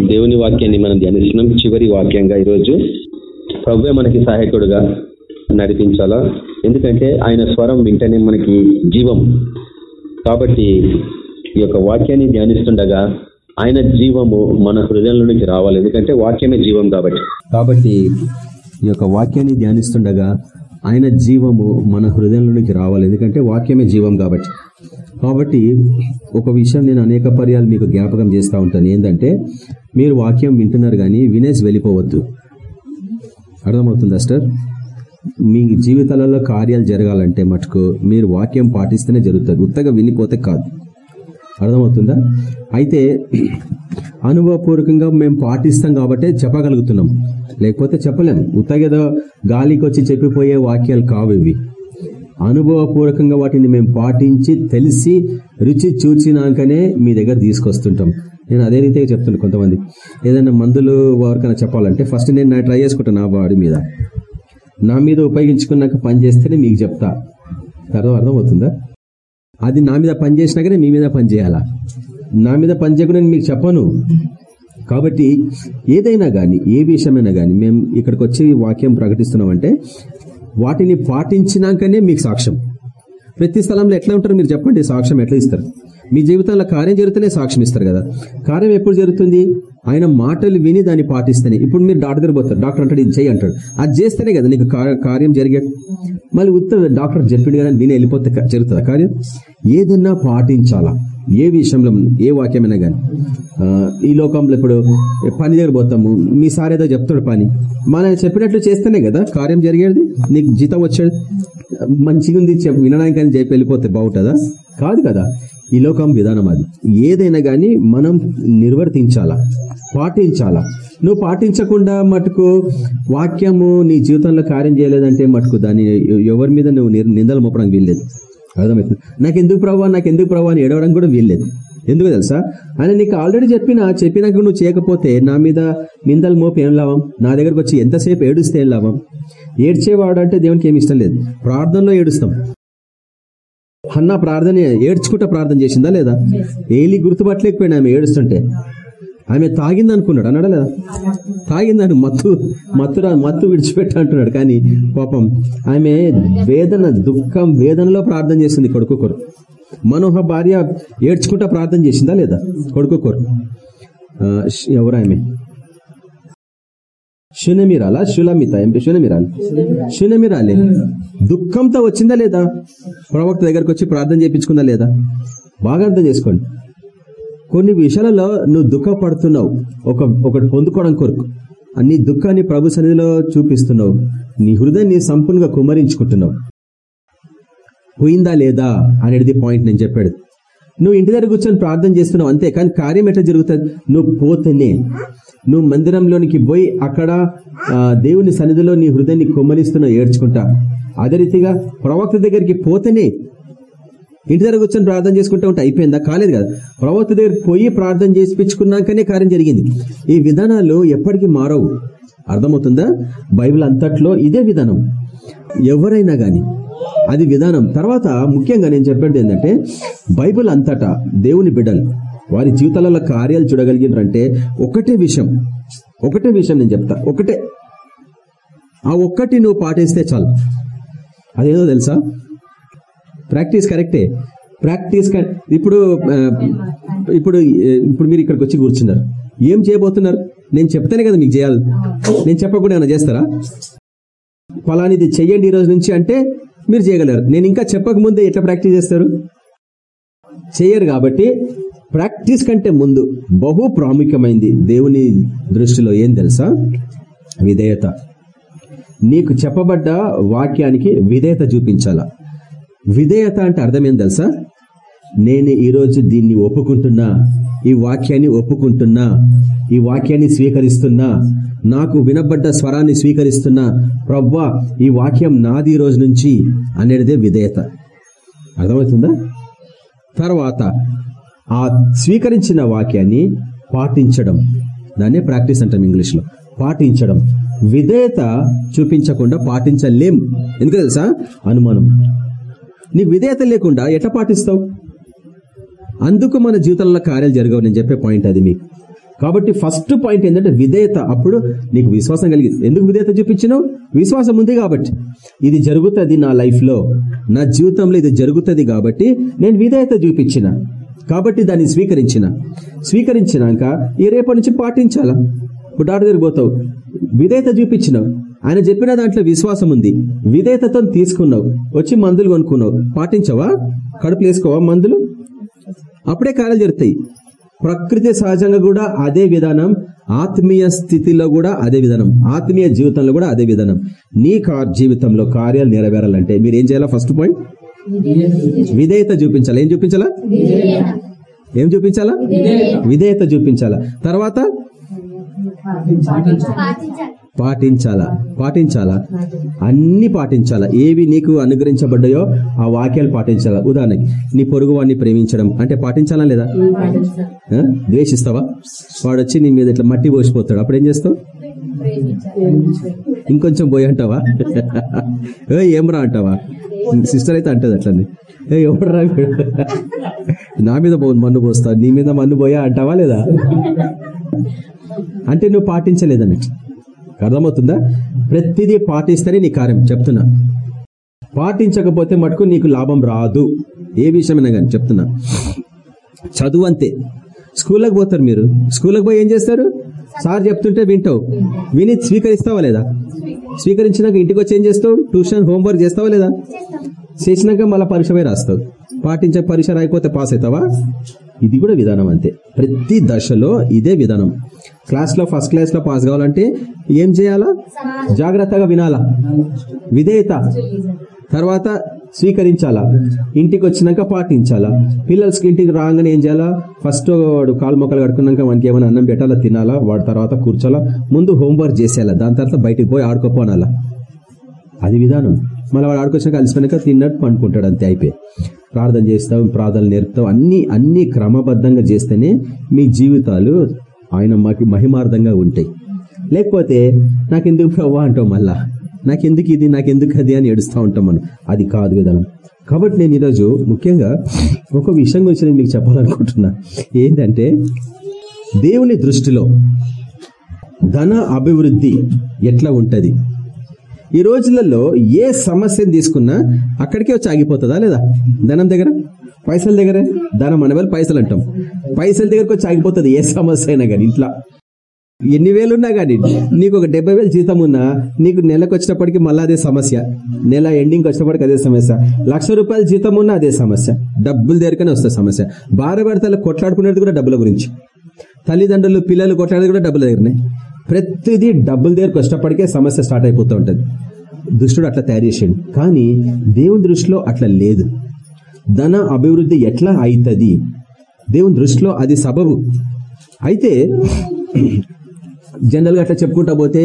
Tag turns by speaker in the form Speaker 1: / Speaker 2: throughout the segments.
Speaker 1: దేవుని వాక్యాన్ని మనం ధ్యానిస్తున్నాం. చివరి వాక్యంగా ఈరోజు ప్రవ్వే మనకి సహాయకుడుగా నడిపించాలా? ఎందుకంటే ఆయన స్వరం వింటేనే మనకి జీవం. కాబట్టి ఈ యొక్క వాక్యాన్ని ధ్యానిస్తుండగా ఆయన జీవము మన హృదయంలోనికి రావాలి. ఎందుకంటే వాక్యమే జీవం కాబట్టి. కాబట్టి ఈ యొక్క వాక్యాన్ని ధ్యానిస్తుండగా ఆయన జీవము మన హృదయంలోనికి రావాలి. ఎందుకంటే వాక్యమే జీవం కాబట్టి. కాబట్టి ఒక విషయం నేను అనేక పర్యాలు మీకు జ్ఞాపకం చేస్తూ ఉంటాను. ఏంటంటే మీరు వాక్యం వింటున్నారు కానీ వినేసి వెళ్ళిపోవద్దు. అర్థమవుతుందా సార్ మీ జీవితాలలో కార్యాలు జరగాలంటే మటుకు మీరు వాక్యం పాటిస్తేనే జరుగుతుంది. ఉత్తగా వినిపోతే కాదు. అర్థమవుతుందా? అయితే అనుభవపూర్వకంగా మేము పాటిస్తాం కాబట్టి చెప్పగలుగుతున్నాం. లేకపోతే చెప్పలేం. ఉత్తగేదో గాలికి వచ్చి చెప్పిపోయే వాక్యాలు కావు ఇవి. అనుభవపూర్వకంగా వాటిని మేము పాటించి తెలిసి రుచి చూచినాకనే మీ దగ్గర తీసుకొస్తుంటాం. నేను అదే రీతిగా చెప్తుంటా కొంతమంది. ఏదైనా మందులు ఎవరికైనా చెప్పాలంటే ఫస్ట్ నేను నా ట్రై చేసుకుంటాను నా బాడీ మీద. నా మీద ఉపయోగించుకున్నాక పని చేస్తేనే మీకు చెప్తా. తర్వాత అర్థమవుతుందా? అది నా మీద పని చేసినాకనే మీ మీద పని చేయాలా? నా మీద పని చేయకుండా నేను మీకు చెప్పను. కాబట్టి ఏదైనా కానీ ఏ విషయమైనా కానీ మేము ఇక్కడికి వచ్చి వాక్యం ప్రకటిస్తున్నామంటే వాటిని పాటించినాకనే మీకు సాక్ష్యం. ప్రతి స్థలంలో ఎట్లా ఉంటారు మీరు చెప్పండి సాక్ష్యం ఎట్లా ఇస్తారు? మీ జీవితంలో కార్యం జరిగితేనే సాక్ష్యం ఇస్తారు కదా. కార్యం ఎప్పుడు జరుగుతుంది? ఆయన మాటలు విని దాన్ని పాటిస్తేనే. ఇప్పుడు మీరు డాక్టర్ దగ్గర పోతారు. డాక్టర్ అంటాడు ఇది చేయి అంటాడు. అది చేస్తేనే కదా నీకు కార్యం జరిగే. మళ్ళీ ఉత్తర డాక్టర్ చెప్పిండు కదా విని వెళ్ళిపోతే జరుగుతుందా కార్యం? ఏదన్నా పాటించాలా? ఏ విషయంలో ఏ వాక్యమైనా కానీ ఈ లోకంలో ఇప్పుడు పని దగ్గర పోతాము మీ సార్ ఏదో చెప్తాడు పని. మన చెప్పినట్లు చేస్తేనే కదా కార్యం జరిగేది నీకు జీతం వచ్చేది. మంచిగా ఉంది చెప్పు వినడానికి అని చెప్పి వెళ్ళిపోతే బాగుంటుందా? కాదు కదా. ఈ లోకం విధానం అది. ఏదైనా కానీ మనం నిర్వర్తించాలా పాటించాలా. నువ్వు పాటించకుండా మటుకు వాక్యము నీ జీవితంలో కార్యం చేయలేదంటే మటుకు దాన్ని ఎవరి మీద నువ్వు నిందలు మోపడానికి వీల్లేదు. అర్థమవుతుంది. నాకు ఎందుకు ప్రభావ నాకు ఎందుకు ప్రభావ అని ఏడవడం కూడా వీల్లేదు. ఎందుకు తెలుసా? ఆయన నీకు ఆల్రెడీ చెప్పినా చెప్పినాక నువ్వు చేయకపోతే నా మీద నిందలు మోపి ఏం లాభం? నా దగ్గరకు వచ్చి ఎంతసేపు ఏడుస్తే ఏం లాభం? ఏడ్చేవాడు అంటే దేవునికి ఏమి ఇష్టం లేదు. ప్రార్థనలో ఏడుస్తాం. అన్న ప్రార్థన ఏడ్చుకుంటా ప్రార్థన చేసిందా లేదా? ఏలి గుర్తుపట్టలేకపోయినా ఆమె ఏడుస్తుంటే. ఆమె తాగింది అనుకున్నాడు. అన్నాడా లేదా? తాగిందని మత్తు మత్తురా మత్తు విడిచిపెట్ట అంటున్నాడు. కానీ పాపం ఆమె వేదన దుఃఖం వేదనలో ప్రార్థన చేసింది కొడుకు కొరు మనోహ భార్య ఏడ్చుకుంటా ప్రార్థన చేసిందా లేదా? కొడుకు కొరు ఎవరు ఆమె శునమిరాలా? శులమిత. ఏం పేరు? శునమిరాలు. శునమిరాలే. దుఃఖంతో వచ్చిందా లేదా? ప్రవక్త దగ్గరకు వచ్చి ప్రార్థన చేయించుకుందా లేదా? బాగా అర్థం చేసుకోండి. కొన్ని విషయాలలో నువ్వు దుఃఖపడుతున్నావు. ఒక ఒకటి పొందుకోవడం కొరకు. నీ దుఃఖాన్ని ప్రభు సన్నిధిలో చూపిస్తున్నావు. నీ హృదయాన్ని సంపూర్ణంగా కుమరించుకుంటున్నావు పోయిందా లేదా అనేది పాయింట్ నేను చెప్పాడు. నువ్వు ఇంటి దగ్గర కూర్చొని ప్రార్థన చేస్తున్నావు అంతే. కానీ కార్యం ఎట్లా జరుగుతుంది? నువ్వు పోతేనే. నువ్వు మందిరంలోనికి పోయి అక్కడ ఆ, దేవుని సన్నిధిలో నీ హృదయాన్ని కుమ్మరిస్తున్నావు ఏడ్చుకుంటా. అదే రీతిగా ప్రవక్త దగ్గరికి పోతేనే ఇంటి దగ్గర కూర్చొని ప్రార్థన చేసుకుంటూ ఉంటే అయిపోయిందా? కాలేదు కదా. ప్రవక్త దగ్గర పోయి ప్రార్థన చేసిపించుకున్నాకనే కార్యం జరిగింది. ఈ విధానాలు ఎప్పటికీ మారవు. అర్థమవుతుందా? బైబిల్ అంతట్లో ఇదే విధానం. ఎవరైనా కానీ అది విధానం. తర్వాత ముఖ్యంగా నేను చెప్పేది ఏంటంటే బైబిల్ అంతటా దేవుని బిడ్డలు వారి జీవితాలలో కార్యాలు చూడగలిగినారంటే ఒకటే విషయం. ఒకటే విషయం నేను చెప్తా. ఒకటే. ఆ ఒక్కటి నువ్వు పాటిస్తే చాలు. అదేదో తెలుసా? ప్రాక్టీస్ కరెక్టే. ప్రాక్టీస్ క- ఇప్పుడు ఇప్పుడు ఇప్పుడు మీరు ఇక్కడికి వచ్చి కూర్చున్నారు. ఏం చేయబోతున్నారు? నేను చెప్తేనే కదా మీకు చేయాలి. నేను చెప్పకుండా ఏమైనా చేస్తారా? ఫలానిది చెయ్యండి ఈ రోజు నుంచి అంటే మీరు చేయగలరు. నేను ఇంకా చెప్పక ముందే ఎట్లా ప్రాక్టీస్ చేస్తారు? చేయరు కాబట్టి ప్రాక్టీస్ కంటే ముందు బహు ప్రాముఖ్యమైంది దేవుని దృష్టిలో ఏం తెలుసా? విధేయత. నీకు చెప్పబడ్డ వాక్యానికి విధేయత చూపించాలా? విధేయత అంటే అర్థమేం తెలుసా? నేను ఈరోజు దీన్ని ఒప్పుకుంటున్నా ఈ వాక్యాన్ని ఒప్పుకుంటున్నా ఈ వాక్యాన్ని స్వీకరిస్తున్నా నాకు వినబడ్డ స్వరాన్ని స్వీకరిస్తున్నా ప్రవ్వా ఈ వాక్యం నాది ఈ రోజు నుంచి అనేదే విధేయత. అర్థమవుతుందా? తర్వాత ఆ స్వీకరించిన వాక్యాన్ని పాటించడం. దాన్నే ప్రాక్టీస్ అంటాం ఇంగ్లీష్లో. పాటించడం. విధేయత చూపించకుండా పాటించలేం. ఎందుకు తెలుసా? అనుమానం. నీకు విధేయత లేకుండా ఎట్లా పాటిస్తావు? అందుకు మన జీవితంలో కార్యాలు జరగవు నేను చెప్పే పాయింట్ అది మీకు. కాబట్టి ఫస్ట్ పాయింట్ ఏంటంటే విధేయత. అప్పుడు నీకు విశ్వాసం కలిగింది. ఎందుకు విధేయత చూపించినావు? విశ్వాసం ఉంది కాబట్టి. ఇది జరుగుతుంది నా లైఫ్లో నా జీవితంలో ఇది జరుగుతుంది కాబట్టి నేను విధేయత చూపించిన. కాబట్టి దాన్ని స్వీకరించిన. స్వీకరించినాక ఈ రేపటి నుంచి పాటించాలా? ఇప్పుడు డాక్టర్ దగ్గర పోతావు. విధేయత చూపించినావు. ఆయన చెప్పిన దాంట్లో విశ్వాసం ఉంది. విధేయతతో తీసుకున్నావు. వచ్చి మందులు కొనుక్కున్నావు. పాటించవా? కడుపులు వేసుకోవా మందులు? అప్పుడే కార్యాలు జరుగుతాయి. ప్రకృతి సహజంగా కూడా అదే విధానం ఆత్మీయ స్థితిలో కూడా అదే విధానం ఆత్మీయ జీవితంలో కూడా అదే విధానం. నీ కార్ జీవితంలో కార్యాలు నెరవేరాలంటే మీరు ఏం చేయాలా ఫస్ట్ పాయింట్ విధేయత చూపించాలా? ఏం చూపించాలా? ఏం చూపించాలా? విధేయత. చూపించాలా? తర్వాత? పాటించాలా? పాటించాలా? అన్ని పాటించాలా? ఏవి నీకు అనుగ్రహించబడ్డాయో ఆ వాక్యాలు పాటించాలా? ఉదాహరణకి నీ పొరుగు వాడిని ప్రేమించడం అంటే పాటించాలా లేదా? ద్వేషిస్తావా? వాడు వచ్చి నీ మీద ఇట్లా మట్టి పోసిపోతాడు. అప్పుడు ఏం చేస్తావు? ఇంకొంచెం పోయి అంటావా? ఏ ఏమరా అంటావా? సిస్టర్ అయితే అంటది అట్లని. ఏ ఎవడరా వీడు? నా మీద పో మన్ను పోస్తా. నీ మీద మన్ను పోయా అంటావా లేదా? అంటే నువ్వు పాటించలేదన్నట్టు. అర్థమవుతుందా? ప్రతిదీ పాటిస్తేనే నీ కార్యం. చెప్తున్నా. పాటించకపోతే మటుకు నీకు లాభం రాదు. ఏ విషయమైనా కానీ చెప్తున్నా. చదువు అంతే. స్కూల్కి పోతారు మీరు. స్కూల్కి పోయి ఏం చేస్తారు? సార్ చెప్తుంటే వింటావు. విని స్వీకరిస్తావా లేదా? స్వీకరించినాక ఇంటికి వచ్చి ఏం చేస్తావు? ట్యూషన్ హోంవర్క్ చేస్తావా లేదా? చేసినాక మళ్ళీ పరీక్ష పోయి రాస్తావు. పాటించే పరీక్ష రాయిపోతే పాస్ అవుతావా? ఇది కూడా విధానం అంతే. ప్రతి దశలో ఇదే విధానం. క్లాస్లో ఫస్ట్ క్లాస్లో పాస్ కావాలంటే ఏం చేయాలా? జాగ్రత్తగా వినాలా? విధేయత. తర్వాత స్వీకరించాలా? ఇంటికి వచ్చినాక పాటించాలా? పిల్లలకి ఇంటికి రాగానే ఏం చేయాలా? ఫస్ట్ వాడు కాలు మొక్కలు కడుకున్నాక మనకి ఏమైనా అన్నం పెట్టాలా తినాలా? వాడి తర్వాత కూర్చోాలా? ముందు హోంవర్క్ చేసేయాలా? దాని తర్వాత బయటికి పోయి ఆడుకోపోనాలా? అది విధానం. మళ్ళీ వాడు ఆడుకొచ్చాక కలిసిపోయినాక తిన్నట్టు పండుకుంటాడు అంతే అయిపోయి. ప్రార్థన చేస్తావు ప్రార్థనలు నేర్పుతావు అన్ని అన్ని క్రమబద్ధంగా చేస్తేనే మీ జీవితాలు ఆయన మాకి మహిమార్థంగా ఉంటాయి లేకపోతే నాకెందుకు ప్రవ్వా అంటావు మళ్ళా? నాకెందుకు ఇది నాకెందుకు అది అని ఏడుస్తూ ఉంటాం మనం. అది కాదు విధానం కాబట్టి నేను ఈరోజు ముఖ్యంగా ఒక విషయం గురించి నేను మీకు చెప్పాలనుకుంటున్నా. ఏంటంటే దేవుని దృష్టిలో ధన అభివృద్ధి ఎట్లా ఉంటుంది? ఈ రోజులలో ఏ సమస్యను తీసుకున్నా అక్కడికే వచ్చి ఆగిపోతుందా లేదా? ధనం దగ్గర? పైసల దగ్గర? ధనం అనే వాళ్ళు పైసలు అంటాం. పైసల దగ్గరకు వచ్చి ఆగిపోతుంది. ఏ సమస్య అయినా కానీ ఇంట్లో. ఎన్ని వేలు ఉన్నా కానీ నీకు ఒక డెబ్బై వేలు జీతం ఉన్నా నీకు నెలకు వచ్చినప్పటికీ మళ్ళీ అదే సమస్య. నెల ఎండింగ్ వచ్చినప్పటికి అదే సమస్య. లక్ష రూపాయల జీతం ఉన్నా అదే సమస్య. డబ్బులు దగ్గరకనే వస్తుంది సమస్య. భార్య భర్తలు కొట్లాడుకునేది కూడా డబ్బుల గురించి. తల్లిదండ్రులు పిల్లలు కొట్లాడేది కూడా డబ్బుల దగ్గరనే. ప్రతిదీ డబ్బుల దగ్గరకు వచ్చినప్పటికే సమస్య స్టార్ట్ అయిపోతూ ఉంటుంది. దుష్టుడు అట్లా తయారు చేసాడు. కానీ దేవుని దృష్టిలో అట్లా లేదు. ధన అభివృద్ధి ఎట్లా అవుతుంది దేవుని దృష్టిలో అది సబబు. అయితే జనరల్గా అట్లా చెప్పుకుంటా పోతే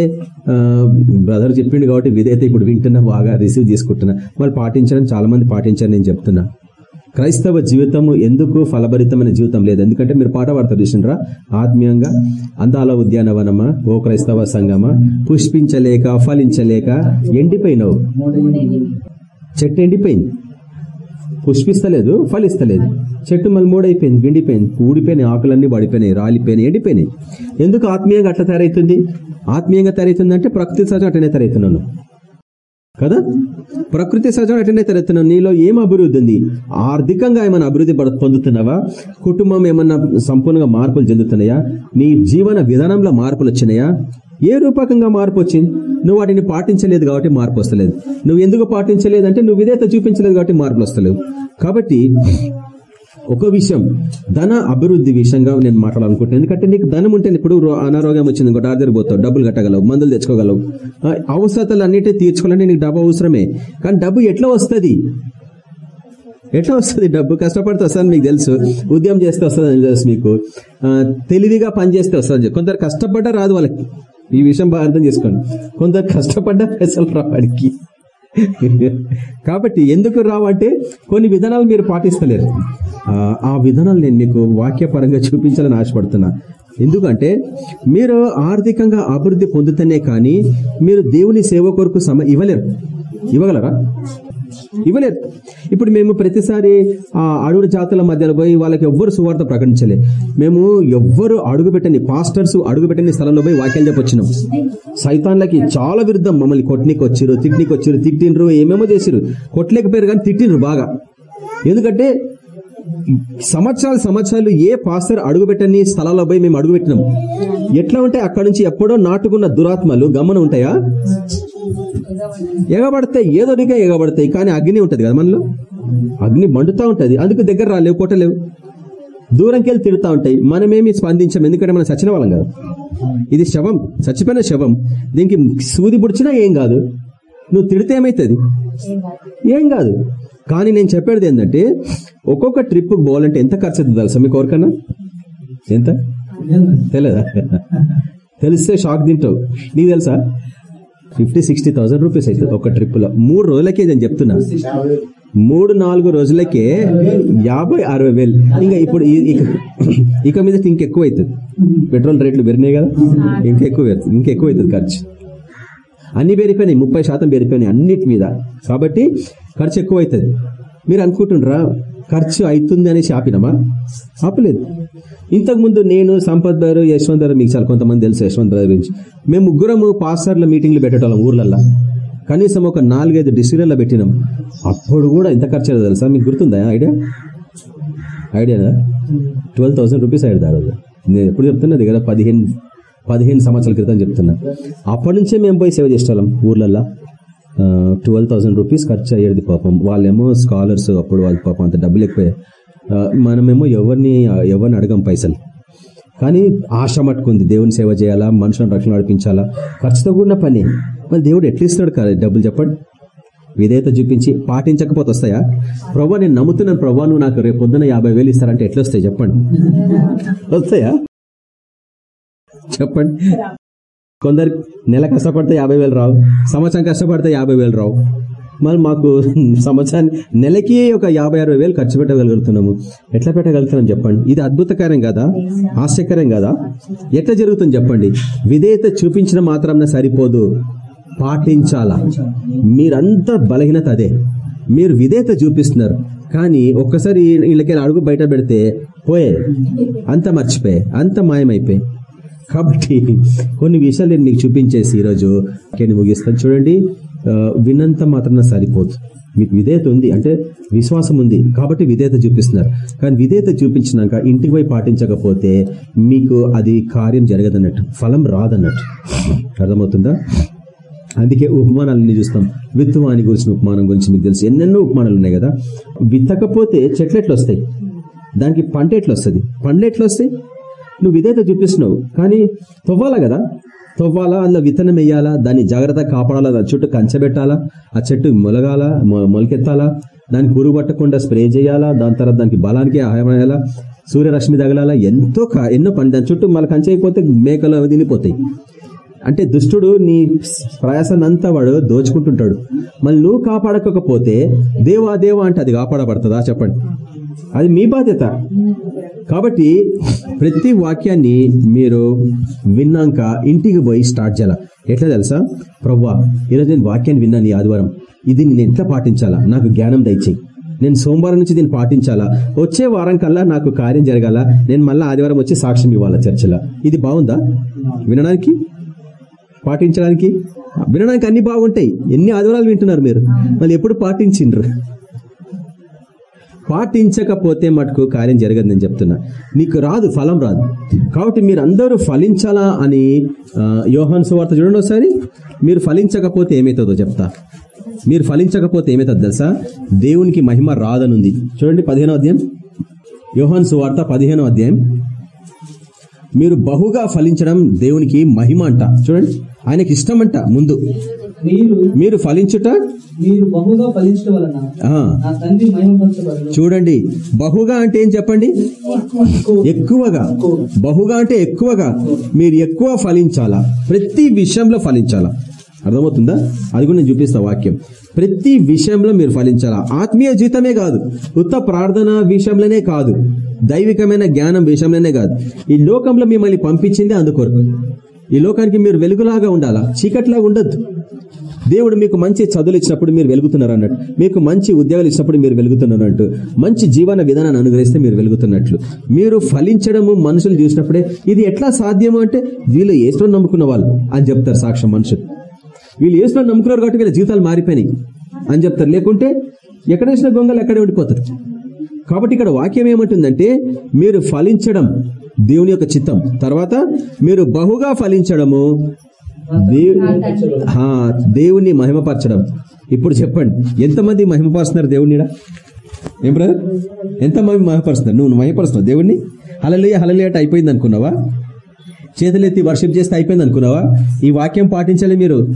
Speaker 1: బ్రదర్ చెప్పిండు కాబట్టి విధేయత ఇప్పుడు వింటున్నా బాగా రిసీవ్ చేసుకుంటున్నా. వాళ్ళు పాటించడం చాలా మంది పాటించారు నేను చెప్తున్నా. క్రైస్తవ జీవితము ఎందుకు ఫలభరితమైన జీవితం లేదు? ఎందుకంటే మీరు పాట పాడతారు చూసినరా ఆత్మీయంగా అందాల ఉద్యానవనమా? ఓ క్రైస్తవ సంఘమా? పుష్పించలేక ఫలించలేక ఎండిపోయినావు. చెట్టు ఎండిపోయింది. పుష్పిస్తలేదు ఫలిస్తలేదు. చెట్టు మళ్ళీ మూడైపోయింది ఎండిపోయింది ఊడిపోయినాయి ఆకులన్నీ పడిపోయినాయి రాలిపోయినాయి ఎండిపోయినాయి. ఎందుకు ఆత్మీయంగా అట్లా తయారవుతుంది ఆత్మీయంగా తయారవుతుంది అంటే ప్రకృతి సహజం అట్లనే తయారవుతున్నాను కదా? ప్రకృతి సహజం అటెండ్ తయారవుతున్నావు నీలో ఏం అభివృద్ధి ఉంది? ఆర్థికంగా ఏమైనా అభివృద్ధి పొందుతున్నావా? కుటుంబం ఏమన్నా సంపూర్ణంగా మార్పులు చెందుతున్నాయా? నీ జీవన విధానంలో మార్పులు వచ్చినాయా? ఏ రూపకంగా మార్పు వచ్చింది? నువ్వు వాటిని పాటించలేదు కాబట్టి మార్పు వస్తలేదు. నువ్వు ఎందుకు పాటించలేదు అంటే నువ్వు విధేత చూపించలేదు కాబట్టి మార్పులు వస్తలేవు. కాబట్టి ఒక విషయం ధన అభివృద్ధి విషయంగా నేను మాట్లాడాలనుకుంటున్నాను. ఎందుకంటే నీకు ధనం ఉంటే ఇప్పుడు అనారోగ్యం వచ్చింది ఇంకో డాక్టర్ పోతావు డబ్బులు కట్టగలవు మందులు తెచ్చుకోగలవు. అవసరతలు అన్నిటి తీర్చుకోవాలంటే నీకు డబ్బు అవసరమే. కానీ డబ్బు ఎట్లా వస్తుంది? ఎట్లా వస్తుంది డబ్బు? కష్టపడితే వస్తుంది మీకు తెలుసు. ఉద్యమం చేస్తే వస్తుంది తెలుసు మీకు. తెలివిగా పనిచేస్తే వస్తుంది కొందరు కష్టపడ్డా రాదు వాళ్ళకి. ఈ విషయం బాగా అర్థం చేసుకోండి. కొందరు కష్టపడ్డ పైసలు రావాడికి కాబట్టి ఎందుకు రావంటే కొన్ని విధానాలు మీరు పాటిస్తలేరు. ఆ, ఆ విధానాలు నేను మీకు వాక్యపరంగా చూపించాలని ఆశపడుతున్నా. ఎందుకంటే మీరు ఆర్థికంగా అభివృద్ధి పొందుతనే కానీ మీరు దేవుని సేవ కొరకు సమ ఇవ్వలేరు. ఇవ్వగలరా? ఇవ్వలేరు ఇప్పుడు మేము ప్రతిసారి ఆ అడుగు జాతుల మధ్యలో పోయి వాళ్ళకి ఎవ్వరు సువార్త ప్రకటించలే. మేము ఎవ్వరు అడుగుపెట్టని పాస్టర్స్ అడుగుపెట్టని స్థలంలో పోయి వాక్యాలు చెప్పొచ్చినాం. సైతాన్లకి చాలా విరుద్ధం మమ్మల్ని కొట్నికి వచ్చిరు తిట్నికి వచ్చిరు తిట్టిండ్రు ఏమేమో చేసిరు కొట్టలేకపోయారు కానీ తిట్టిండ్రు బాగా. ఎందుకంటే సంవత్సరాలు సంవత్సరాలు ఏ పాస్టర్ అడుగుపెట్టని స్థలాల్లో పోయి మేము అడుగుపెట్టినాం. ఎట్లా ఉంటే అక్కడ నుంచి ఎప్పుడో నాటుకున్న దురాత్మలు గమనం ఉంటాయా? ఎగబడతాయి ఏదోనిగా ఎగబడతాయి కానీ అగ్ని ఉంటది కదా మనలో? అగ్ని మండుతా ఉంటది. అందుకు దగ్గర రాలేవు కొట్టలేవు దూరంకి వెళ్ళి తిడుతూ ఉంటాయి. మనమేమి స్పందించాం ఎందుకంటే మనం చచ్చిన వాళ్ళం కదా. ఇది శవం చచ్చిపోయిన శవం. దీనికి సూది పుడిచినా ఏం కాదు. నువ్వు తిడితే ఏమవుతుంది ఏం కాదు. కానీ నేను చెప్పేది ఏంటంటే ఒక్కొక్క ట్రిప్ పోవాలంటే ఎంత ఖర్చు అవుతుంది తెలుసా మీకు ఎవరికన్నా? ఎంత? తెలియదా? తెలిస్తే షాక్ తింటావు. నీకు తెలుసా? ఫిఫ్టీ సిక్స్టీ థౌసండ్ రూపీస్ అవుతుంది ఒక ట్రిప్లో మూడు రోజులకే నేను చెప్తున్నా. మూడు నాలుగు రోజులకే యాభై అరవై వేలు. ఇంకా ఇప్పుడు ఈ- ఇక ఇక మీద ఇంకెక్కువ అవుతుంది. పెట్రోల్ రేట్లు పెరిగినాయి కదా. ఇంకెక్కువ పెరుగుతుంది ఇంకెక్కువ అవుతుంది ఖర్చు. అన్ని పెరిగిపోయినాయి. ముప్పై శాతం పెరిగిపోయినాయి అన్నిటి మీద. కాబట్టి ఖర్చు ఎక్కువ అవుతుంది. మీరు అనుకుంటుండ్రా? ఖర్చు అవుతుంది అనేసి ఆపినమా? ఆపలేదు. ఇంతకుముందు నేను సంపత్ గారు యశ్వంత్ గారు మీకు చాలా కొంతమంది తెలుసు యశ్వంత్ గారి గురించి. మేము ముగ్గురము పాస్టర్ల మీటింగ్లు పెట్టేటోళ్ళం ఊర్లల్లో. కనీసం ఒక నాలుగైదు డిస్ట్రిక్ట్లలో పెట్టినాం. అప్పుడు కూడా ఎంత ఖర్చు తెలుసా? మీకు గుర్తుందా? ఐడియా? ఐడియానా ట్వెల్వ్ థౌసండ్ రూపీస్ అయ్యాడు ఆ రోజు. నేను ఎప్పుడు చెప్తున్నది కదా? పదిహేను పదిహేను సంవత్సరాల క్రితం చెప్తున్నా. అప్పటి నుంచే మేము పోయి సేవ చేసేవాళ్ళం ఊర్లల్లో. ట్వెల్వ్ థౌసండ్ రూపీస్ ఖర్చు అయ్యేది పాపం. వాళ్ళేమో స్కాలర్స్ అప్పుడు వాళ్ళ పాపం అంత డబ్బులు ఎక్కువే మనమేమో ఎవరిని ఎవరిని అడగం పైసలు. కానీ ఆశ మట్టుకుంది. దేవుని సేవ చేయాలా? మనుషులను రక్షణ నడిపించాలా? ఖర్చుతో కూడిన పని. మరి దేవుడు ఎట్లా ఇస్తాడు కదా? డబ్బులు చెప్పండి. విధేయత చూపించి పాటించకపోతే వస్తాయా? ప్రభా నేను నమ్ముతున్నాను ప్రభా నువ్వు నాకు రేపు పొద్దున యాభై వేలు ఇస్తారంటే ఎట్లా వస్తాయి? చెప్పండి. వస్తాయా? చెప్పండి. కొందరు నెల కష్టపడితే యాభై వేలు రావు సంవత్సరం కష్టపడితే యాభై వేలు రావు. మరి మాకు సంవత్సరాన్ని నెలకి ఒక యాభై అరవై వేలు ఖర్చు పెట్టగలుగుతున్నాము. ఎట్లా పెట్టగలుగుతున్నాం చెప్పండి? ఇది అద్భుతకరం కదా? ఆశ్చర్యకరం కదా? ఎట్లా జరుగుతుంది చెప్పండి? విధేయత చూపించిన మాత్రం సరిపోదు. పాటించాలా? మీరంతా బలహీనత అదే. మీరు విధేయత చూపిస్తున్నారు. కానీ ఒక్కసారి వీళ్ళకి అడుగు బయట పెడితే పోయే. అంత మర్చిపోయే. అంత మాయమైపోయి. కాబట్టి కొన్ని విషయాలు నేను మీకు చూపించేసి ఈరోజు నేను ముగిస్తాను. చూడండి వినంత విన్నంత మాత్రం సరిపోదు. మీకు విధేయత ఉంది. అంటే విశ్వాసం ఉంది. కాబట్టి విధేయత చూపిస్తున్నారు. కానీ విధేయత చూపించినాక ఇంటికి పోయి పాటించకపోతే మీకు అది కార్యం జరగదన్నట్టు ఫలం రాదన్నట్టు. అర్థమవుతుందా? అందుకే ఉపమానాలన్నీ చూస్తాం. విత్తువాని గురించిన ఉపమానం గురించి మీకు తెలుసు. ఎన్నెన్నో ఉపమానాలు ఉన్నాయి కదా. విత్తకపోతే చెట్లు ఎట్లా వస్తాయి దానికి పంట ఎట్లా వస్తుంది పండ్లు ఎట్లా వస్తాయి నువ్వు విధేత చూపిస్తున్నావు. కానీ తవ్వాలా కదా? తవ్వాలా? అందులో విత్తనం వేయాలా? దాన్ని జాగ్రత్తగా కాపాడాలా? దాని చుట్టూ కంచె పెట్టాలా? ఆ చెట్టు మొలగాల? మొలకెత్తాలా? దానికి పురుగు పట్టకుండా స్ప్రే చేయాలా? దాని తర్వాత దానికి బలానికి ఆహారం అయ్యాలా సూర్యరశ్మి తగలాలా? ఎంతో కా- ఎన్నో పని. దాని చుట్టూ మళ్ళీ కంచె అయిపోతే మేకలు అవి తినిపోతాయి. అంటే దుష్టుడు నీ ప్రయాసనంతా వాడు దోచుకుంటుంటాడు. మళ్ళీ నువ్వు కాపాడకపోతే దేవా దేవా అంటే అది కాపాడబడుతుందా? చెప్పండి. అది మీ బాధ్యత. కాబట్టి ప్రతి వాక్యాన్ని మీరు విన్నాక ఇంటికి పోయి స్టార్ట్ చేయాల? ఎట్లా తెలుసా? ప్రవ్వా ఈరోజు నేను వాక్యాన్ని విన్నాను ఈ ఆదివారం. ఇది నేను ఎట్లా పాటించాలా? నాకు జ్ఞానం దయచేయి. నేను సోమవారం నుంచి దీన్ని పాటించాలా? వచ్చే వారం కల్లా నాకు కార్యం జరగాల? నేను మళ్ళీ ఆదివారం వచ్చి సాక్ష్యం ఇవ్వాలా చర్చలో? ఇది బాగుందా? వినడానికి? పాటించడానికి? వినడానికి అన్ని బాగుంటాయి. ఎన్ని ఆదివారాలు వింటున్నారు మీరు? మళ్ళీ ఎప్పుడు పాటించిండ్రు? పాటించకపోతే మటుకు కార్యం జరగదని చెప్తున్నా. నీకు రాదు ఫలం రాదు. కాబట్టి మీరు అందరూ ఫలించాలా అని ఆ, యోహాన్ సువార్త చూడండి ఒకసారి. మీరు ఫలించకపోతే ఏమవుతుందో చెప్తా. మీరు ఫలించకపోతే ఏమవుతుంది తెలుసా? దేవునికి మహిమ రాదనుంది. చూడండి పదిహేనో అధ్యాయం. యోహాన్ సువార్త పదిహేనో అధ్యాయం. మీరు బహుగా ఫలించడం దేవునికి మహిమ అంట. చూడండి. ఆయనకి ఇష్టం అంట ముందు.
Speaker 2: మీరు
Speaker 1: ఫలించుట?
Speaker 2: మీరు బహుగా ఫలించడం వలన
Speaker 1: ఆ,
Speaker 2: నా తండ్రి మహిమపరచబడను.
Speaker 1: చూడండి బహుగా అంటే ఏం చెప్పండి? ఎక్కువగా. బహుగా అంటే ఎక్కువగా. మీరు ఎక్కువ ఫలించాలా? ప్రతి విషయంలో ఫలించాలా? అర్థమవుతుందా? అది కూడా నేను చూపిస్తా వాక్యం. ప్రతి విషయంలో మీరు ఫలించాలా? ఆత్మీయ జీవితమే కాదు. ఉత్త ప్రార్థన విషయంలోనే కాదు. దైవికమైన జ్ఞానం విషయంలోనే కాదు. ఈ లోకంలో మిమ్మల్ని పంపించింది అందుకొరకు. ఈ లోకానికి మీరు వెలుగులాగా ఉండాలా? చీకట్లాగా ఉండద్దు. దేవుడు మీకు మంచి చదువులు ఇచ్చినప్పుడు మీరు వెలుగుతున్నారు అన్నట్టు. మీకు మంచి ఉద్యోగాలు ఇచ్చినప్పుడు మీరు వెలుగుతున్నారు అంటూ మంచి జీవన విధానాన్ని అనుగ్రహిస్తే మీరు వెలుగుతున్నట్లు. మీరు ఫలించడము మనుషులు చూసినప్పుడే ఇది ఎట్లా సాధ్యము అంటే వీళ్ళు ఏసులో నమ్ముకున్న వాళ్ళు అని చెప్తారు సాక్ష్యం మనుషులు. వీళ్ళు ఏసులో నమ్ముకున్నారు కాబట్టి వీళ్ళ జీవితాలు మారిపోయినాయి అని చెప్తారు. లేకుంటే ఎక్కడ వేసిన గొంగలు ఎక్కడే ఉండిపోతారు. కాబట్టి ఇక్కడ వాక్యం ఏమంటుందంటే మీరు ఫలించడం దేవుని యొక్క చిత్తం. తర్వాత మీరు బహుగా ఫలించడము దేవు దేవుని మహిమపరచడం. ఇప్పుడు చెప్పండి ఎంతమంది మహిమపరుస్తున్నారు దేవుణ్ణిడా ఏం బ్రదర్ ఎంతమంది మహిమపరుస్తున్నారు? నువ్వు మహిమపరుస్తున్నావు దేవుణ్ణి? హలలియ హలలియట అయిపోయింది అనుకున్నావా? చేతులెత్తి వర్షిప్ చేస్తే అయిపోయింది అనుకున్నావా? ఈ వాక్యం పాటించాలి మీరు.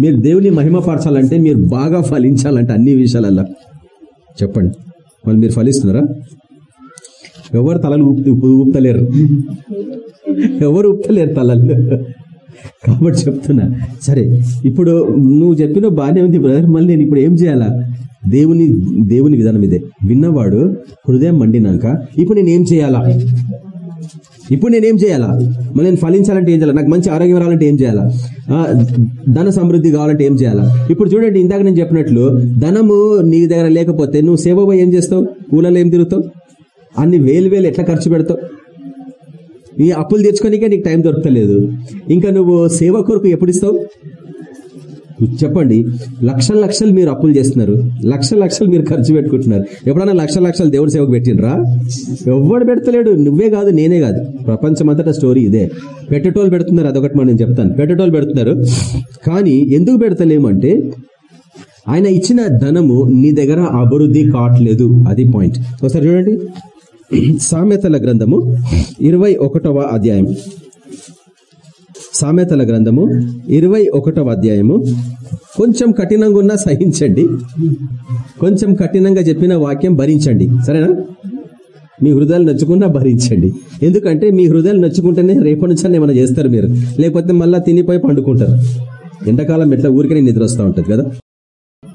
Speaker 1: మీరు దేవుని మహిమపరచాలంటే మీరు బాగా ఫలించాలంటే అన్ని విషయాలల్లో. చెప్పండి మళ్ళీ మీరు ఫలిస్తున్నారా? ఎవరు తలలు ఊపి- ఊపుతలేరు? ఎవరు ఊపుతలేరు తలలు? కాబట్టి చెప్తున్నా. సరే ఇప్పుడు నువ్వు చెప్పిన బాగానే ఉంది బ్రదర్ మళ్ళీ నేను ఇప్పుడు ఏం చేయాలా? దేవుని దేవుని విధానం ఇదే. విన్నవాడు హృదయం మండినాక ఇప్పుడు నేను ఏం చేయాలా? ఇప్పుడు నేనేం చేయాలా? మళ్ళీ నేను ఫలించాలంటే ఏం చేయాలి? నాకు మంచి ఆరోగ్యం రావాలంటే ఏం చేయాలా? ధన సమృద్ధి కావాలంటే ఏం చేయాలా? ఇప్పుడు చూడండి ఇందాక నేను చెప్పినట్లు ధనము నీ దగ్గర లేకపోతే నువ్వు సేవ ఏం చేస్తావు? ఊళ్ళలో ఏం తిరుగుతావు? అన్ని వేలు వేలు ఎట్లా ఖర్చు పెడతావు? ఈ అప్పులు తెచ్చుకోనికే నీకు టైం దొరకలేదు. ఇంకా నువ్వు సేవ కొరకు ఎప్పుడు ఇస్తావు చెప్పండి. లక్షల లక్షలు మీరు అప్పులు చేస్తున్నారు. లక్ష లక్షలు మీరు ఖర్చు పెట్టుకుంటున్నారు. ఎప్పుడైనా లక్ష లక్షలు దేవుడి సేవకు పెట్టినరా ఎవ్వడు పెడతలేడు. నువ్వే కాదు నేనే కాదు. ప్రపంచమంతటా స్టోరీ ఇదే. పెట్టేటోళ్ళు పెడుతున్నారు అదొకటి మనం చెప్తాను. పెట్టేటోళ్ళు పెడుతున్నారు. కానీ ఎందుకు పెడతలేమంటే ఆయన ఇచ్చిన ధనము నీ దగ్గర అభివృద్ధి కావట్లేదు. అది పాయింట్. ఒకసారి చూడండి. సామెతల గ్రంథము ఇరవై ఒకటవ అధ్యాయం సామెతల గ్రంథము ఇరవై ఒకటవ అధ్యాయము. కొంచెం కఠినంగా ఉన్నా సహించండి. కొంచెం కఠినంగా చెప్పిన వాక్యం భరించండి. సరేనా? మీ హృదయాలు నచ్చుకున్నా భరించండి. ఎందుకంటే మీ హృదయాలు నచ్చుకుంటేనే రేపటి నుంచి ఏమైనా చేస్తారు మీరు. లేకపోతే మళ్ళీ తినిపోయి పండుకుంటారు. ఎండాకాలం ఎట్లా ఊరికే నిద్ర వస్తూ ఉంటుంది కదా?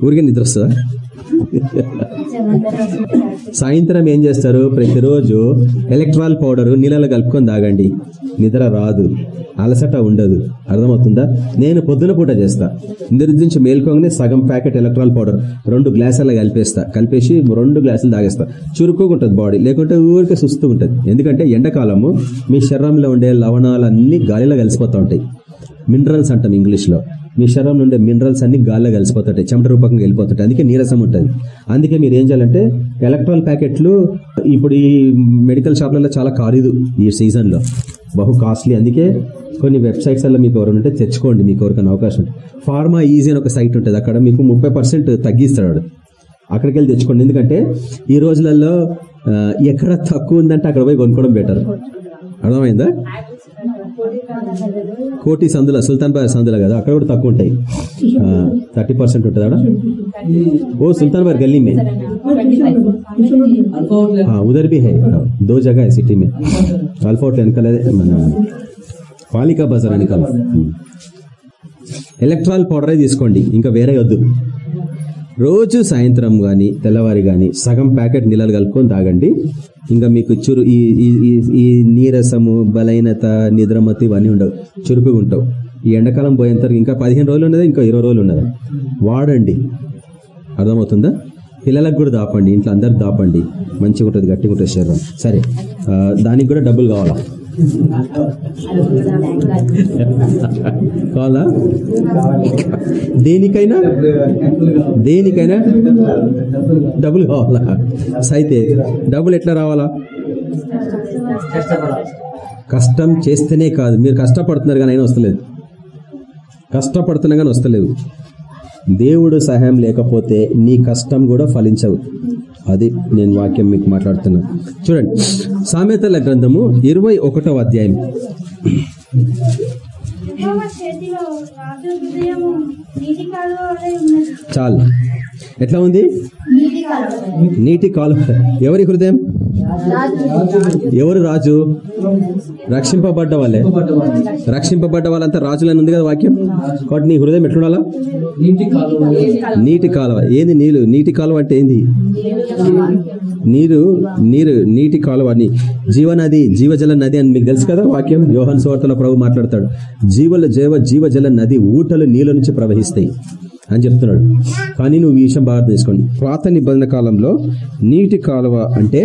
Speaker 1: ఊరికే నిద్ర వస్తుందా సాయంత్రం ఏం చేస్తారు? ప్రతిరోజు ఎలక్ట్రాల్ పౌడరు నీళ్ళలో కలుపుకొని తాగండి. నిద్ర రాదు. అలసట ఉండదు. అర్థమవుతుందా? నేను పొద్దున పూట చేస్తా. నిద్రించి మేల్కొని మేల్కోగానే సగం ప్యాకెట్ ఎలక్ట్రాల్ పౌడర్ రెండు గ్లాసుల కలిపేస్తా. కలిపేసి రెండు గ్లాసులు తాగేస్తా. చురుకుగా ఉంటుంది బాడీ. లేకుంటే ఊరికే సుస్తూ ఉంటుంది. ఎందుకంటే ఎండాకాలము మీ శరీరంలో ఉండే లవణాలన్నీ గాలిలో కలిసిపోతూ ఉంటాయి. మినరల్స్ అంటాం ఇంగ్లీష్లో. మీ శరీరం ఉండే మినరల్స్ అన్ని గాల్లో కలిసిపోతుంటాయి చెమట రూపకంగా వెళ్ళిపోతుంటాయి. అందుకే నీరసం ఉంటుంది. అందుకే మీరు ఏం చేయాలంటే ఎలక్ట్రాల్ ప్యాకెట్లు ఇప్పుడు ఈ మెడికల్ షాప్లలో చాలా ఖరీదు ఈ సీజన్లో బహు కాస్ట్లీ అందుకే కొన్ని వెబ్సైట్స్ అలా మీకు ఎవరైనా ఉంటే తెచ్చుకోండి మీకు ఎవరికైనా అవకాశం ఫార్మా ఈజీ అని ఒక సైట్ ఉంటుంది. అక్కడ మీకు ముప్పై పర్సెంట్ తగ్గిస్తాడు. అక్కడికి వెళ్ళి తెచ్చుకోండి. ఎందుకంటే ఈ రోజులలో ఎక్కడ తక్కువ ఉందంటే అక్కడ పోయి కొనుక్కోవడం బెటర్ అర్థమైందా? కోటి సందుల సుల్తాన్ బాయ్ సందుల కదా అక్కడ కూడా తక్కువ ఉంటాయి. థర్టీ పర్సెంట్ ఉంటుంది అక్కడ ఓ సుల్తాన్ బాయ్ గల్లీ మే. ఉదర్ బి హై. దో జగా సిటీ మే. అల్ఫా వెనకలేదే మన పాలికా బజార్ వెనకాల. ఎలక్ట్రాల్ పౌడరే తీసుకోండి ఇంకా వేరే వద్దు. రోజు సాయంత్రం కానీ తెల్లవారి కానీ సగం ప్యాకెట్ నీళ్ళలు కలుపుకొని తాగండి. ఇంకా మీకు చురు ఈ ఈ- ఈ- నీరసము బలహీనత నిద్రమతి ఇవన్నీ ఉండవు. చురుకుగా ఉంటావు. ఈ ఎండాకాలం పోయేంత ఇంకా పదిహేను రోజులు ఉన్నదా? ఇంకా ఇరవై రోజులు ఉండదు వాడండి. అర్థమవుతుందా? పిల్లలకు కూడా దాపండి. ఇంట్లో అందరికి దాపండి. మంచిగా ఉంటుంది గట్టిగా ఉంటుంది శరీరం. సరే. దానికి కూడా డబ్బులు కావాలా? కావాలా దేనికైనా? దేనికైనా? డబ్బులు కావాలా? అయితే డబ్బులు ఎట్లా రావాలా? కష్టం చేస్తేనే కాదు. మీరు కష్టపడుతున్నారు కానీ అయినా వస్తలేదు. కష్టపడుతున్నా కానీ వస్తలేవు దేవుడు సహాయం లేకపోతే నీ కష్టం కూడా ఫలించవు. అది నేను వాక్యం మీకు మాట్లాడుతున్నా. చూడండి సామెతల గ్రంథము ఇరవై ఒకటవ అధ్యాయం. చాలు. ఎట్లా ఉంది?
Speaker 3: నీటి కాలువ
Speaker 1: నీటి కాలు ఎవరి హృదయం? ఎవరు రాజు? రక్షింపబడ్డ వాళ్ళే రక్షింపబడ్డ వాళ్ళంతా రాజులని ఉంది కదా వాక్యం? కాబట్టి నీ హృదయం ఎట్లుండాలా?
Speaker 2: నీటి కాలువ.
Speaker 1: నీటి కాలువ. ఏంది నీళ్ళు? నీటి కాలువ అంటే ఏంది? నీరు నీరు నీటి కాలువ అని. జీవనది జీవజల నది అని మీకు తెలుసు కదా వాక్యం? యోహన్ సువార్తలో ప్రభు మాట్లాడతాడు. జీవల జీవ జీవజల నది ఊటలు నీళ్ళ నుంచి ప్రవహిస్తాయి అని చెప్తున్నాడు. కానీ నువ్వు ఈ విషయం బాగా తీసుకోండి పాత నిబంధన కాలంలో నీటి కాలువ అంటే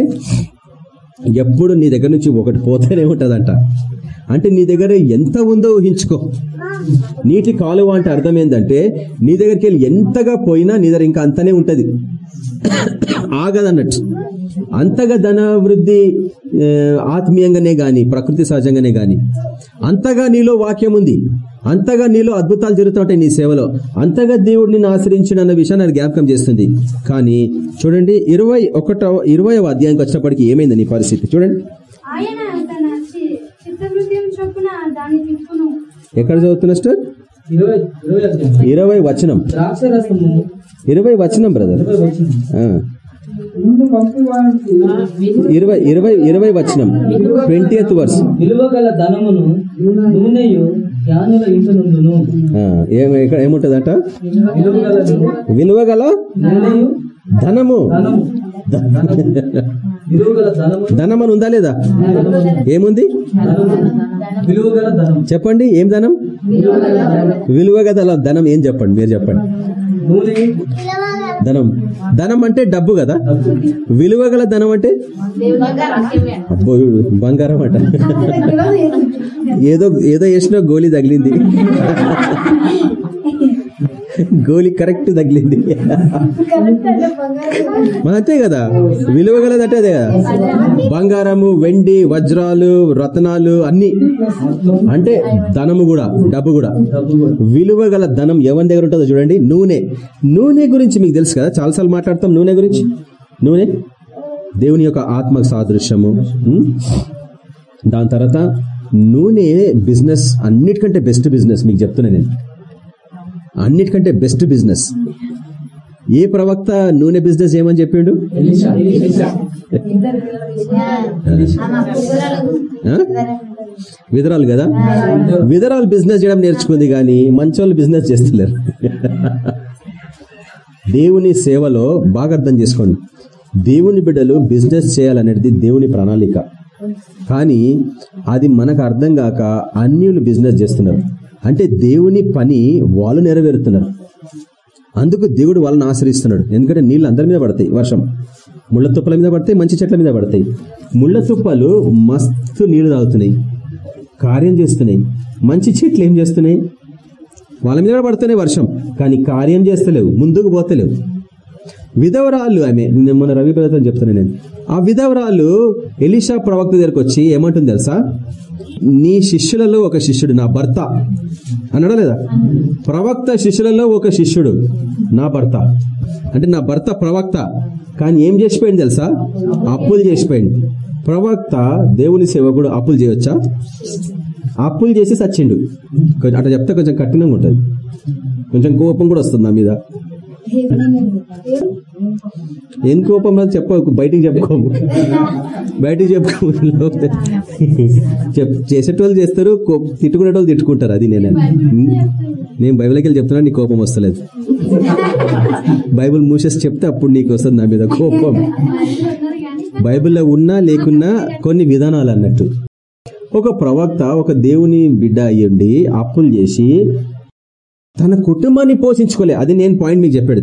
Speaker 1: ఎప్పుడు నీ దగ్గర నుంచి ఒకటి పోతేనే ఉంటదంట. అంటే నీ దగ్గర ఎంత ఉందో ఊహించుకో. నీటి కాలువ అంటే అర్థం ఏంటంటే నీ దగ్గరికి వెళ్ళి ఎంతగా పోయినా నీ దగ్గర ఇంకా అంతనే ఉంటుంది. ఆగదన్నట్టు. అంతగా ధనవృద్ధి ఆత్మీయంగానే గాని ప్రకృతి సహజంగానే గాని అంతగా నీలో వాక్యం ఉంది. అంతగా నీలో అద్భుతాలు జరుగుతుంటాయి నీ సేవలో. అంతగా దేవుడు నిన్ను ఆశ్రయించిన అన్న విషయాన్ని జ్ఞాపకం చేస్తుంది. కానీ చూడండి ఇరవై ఒకటో ఇరవై అధ్యాయానికి వచ్చినప్పటికీ ఏమైంది నీ పరిస్థితి? చూడండి. ఎక్కడ చదువుతున్నా స్టార్
Speaker 2: ఇరవై
Speaker 1: వచనం. ఇరవై వచనం బ్రదర్.
Speaker 2: ఇరవై
Speaker 1: ఇరవై ఇరవై వచనం. ట్వంటీ ఎత్ వర్స్
Speaker 2: విలువ గల ధనమును నూనెయు
Speaker 1: ఏమి ఇక్కడ ఏముంటదట?
Speaker 2: విలువ గల
Speaker 1: విలువ గల
Speaker 2: నూనెయు
Speaker 1: ధనము. ధనం అని ఉందా లేదా? ఏముంది? చెప్పండి ఏం ధనం? విలువ గల ధనం. ఏం చెప్పండి మీరు చెప్పండి. ధనం. ధనం అంటే డబ్బు కదా? విలువ గల ధనం అంటే? అబ్బో బంగారం అట. ఏదో ఏదో వేసినా గోళీ తగిలింది. గోళీ కరెక్ట్ తగిలింది. మన అంతే కదా? విలువ గలదంటే అదే కదా? బంగారము వెండి వజ్రాలు రత్నాలు అన్ని. అంటే ధనము కూడా డబ్బు కూడా. విలువ గల ధనం ఎవరి దగ్గర ఉంటుందో చూడండి. నూనె. నూనె గురించి మీకు తెలుసు కదా? చాలాసార్లు మాట్లాడతాం నూనె గురించి. నూనె? దేవుని యొక్క ఆత్మ సాదృశ్యము. దాని తర్వాత నూనె బిజినెస్ అన్నిటికంటే బెస్ట్ బిజినెస్ మీకు చెప్తున్నా నేను. అన్నిటికంటే బెస్ట్ బిజినెస్ ఏ ప్రవక్త నూనె బిజినెస్ ఏమని చెప్పిండు? విధరాలు కదా? విధరాలు బిజినెస్ చేయడం నేర్చుకుంది కానీ మంచోళ్ళు బిజినెస్ చేస్తలేరు. దేవుని సేవలో బాగా అర్థం చేసుకోండి. దేవుని బిడ్డలు బిజినెస్ చేయాలనేది దేవుని ప్రణాళిక. కానీ అది మనకు అర్థం కాక అన్యులు బిజినెస్ చేస్తున్నారు. అంటే దేవుని పని వాళ్ళు నెరవేరుతున్నారు. అందుకు దేవుడు వాళ్ళని ఆశ్రయిస్తున్నాడు. ఎందుకంటే నీళ్ళు అందరి మీద పడతాయి వర్షం. ముళ్ళ తుప్పల మీద పడతాయి మంచి చెట్ల మీద పడతాయి. ముళ్ళ తుప్పలు మస్తు నీళ్ళు తాగుతున్నాయి. కార్యం చేస్తున్నాయి. మంచి చెట్లు ఏం చేస్తున్నాయి? వాళ్ళ మీద కూడా పడుతున్నాయి వర్షం. కానీ కార్యం చేస్తలేవు ముందుకు పోతలేవు. విధవరాలు ఆమె మొన్న రవి బ్రదర్ చెప్తున్నాను నేను. ఆ విధవరాలు ఎలిషా ప్రవక్త దగ్గరకు వచ్చి ఏమంటుంది తెలుసా? నీ శిష్యులలో ఒక శిష్యుడు నా భర్త. అన్నాడా లేదా ప్రవక్త శిష్యులలో ఒక శిష్యుడు నా భర్త. అంటే నా భర్త ప్రవక్త. కానీ ఏం చేసిపోయింది తెలుసా? అప్పులు చేసిపోయింది. ప్రవక్త దేవుని సేవకుడు అప్పులు చేయొచ్చా? అప్పులు చేసి సచ్చిండు కొంచెం అట్లా చెప్తే కొంచెం కఠినంగా ఉంటుంది. కొంచెం కోపం కూడా వస్తుంది నా మీద. ఏం కోపం రాదు చెప్పకు బయటికి చెప్పుకోము. బయటికి చెప్పుకోము. చెప్ చేసేటోళ్ళు చేస్తారు తిట్టుకునేటోళ్ళు తిట్టుకుంటారు అది నేను. నేను బైబిల్కి వెళ్ళి చెప్తున్నా నీ కోపం వస్తలేదు. బైబిల్ మూసేసి చెప్తే అప్పుడు నీకు వస్తుంది నా మీద కోపం. బైబిల్లో ఉన్నా లేకున్నా కొన్ని విధానాలు అన్నట్టు. ఒక ప్రవక్త ఒక దేవుని బిడ్డ అయ్యుండి అప్పులు చేసి తన కుటుంబాన్ని పోషించుకోలే. అది నేను పాయింట్ మీకు చెప్పాడు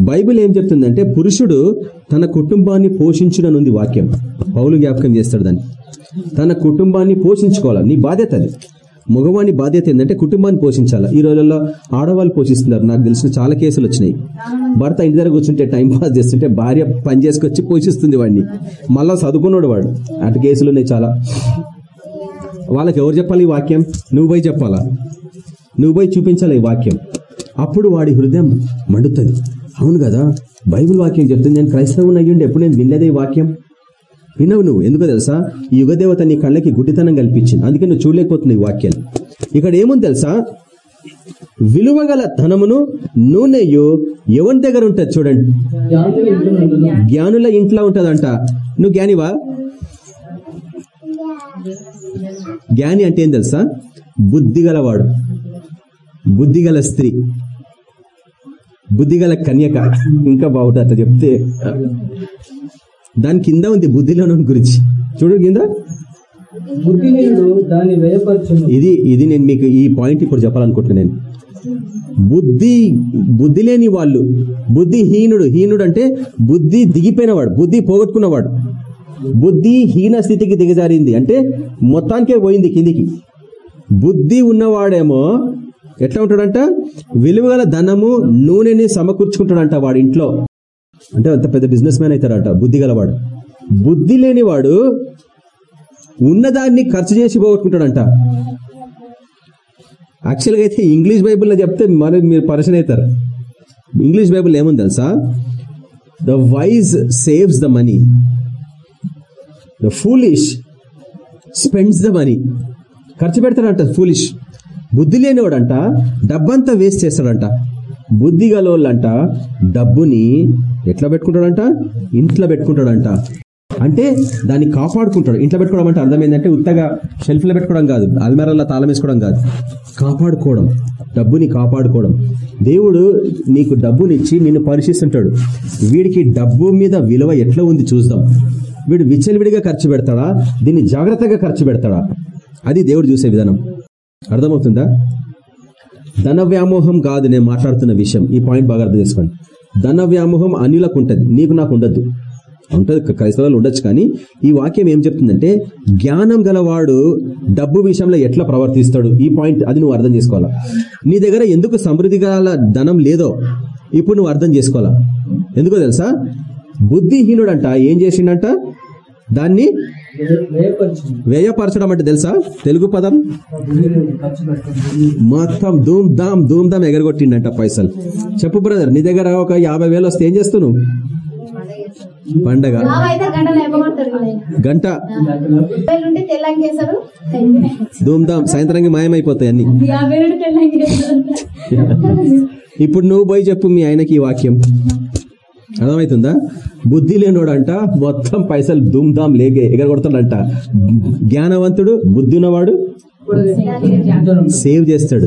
Speaker 1: బైబిల్ ఏం చెప్తుందంటే పురుషుడు తన కుటుంబాన్ని పోషించుడనుంది వాక్యం. పౌలు జ్ఞాపకం చేస్తాడు దాన్ని. తన కుటుంబాన్ని పోషించుకోవాలి? నీ బాధ్యత అది. మగవాణి బాధ్యత ఏంటంటే కుటుంబాన్ని పోషించాలి? ఈ రోజుల్లో ఆడవాళ్ళు పోషిస్తున్నారు. నాకు తెలిసిన చాలా కేసులు వచ్చినాయి. భర్త ఇంటి దగ్గర కూర్చుంటే టైం పాస్ చేస్తుంటే భార్య పని చేసుకొచ్చి పోషిస్తుంది వాడిని. మళ్ళా చదువుకున్నాడు వాడు. అటు కేసులు ఉన్నాయి చాలా. వాళ్ళకి ఎవరు చెప్పాలి ఈ వాక్యం? నువ్వు పోయి చెప్పాలా? నువ్వు పోయి చూపించాలి ఈ వాక్యం. అప్పుడు వాడి హృదయం మండుతుంది. అవును కదా బైబిల్ వాక్యం చెప్తుంది నేను క్రైస్తవుని అయ్యుండి ఎప్పుడు నేను వినలేదే ఈ వాక్యం? వినవు నువ్వు ఎందుకో తెలుసా? ఈ యుగదేవత నీ కళ్ళకి గుడ్డితనం కల్పించింది అందుకే నువ్వు చూడలేకపోతున్నావు ఈ వాక్యాలు. ఇక్కడ ఏముంది తెలుసా? విలువ గల ధనమును నూనెయు ఎవరి దగ్గర ఉంటుంది చూడండి.
Speaker 2: జ్ఞానుల
Speaker 1: ఇంట్లో ఉంటదంట. నువ్వు జ్ఞానివా? జ్ఞాని అంటే ఏం తెలుసా? బుద్ధిగలవాడు బుద్ధిగల స్త్రీ బుద్ధిగల కన్యక ఇంకా బాగుంటుంది అట్లా చెప్తే దాని కింద ఉంది బుద్ధిలోని గురించి. చూడు కింద. ఇది ఇది నేను మీకు ఈ పాయింట్ ఇప్పుడు చెప్పాలనుకుంటున్నాను నేను. బుద్ధి బుద్ధి లేని వాళ్ళు బుద్ధిహీనుడు హీనుడు అంటే బుద్ధి దిగిపోయినవాడు బుద్ధి పోగొట్టుకున్నవాడు. బుద్ధి హీన స్థితికి దిగజారింది. అంటే మొత్తానికే పోయింది కిందికి. బుద్ధి ఉన్నవాడేమో ఎట్లా ఉంటాడంట? విలువగల ధనము నూనెని సమకూర్చుకుంటాడంట వాడి ఇంట్లో. అంటే అంత పెద్ద బిజినెస్ మ్యాన్ అవుతాడంట బుద్ధి గలవాడు. బుద్ధి లేనివాడు ఉన్నదాన్ని ఖర్చు చేసి పోగొట్టుకుంటాడంట. యాక్చువల్గా అయితే ఇంగ్లీష్ బైబిల్లో చెప్తే మరి మీరు పరిచయం అవుతారు. ఇంగ్లీష్ బైబిల్ ఏముంది తెలుసా? The wise saves the money the foolish spends the money ఖర్చు పెడతాడంట ఫూలిష్ బుద్ధి లేనివాడంట డబ్బంతా వేస్ట్ చేస్తాడంట. బుద్ధి గలవాళ్ళంట డబ్బుని ఎట్లా పెట్టుకుంటాడంట? ఇంట్లో పెట్టుకుంటాడంట. అంటే దాన్ని కాపాడుకుంటాడు. ఇంట్లో పెట్టుకోవడం అంటే అర్థం ఏంటంటే ఉత్తగా షెల్ఫ్లో పెట్టుకోవడం కాదు అల్మెరల్లో తాళం వేసుకోవడం కాదు. కాపాడుకోవడం డబ్బుని కాపాడుకోవడం. దేవుడు నీకు డబ్బునిచ్చి నిన్ను పరీక్షిస్తుంటాడు. వీడికి డబ్బు మీద విలువ ఎట్లా ఉంది చూద్దాం. వీడు విచ్చలవిడిగా ఖర్చు పెడతాడా? దీన్ని జాగ్రత్తగా ఖర్చు పెడతాడా? అది దేవుడు చూసే విధానం. అర్థమవుతుందా? ధన వ్యామోహం కాదు నేను మాట్లాడుతున్న విషయం. ఈ పాయింట్ బాగా అర్థం చేసుకోండి. ధన వ్యామోహం అన్యులకు ఉంటుంది. నీకు నాకు ఉండద్దు. ఉంటుంది. క్రైస్తవాలు ఉండొచ్చు కానీ ఈ వాక్యం ఏం చెప్తుందంటే జ్ఞానం గలవాడు డబ్బు విషయంలో ఎట్లా ప్రవర్తిస్తాడు? ఈ పాయింట్ అది నువ్వు అర్థం చేసుకోవాలా? నీ దగ్గర ఎందుకు సమృద్ధి గల ధనం లేదో ఇప్పుడు నువ్వు అర్థం చేసుకోవాలా? ఎందుకో తెలుసా? బుద్ధిహీనుడంట ఏం చేసిండంట? దాన్ని వ్యయపరచడం అంటే తెలుసా? తెలుగు పదం? మొత్తం ధూమ్ ధామ్ ధూమ్ ధామ్ ఎగరగొట్టిండంట పైసలు. చెప్పు బ్రదర్ నీ దగ్గర ఒక యాభై వేలు వస్తే ఏం చేస్తావు నువ్వు పండగ
Speaker 3: గంట
Speaker 1: ధూమ్ ధామ్ సాయంత్రానికి మాయమైపోతాయి అన్ని. ఇప్పుడు నువ్వు పోయి చెప్పు మీ ఆయనకి ఈ వాక్యం. అర్థమవుతుందా? బుద్ధి లేనోడంట మొత్తం పైసలు ధూమ్ ధామ్ లేకే ఎగరగొడతాడంట. జ్ఞానవంతుడు బుద్ధి ఉన్నవాడు సేవ్ చేస్తాడు.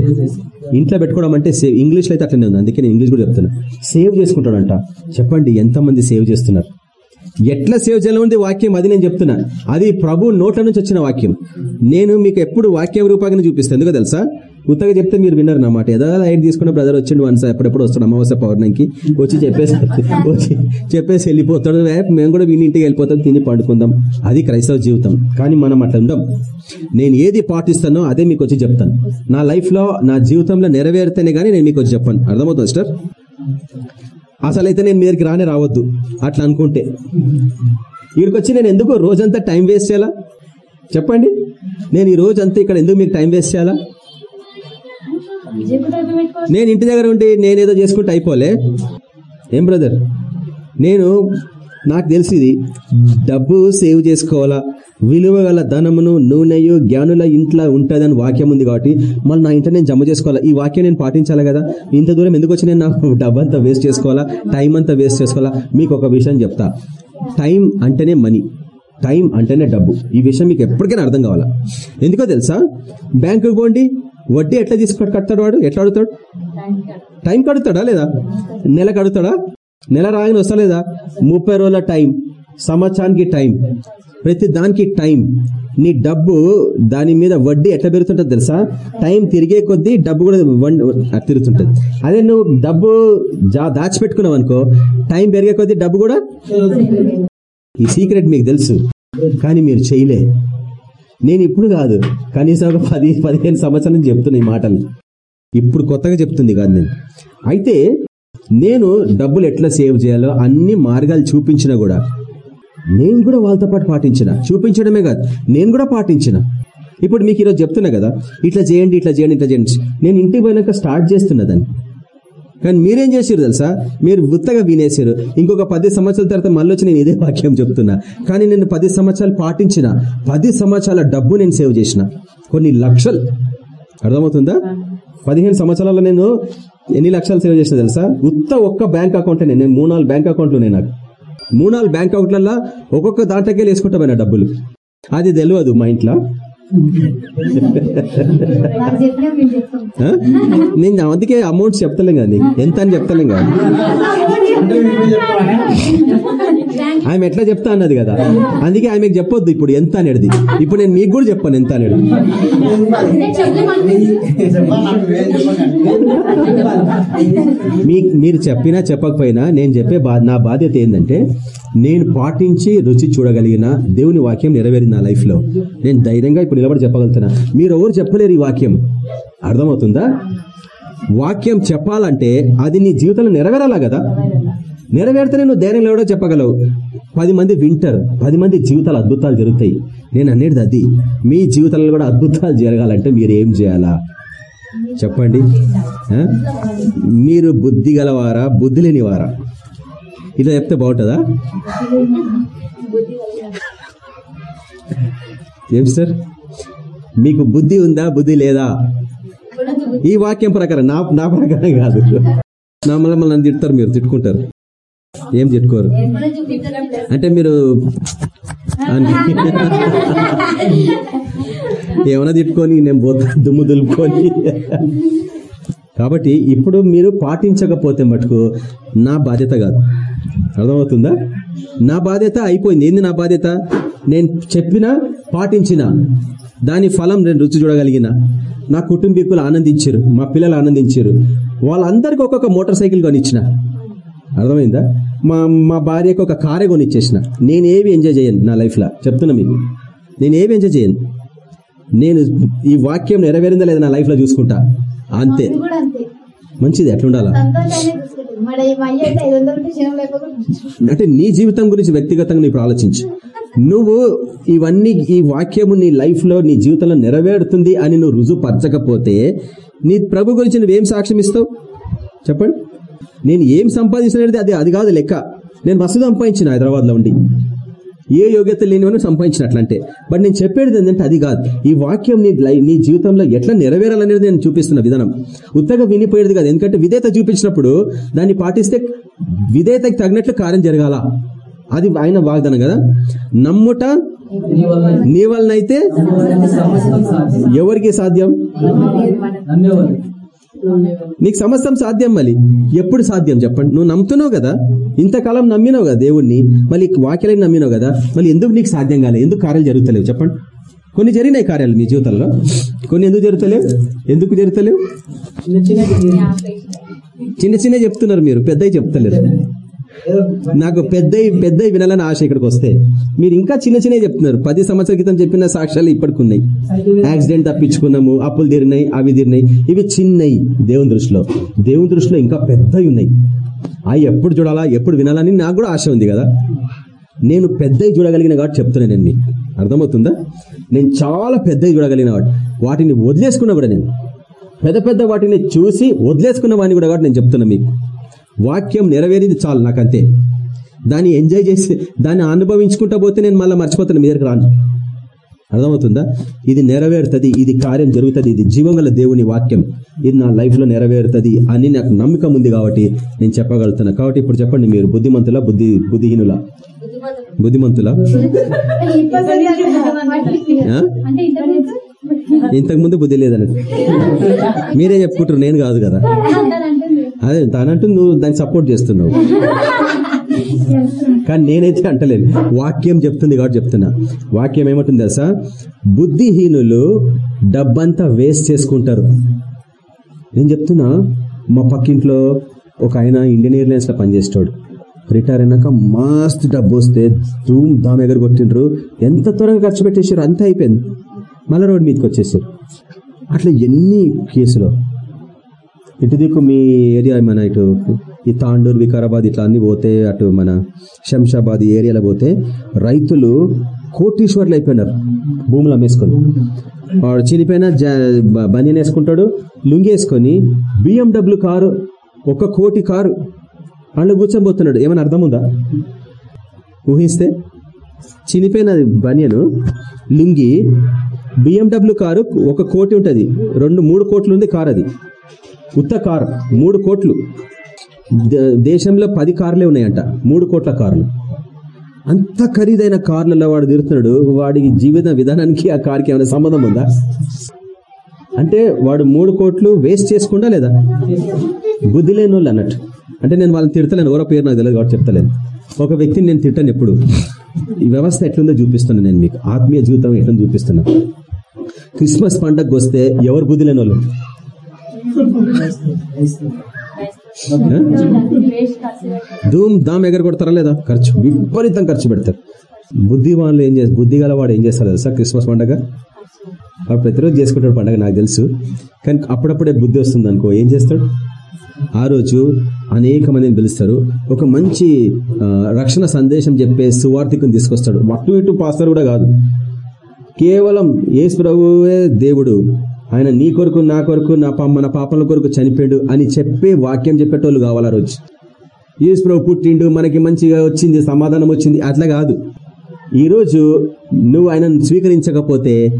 Speaker 1: ఇంట్లో పెట్టుకోవడం అంటే సేవ్. ఇంగ్లీష్లో అయితే అట్లనే ఉంది అందుకే నేను ఇంగ్లీష్ కూడా చెప్తున్నా. సేవ్ చేసుకుంటాడంట. చెప్పండి ఎంతమంది సేవ్ చేస్తున్నారు? ఎట్లా సేవ్ చేయాలంటే వాక్యం? అది నేను చెప్తున్నా. అది ప్రభు నోట్ల నుంచి వచ్చిన వాక్యం. నేను మీకు ఎప్పుడు వాక్యం రూపాన్ని చూపిస్తాను. ఎందుకో తెలుసా? ఉత్తగా చెప్తే మీరు విన్నారు నా మాట. ఏదో లైట్ తీసుకున్న బ్రదర్ వచ్చిండు వన్స్ ఎప్పుడెప్పుడు వస్తాడు అమావాస్య పౌర్ణంకి వచ్చి చెప్పేసి వచ్చి చెప్పేసి వెళ్ళిపోతాడు. మేము కూడా విని ఇంటికి వెళ్ళిపోతాం తిని పండుకుందాం. అది క్రైస్తవ జీవితం. కానీ మనం అట్లా ఉండం. నేను ఏది పాటిస్తానో అదే మీకు వచ్చి చెప్తాను. నా లైఫ్లో నా జీవితంలో నెరవేరితేనే కానీ నేను మీకు వచ్చి చెప్పాను. అర్థమవుతుంది సిస్టర్? అసలు అయితే నేను మీ దగ్గరికి రానే రావద్దు. అట్లా అనుకుంటే. ఇక్కడికి వచ్చి నేను ఎందుకు రోజంతా టైం వేస్ట్ చేయాలా? చెప్పండి. నేను ఈ రోజంతా ఇక్కడ ఎందుకు మీకు టైం వేస్ట్ చేయాలా? నేను ఇంటి దగ్గర ఉండి నేనేదో చేసుకుంటే అయిపోలే. ఏం బ్రదర్? నేను నాకు తెలిసింది డబ్బు సేవ్ చేసుకోవాలా? విలువ గల ధనమును నూనెయు జ్ఞానుల ఇంట్లో ఉంటుందని వాక్యం ఉంది కాబట్టి మళ్ళీ నా ఇంట్లో నేను జమ చేసుకోవాలా? ఈ వాక్యం నేను పాటించాలి కదా? ఇంత దూరం ఎందుకు వచ్చి నేను నాకు డబ్బు అంతా వేస్ట్ చేసుకోవాలా? టైం అంతా వేస్ట్ చేసుకోవాలా? మీకు ఒక విషయం చెప్తా. టైం అంటేనే మనీ. టైం అంటేనే డబ్బు. ఈ విషయం మీకు ఎప్పటికైనా అర్థం కావాలా? ఎందుకో తెలుసా? బ్యాంకుకి పోండి వడ్డీ ఎట్లా తీసుకొని కడతాడు వాడు? ఎట్లా అడుగుతాడు? టైం కడుతాడా లేదా? నెల కడుతాడా? నెల రాగానే వస్తలేదా? ముప్పై రోజుల టైం. సంవత్సరానికి టైం. ప్రతి దానికి టైం. నీ డబ్బు దాని మీద వడ్డీ ఎట్లా పెరుగుతుంటుంది తెలుసా? టైం తిరిగే కొద్దీ డబ్బు కూడా వన్- అదే నువ్వు డబ్బు జా- దాచిపెట్టుకున్నావు అనుకో టైం పెరిగే కొద్దీ డబ్బు కూడా ఈ సీక్రెట్ మీకు తెలుసు. కానీ మీరు చేయలే. నేను ఇప్పుడు కాదు. కనీసం ఒక పది పదిహేను సంవత్సరాల నుంచి చెప్తున్నా ఈ మాటలు. ఇప్పుడు కొత్తగా చెప్తుంది కాదు నేను. అయితే నేను డబ్బులు ఎట్లా సేవ్ చేయాలో అన్ని మార్గాలు చూపించినా కూడా నేను కూడా వాళ్ళతో పాటు పాటించిన. చూపించడమే కాదు నేను కూడా పాటించిన. ఇప్పుడు మీకు ఈరోజు చెప్తున్నా కదా ఇట్లా చేయండి ఇట్లా చేయండి ఇట్లా చేయండి. నేను ఇంటికి పోయినాక స్టార్ట్ చేస్తున్నా దాన్ని కానీ మీరేం చేసారు తెలుసా? మీరు గుత్తగా వినేసారు ఇంకొక పది సంవత్సరాల తర్వాత మళ్ళీ వచ్చి నేను ఇదే వాక్యం చెప్తున్నా. కానీ నేను పది సంవత్సరాలు పాటించిన పది సంవత్సరాల డబ్బు నేను సేవ్ చేసిన. కొన్ని లక్షలు. అర్థమవుతుందా? పదిహేను సంవత్సరాలలో నేను ఎన్ని లక్షలు సేవ్ చేసిన తెలుసా? ఉత్త ఒక్క బ్యాంక్ అకౌంట్ నేను మూడు నాలుగు బ్యాంక్ అకౌంట్లు ఉన్నాయి నాకు. మూడు నాలుగు బ్యాంక్ అకౌంట్లలో ఒక్కొక్క దాంట్లోకి వెళ్ళి డబ్బులు? అది తెలియదు మా ఇంట్లో. నేను అందుకే అమౌంట్ చెప్తలేం కదా ఎంత అని చెప్తలేం కదా ఆమె ఎట్లా చెప్తా అన్నది కదా. అందుకే ఆమెకు చెప్పొద్దు ఇప్పుడు ఎంత అనేది. ఇప్పుడు నేను మీకు కూడా చెప్పాను ఎంత అనేది. మీ మీరు చెప్పినా చెప్పకపోయినా నేను చెప్పే నా బాధ్యత ఏంటంటే నేను పాటించి రుచి చూడగలిగిన దేవుని వాక్యం నెరవేరింది నా లైఫ్లో నేను ధైర్యంగా ఇప్పుడు నిలబడి చెప్పగలుగుతున్నా. మీరు ఎవరు చెప్పలేరు ఈ వాక్యం? అర్థమవుతుందా? వాక్యం చెప్పాలంటే అది నీ జీవితంలో నెరవేరాలా కదా? నెరవేరితేనే నువ్వు ధైర్యం ఎవడో చెప్పగలవు. పది మంది వింటారు పది మంది జీవితాలు అద్భుతాలు జరుగుతాయి. నేను అనేది అది. మీ జీవితాలలో కూడా అద్భుతాలు జరగాలంటే మీరు ఏం చేయాలా? చెప్పండి. మీరు బుద్ధి గలవారా బుద్ధి లేనివారా? ఇలా చెప్తే బాగుంటుందా? ఏం సార్? మీకు బుద్ధి ఉందా బుద్ధి లేదా? ఈ వాక్యం ప్రకారం నా నా ప్రకారం కాదు. నా మళ్ళీ మళ్ళీ నన్ను తిడతారు మీరు తిట్టుకుంటారు. ఏం చెప్పుకోరు? అంటే మీరు ఏమైనా తిట్టుకొని నేను పోతా దుమ్ము దులుపుకొని. కాబట్టి ఇప్పుడు మీరు పాటించకపోతే మటుకు నా బాధ్యత కాదు. అర్థమవుతుందా? నా బాధ్యత అయిపోయింది. ఏంది నా బాధ్యత? నేను చెప్పిన పాటించిన దాని ఫలం నేను రుచి చూడగలిగిన. నా కుటుంబీకులు ఆనందించారు మా పిల్లలు ఆనందించారు. వాళ్ళందరికీ ఒక్కొక్క మోటార్ సైకిల్ కొనిచ్చిన. అర్థమైందా? మా మా భార్యకు ఒక కారే కొనిచ్చేసిన. నేను ఏవి ఎంజాయ్ చేయను నా లైఫ్లో చెప్తున్నా మీకు. నేను ఏవి ఎంజాయ్ చేయను. నేను ఈ వాక్యం నెరవేరిందా లేదా నా లైఫ్లో చూసుకుంటా. అంతే. మంచిది ఎట్లుండాలా అంటే నీ జీవితం గురించి వ్యక్తిగతంగా ఇప్పుడు ఆలోచించు. నువ్వు ఇవన్నీ ఈ వాక్యము నీ లైఫ్లో నీ జీవితంలో నెరవేరుతుంది అని నువ్వు రుజుపరచకపోతే నీ ప్రభు గురించి నువ్వేం సాక్ష్యం ఇస్తావు? చెప్పండి. నేను ఏం సంపాదించినది అది అది కాదు లెక్క. నేను మస్తు సంపాదించిన హైదరాబాద్లో ఉండి. ఏ యోగ్యత లేనివని సంపాదించినట్లంటే. బట్ నేను చెప్పేది ఏంటంటే అది కాదు. ఈ వాక్యం నీ నీ జీవితంలో ఎట్లా నెరవేరాలనేది నేను చూపిస్తున్న విధానం. ఉత్తగా వినిపోయేది కాదు. ఎందుకంటే విధేయత చూపించినప్పుడు దాన్ని పాటిస్తే విధేయతకి తగినట్లు కార్యం జరగాల. అది ఆయన వాగ్దానం కదా. నమ్ముట
Speaker 2: నీ
Speaker 1: వలనైతే ఎవరికి సాధ్యం? నీకు సమస్తం సాధ్యం మళ్ళీ. ఎప్పుడు సాధ్యం చెప్పండి. నువ్వు నమ్ముతున్నావు కదా? ఇంతకాలం నమ్మినావు కదా దేవుణ్ణి? మళ్ళీ వాక్యాలని నమ్మినావు కదా? మళ్ళీ ఎందుకు నీకు సాధ్యం కాలేదు? ఎందుకు కార్యాలు జరుగుతలేవు? చెప్పండి. కొన్ని జరిగినాయి కార్యాలు మీ జీవితంలో. కొన్ని ఎందుకు జరుగుతలేవు? ఎందుకు జరుగుతలేవు?
Speaker 2: చిన్న చిన్న
Speaker 1: చెప్తున్నారు మీరు. పెద్దవి చెప్తలేరు. నాకు పెద్ద పెద్ద వినాలని ఆశ ఇక్కడికి వస్తే. మీరు ఇంకా చిన్న చిన్నవి చెప్తున్నారు. పది సంవత్సరాల క్రితం చెప్పిన సాక్ష్యాలు ఇప్పటికి ఉన్నాయి యాక్సిడెంట్ తప్పించుకున్నాము అప్పులు తీరినాయి అవి తీరినాయి. ఇవి చిన్నవి దేవుని దృష్టిలో. దేవుని దృష్టిలో ఇంకా పెద్దవి ఉన్నాయి. అవి ఎప్పుడు చూడాలా ఎప్పుడు వినాలని నాకు కూడా ఆశ ఉంది కదా. నేను పెద్దవి చూడగలిగిన కాబట్టి చెప్తున్నాను నేను మీకు. అర్థమవుతుందా? నేను చాలా పెద్దవి చూడగలిగిన వాటి వాటిని వదిలేసుకున్నా కూడా నేను. పెద్ద పెద్ద వాటిని చూసి వదిలేసుకున్న వాడిని కూడా కాబట్టి నేను చెప్తున్నా మీకు. వాక్యం నెరవేరింది చాలు నాకంతే. దాన్ని ఎంజాయ్ చేసి దాన్ని అనుభవించుకుంటా పోతే నేను మళ్ళీ మర్చిపోతాను మీ దగ్గరకు రాను. అర్థమవుతుందా? ఇది నెరవేరుతుంది ఇది కార్యం జరుగుతుంది ఇది జీవంగల దేవుని వాక్యం. ఇది నా లైఫ్లో నెరవేరుతుంది అని నాకు నమ్మకం ఉంది కాబట్టి నేను చెప్పగలుగుతున్నా. కాబట్టి ఇప్పుడు చెప్పండి మీరు బుద్ధిమంతుల బుద్ధి బుద్ధిహీనుల? బుద్ధిమంతుల?
Speaker 3: ఇంతకుముందు
Speaker 1: ఇంతకు ముందు బుద్ధి లేదని మీరే చెప్పుకుంటారు నేను కాదు కదా. అదే తానంటూ నువ్వు దాన్ని సపోర్ట్ చేస్తున్నావు. కానీ నేనైతే అంటలేను. వాక్యం చెప్తుంది కాబట్టి చెప్తున్నా. వాక్యం ఏమంటుంది తెలుసా? బుద్ధిహీనులు డబ్బంతా వేస్ట్ చేసుకుంటారు. నేను చెప్తున్నా మా పక్కింట్లో ఒక ఆయన ఇండియన్ ఎయిర్లైన్స్లో పనిచేస్తాడు రిటైర్ అయినాక మస్తు డబ్బు వస్తే ధూమ్ దామ్ ఎగర కొట్టిండ్రు ఎంత త్వరగా ఖర్చు పెట్టేసారు అంతా అయిపోయింది. మళ్ళీ రోడ్ మీదకి వచ్చేసారు అట్లా ఎన్ని కేసులు? ఇటు దిక్కు మీ ఏరియా మన ఇటు ఈ తాండూరు వికారాబాద్ ఇట్లా అన్ని పోతే అటు మన శంషాబాద్ ఈ ఏరియాలో పోతే రైతులు కోటీశ్వర్లు అయిపోయినారు భూములు అమ్మేసుకొని. వాడు చనిపోయిన బనియన్ వేసుకుంటాడు లుంగి వేసుకొని బిఎండబ్ల్యూ కారు ఒక కోటి కారు అందులో కూర్చోబోతున్నాడు ఏమైనా అర్థం ఉందా? ఊహిస్తే చినిపోయిన బనియను లుంగి బిఎండబ్ల్యూ కారు ఒక కోటి ఉంటుంది. రెండు మూడు కోట్లు ఉంది కారు అది. ఉత్త కార్ మూడు కోట్లు. ద- దేశంలో పది కార్లే ఉన్నాయంట మూడు కోట్ల కార్లు. అంత ఖరీదైన కార్లలో వాడు తిరుగుతున్నాడు వాడికి జీవిత విధానానికి ఆ కార్కి ఏమైనా సంబంధం ఉందా? అంటే వాడు మూడు కోట్లు వేస్ట్ చేసుకుండా లేదా? బుద్ధి లేని వాళ్ళు అన్నట్టు. అంటే నేను వాళ్ళని తిడతలేను ఎవరో పేరు నాకు తెలియదు కాబట్టి చెప్తలేను. ఒక వ్యక్తిని నేను తిట్టాను ఎప్పుడు. ఈ వ్యవస్థ ఎట్లుందో చూపిస్తున్నాను నేను మీకు. ఆత్మీయ జీవితం ఎట్లా చూపిస్తున్నా. క్రిస్మస్ పండగకు వస్తే ఎవరు బుద్ధి లేని వాళ్ళు ధూమ్ ధామ్ ఎగర కొడతారా లేదా? ఖర్చు విపరీతం ఖర్చు పెడతారు. బుద్ధి వాళ్ళు ఏం చేస్తారు బుద్ధి గలవాడు ఏం చేస్తారు తెలుసా క్రిస్మస్ పండగ? అప్పుడు ప్రతిరోజు చేసుకుంటాడు పండగ నాకు తెలుసు. కానీ అప్పుడప్పుడే బుద్ధి వస్తుంది అనుకో ఏం చేస్తాడు? ఆ రోజు అనేక మందిని పిలుస్తారు. ఒక మంచి రక్షణ సందేశం చెప్పే సువార్థికుని తీసుకొస్తాడు. అటు ఇటు పాస్తారు కూడా కాదు. కేవలం ఏసు ప్రభువే దేవుడు. ఆయన నీ కొరకు నా కొరకు నా మన పాపల కొరకు చనిపోయాడు అని చెప్పే వాక్యం చెప్పేటోళ్ళు కావాలి రోజు? యేసు ప్రభు పుట్టిండు మనకి మంచిగా వచ్చింది సమాధానం వచ్చింది అట్లా కాదు. ఈరోజు నువ్వు ఆయనను స్వీకరించకపోతే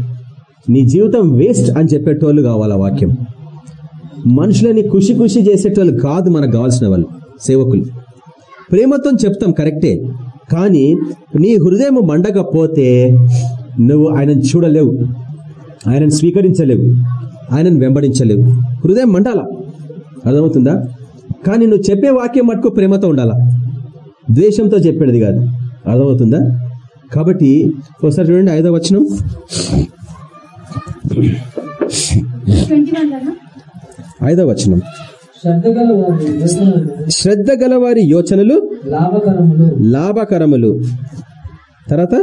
Speaker 1: నీ జీవితం వేస్ట్ అని చెప్పేటోళ్ళు కావాలి వాక్యం? మనుషులని ఖుషి ఖుషి చేసేటోళ్ళు కాదు మనకు కావాల్సిన వాళ్ళు సేవకులు. ప్రేమతో చెప్తాం కరెక్టే. కానీ నీ హృదయం మండకపోతే నువ్వు ఆయనను చూడలేవు. ఆయనను స్వీకరించలేవు. ఆయనను వెంబడించలేవు. హృదయం మండాల? అర్థమవుతుందా? కానీ నువ్వు చెప్పే వాక్యం మటుకు ప్రేమతో ఉండాలా? ద్వేషంతో చెప్పేది కాదు. అర్థమవుతుందా? కాబట్టి ఒకసారి చూడండి ఐదో వచనం. ఐదో వచనం.
Speaker 2: శ్రద్ధ గల వారి యోచనలు లాభకరములు.
Speaker 1: తర్వాత?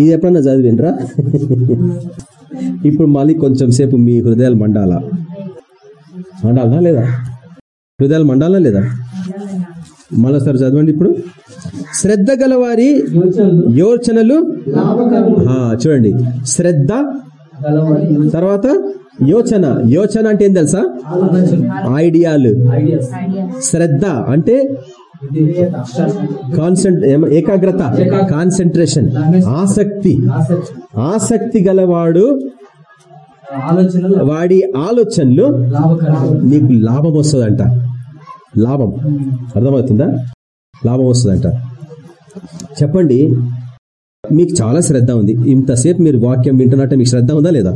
Speaker 1: ఇది ఎప్పుడన్నా చదివినరా ఇప్పుడు మళ్ళీ కొంచెం సేపు మీ హృదయాలు మండాలా? మండాలా లేదా? హృదయాలు మండాలా లేదా? మరోసారి చదవండి ఇప్పుడు. శ్రద్ధ గలవారి
Speaker 2: యోచనలు.
Speaker 1: చూడండి. శ్రద్ధ తర్వాత యోచన. యోచన అంటే ఏం తెలుసా? ఐడియాలు. శ్రద్ధ అంటే కాన్సెంట్ ఏకాగ్రత కాన్సన్ట్రేషన్ ఆసక్తి.
Speaker 2: ఆసక్తి
Speaker 1: గలవాడు వాడి ఆలోచనలు నీకు లాభం వస్తుందంట. లాభం. అర్థమవుతుందా? లాభం వస్తుందంట. చెప్పండి. మీకు చాలా శ్రద్ధ ఉంది. ఇంతసేపు మీరు వాక్యం వింటున్నట్టే మీకు శ్రద్ధ ఉందా లేదా?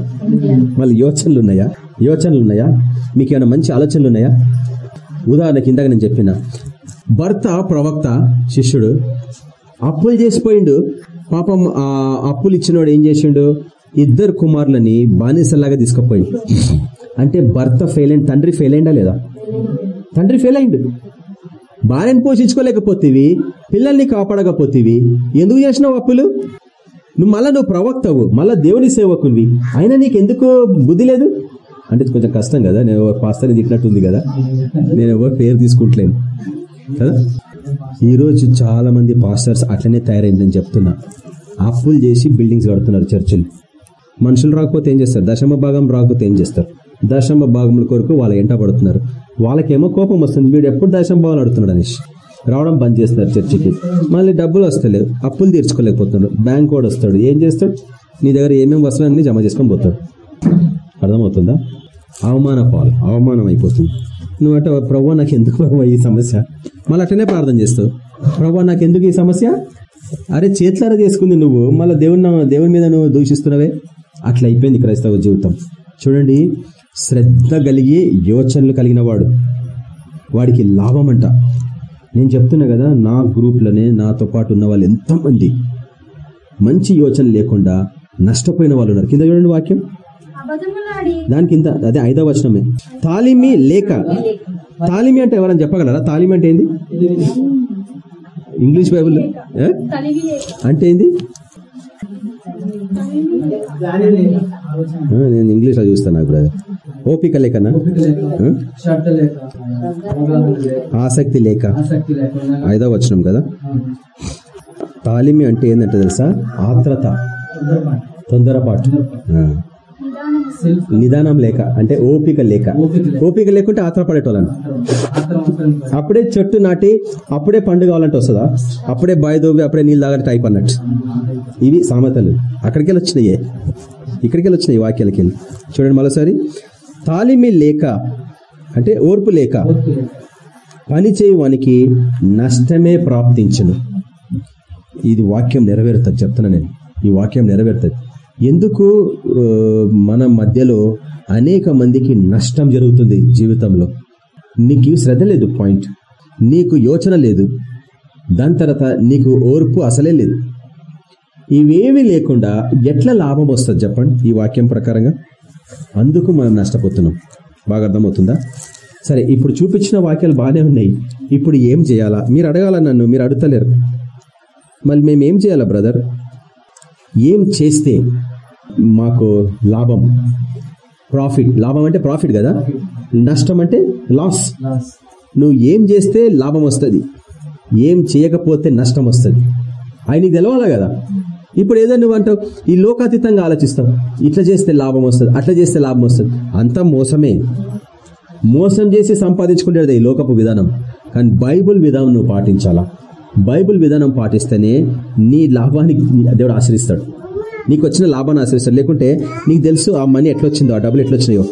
Speaker 1: మళ్ళీ యోచనలు ఉన్నాయా? యోచనలు ఉన్నాయా? మీకు ఏమైనా మంచి ఆలోచనలు ఉన్నాయా? ఉదాహరణకి ఇందాక నేను చెప్పిన భర్త ప్రవక్త శిష్యుడు అప్పులు చేసిపోయిండు. పాపం ఆ అప్పులు ఇచ్చినవాడు ఏం చేసిండు? ఇద్దరు కుమారులని బానిసలాగా తీసుకుపోయిండు. అంటే భర్త ఫెయిల్ అయింది తండ్రి ఫెయిల్ అయిందా లేదా? తండ్రి ఫెయిల్ అయిండు. భార్యను పోషించుకోలేకపోతేవి పిల్లల్ని కాపాడకపోతేవి. ఎందుకు చేసినావు అప్పులు? నువ్వు మళ్ళా నువ్వు ప్రవక్తవు మళ్ళా దేవుని సేవకునివి. అయినా నీకు ఎందుకు బుద్ధి లేదు? అంటే కొంచెం కష్టం కదా నేను పాస్తాని తిట్టినట్టుంది కదా. నేను ఎవరు పేరు తీసుకుంటలేను. ఈరోజు చాలా మంది పాస్టర్స్ అట్లనే తయారైందని చెప్తున్నా. అప్పులు చేసి బిల్డింగ్స్ కడుతున్నారు చర్చిలు మనుషులు రాకపోతే ఏం చేస్తారు? దశమ భాగం రాకపోతే ఏం చేస్తారు? దశమ భాగముల కొరకు వాళ్ళ ఎంట పడుతున్నారు. వాళ్ళకేమో కోపం వస్తుంది. వీడు ఎప్పుడు దశమ భాగాలు అడుతున్నాడు అనేసి రావడం బంద్ చేస్తున్నారు చర్చికి మళ్ళీ డబ్బులు వస్తలేవు. అప్పులు తీర్చుకోలేకపోతున్నాడు బ్యాంక్ వాడు వస్తాడు. ఏం చేస్తాడు? నీ దగ్గర ఏమేమి వస్తువులు అన్ని జమ చేసుకొని పోతాడు. అర్థమవుతుందా? అవమాన పాలు. అవమానం అయిపోతుంది. నువ్వు అంటే ప్రభు నాకు ఎందుకు ప్రభు ఈ సమస్య? మళ్ళీ అట్టనే ప్రార్థన చేస్తావు ప్రవ్వ నాకు ఎందుకు ఈ సమస్య? అరే చేతులార చేసుకుంది నువ్వు. మళ్ళీ దేవుని దేవుని మీద నువ్వు దూషిస్తున్నావే? అట్లా అయిపోయింది క్రైస్తవ జీవితం. చూడండి శ్రద్ధ కలిగి యోచనలు కలిగిన వాడు. వాడికి లాభం అంట. నేను చెప్తున్నా కదా నా గ్రూప్లోనే నాతో పాటు ఉన్న వాళ్ళు ఎంతమంది మంచి యోచన లేకుండా నష్టపోయిన వాళ్ళు ఉన్నారు. కింద చూడండి వాక్యం. దానికి ఇంత అదే ఐదవ వచనమే. తాలిమి లేక తాలిమి అంటే ఎవరైనా చెప్పగలరా? తాలిమి అంటే ఏంది? ఇంగ్లీష్ బైబుల్ అంటే ఏంది? నేను ఇంగ్లీష్లో చూస్తాను నాకు బ్రదర్. ఓపిక లేకనా ఆసక్తి లేక ఐదవ వచనం కదా? తాలిమి అంటే ఏంటంటే తెలుసా? ఆత్రత.
Speaker 2: తొందరపాటు.
Speaker 3: నిదానం
Speaker 1: లేక అంటే ఓపిక లేక.
Speaker 2: ఓపిక
Speaker 1: లేకుంటే ఆత్రపడేటోళ్ళను. అప్పుడే చెట్టు నాటి అప్పుడే పండు కావాలంటే వస్తుందా? అప్పుడే బాయ్ దోవి అప్పుడే నీళ్ళు తాగని టైప్ అన్నట్టు. ఇవి సామెతలు. అక్కడికి వెళ్ళి వచ్చినాయే. ఇక్కడికి వెళ్ళి వచ్చినాయి వాక్యాలకి. వెళ్ళి చూడండి మరోసారి. తాలిమి లేక అంటే ఓర్పు లేక పని చేయవానికి నష్టమే ప్రాప్తించను. ఇది వాక్యం నెరవేరుతుంది చెప్తున్నా నేను. ఈ వాక్యం నెరవేరుతుంది. ఎందుకు మన మధ్యలో అనేక మందికి నష్టం జరుగుతుంది జీవితంలో. నీకు శ్రద్ధ లేదు పాయింట్. నీకు యోచన లేదు. దాని తర్వాత నీకు ఓర్పు అసలే లేదు. ఇవేవి లేకుండా ఎట్లా లాభం వస్తుంది చెప్పండి ఈ వాక్యం ప్రకారంగా? అందుకు మనం నష్టపోతున్నాం. బాగా అర్థమవుతుందా? సరే ఇప్పుడు చూపించిన వాక్యాలు బాగానే ఉన్నాయి. ఇప్పుడు ఏం చేయాలా? మీరు అడగాల నన్ను? మీరు అడుగుతలేరు. మళ్ళీ మేము ఏం చేయాలా బ్రదర్? ఏం చేస్తే మాకు లాభం. ప్రాఫిట్ లాభం అంటే ప్రాఫిట్ కదా? నష్టం అంటే లాస్. నువ్వు ఏం చేస్తే లాభం వస్తుంది? ఏం చేయకపోతే నష్టం వస్తుంది? ఆయనకి తెలవాలా కదా? ఇప్పుడు ఏదో నువ్వు అంటావు ఈ లోకాతీతంగా ఆలోచిస్తావు ఇట్లా చేస్తే లాభం వస్తుంది అట్లా చేస్తే లాభం వస్తుంది. అంతా మోసమే. మోసం చేసి సంపాదించుకునేది ఈ లోకపు విధానం. కానీ బైబుల్ విధానం నువ్వు పాటించాలా? బైబుల్ విధానం పాటిస్తేనే నీ లాభాన్ని దేవుడు ఆశ్రయిస్తాడు. నీకు వచ్చిన లాభాన్ని ఆశ్రయిస్తాడు. లేకుంటే నీకు తెలుసు ఆ మనీ ఎట్లా వచ్చిందో ఆ డబ్బులు ఎట్లా వచ్చినాయో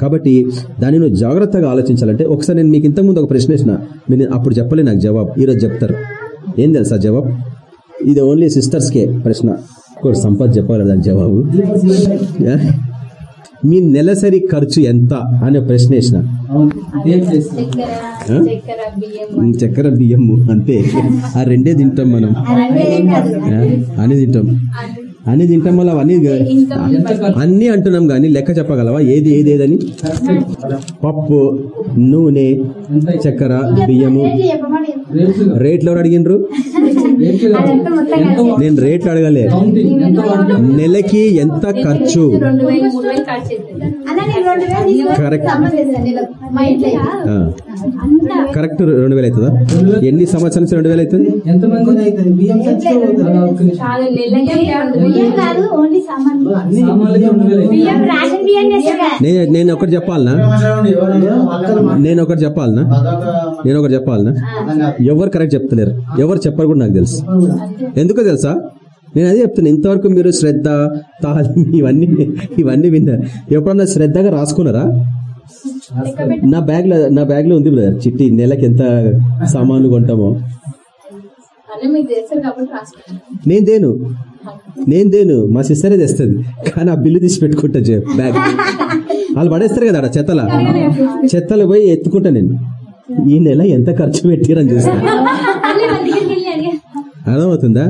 Speaker 1: కాబట్టి దాన్ని నువ్వు జాగ్రత్తగా ఆలోచించాలంటే ఒకసారి నేను మీకు ఇంతకుముందు ఒక ప్రశ్న వేసిన మీరు అప్పుడు చెప్పలే నాకు జవాబు. ఈరోజు చెప్తారు. ఏం తెలుసా జవాబు? ఇది ఓన్లీ సిస్టర్స్కే ప్రశ్న. కూడా సంపత్ చెప్పాలి దాని జవాబు? మీ నెలసరి ఖర్చు ఎంత అనే ప్రశ్న వేసిన.
Speaker 3: చక్కెర
Speaker 1: బియ్యము అంతే. ఆ రెండే తింటాం మనం. ఆ? అన్ని తింటాం. అన్ని తింటాం వల్ల అవన్నీ? అన్ని అంటున్నాం కానీ లెక్క చెప్పగలవా? ఏది ఏది ఏదని? పప్పు నూనె చక్కెర బియ్యము.
Speaker 2: రేట్లు
Speaker 1: ఎవరు అడిగినరు నేను రేట్లు అడగలే. నెలకి ఎంత ఖర్చు? కరెక్ట్ కరెక్ట్ రెండు వేలు అవుతుందా? ఎన్ని సంవత్సరాల నుంచి రెండు వేలు అవుతుంది? నేను ఒకటి చెప్పాలనా? నేను ఒకటి చెప్పాలనా? నేను ఒకటి చెప్పాలనా? ఎవరు కరెక్ట్ చెప్తలేరు. ఎవరు చెప్పరు కూడా నాకు తెలుసు. ఎందుకో తెలుసా? నేను అదే చెప్తున్నా ఇంతవరకు మీరు శ్రద్ధ తాళం ఇవన్నీ ఇవన్నీ విన్నారు. ఎప్పుడన్నా శ్రద్ధగా రాసుకున్నారా? నా బ్యాగ్లో నా బ్యాగ్లో ఉంది బ్రదర్ చిట్టి నెలకి ఎంత సామాన్లు కొంటామో. నేను దేను? నేను దేను? మా సిస్టరే తెస్తుంది. కానీ ఆ బిల్లు తీసి పెట్టుకుంటా బ్యాగ్. వాళ్ళు పడేస్తారు కదా చెత్తల? చెత్తలు పోయి ఎత్తుకుంటా నేను. ఈ నెల ఎంత ఖర్చు పెట్టారని చూస్తా
Speaker 3: అన్నీ వాళ్ళ దగ్గరికి వెళ్ళి అడిగా
Speaker 1: అర్థమవుతుందా?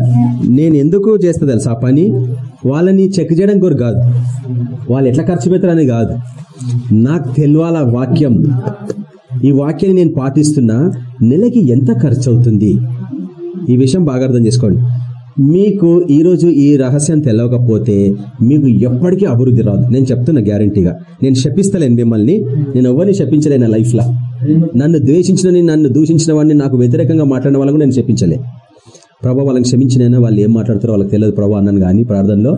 Speaker 1: నేను ఎందుకు చేస్తా తెలుసా ఆ పని? వాళ్ళని చెక్ చేయడం కూడా కాదు. వాళ్ళు ఎట్లా ఖర్చు పెడతారని కాదు. నాకు తెలవాల వాక్యం? ఈ వాక్యాన్ని నేను పాటిస్తున్నా నెలకి ఎంత ఖర్చు అవుతుంది? ఈ విషయం బాగా అర్థం చేసుకోండి. మీకు ఈరోజు ఈ రహస్యం తెలవకపోతే మీకు ఎప్పటికీ అభివృద్ధి రాదు. నేను చెప్తున్నా గ్యారంటీగా నేను శపిస్తలేను మిమ్మల్ని. నేను ఎవరిని శపించలేను నా లైఫ్లో నన్ను ద్వేషించిన నన్ను దూషించిన వాడిని నాకు వ్యతిరేకంగా మాట్లాడిన వాళ్ళకు నేను శపించలే. ప్రభా వాళ్ళని క్షమించినైనా వాళ్ళు ఏం మాట్లాడతారో వాళ్ళకి తెలియదు ప్రభా అన్నాను కానీ ప్రార్థనలో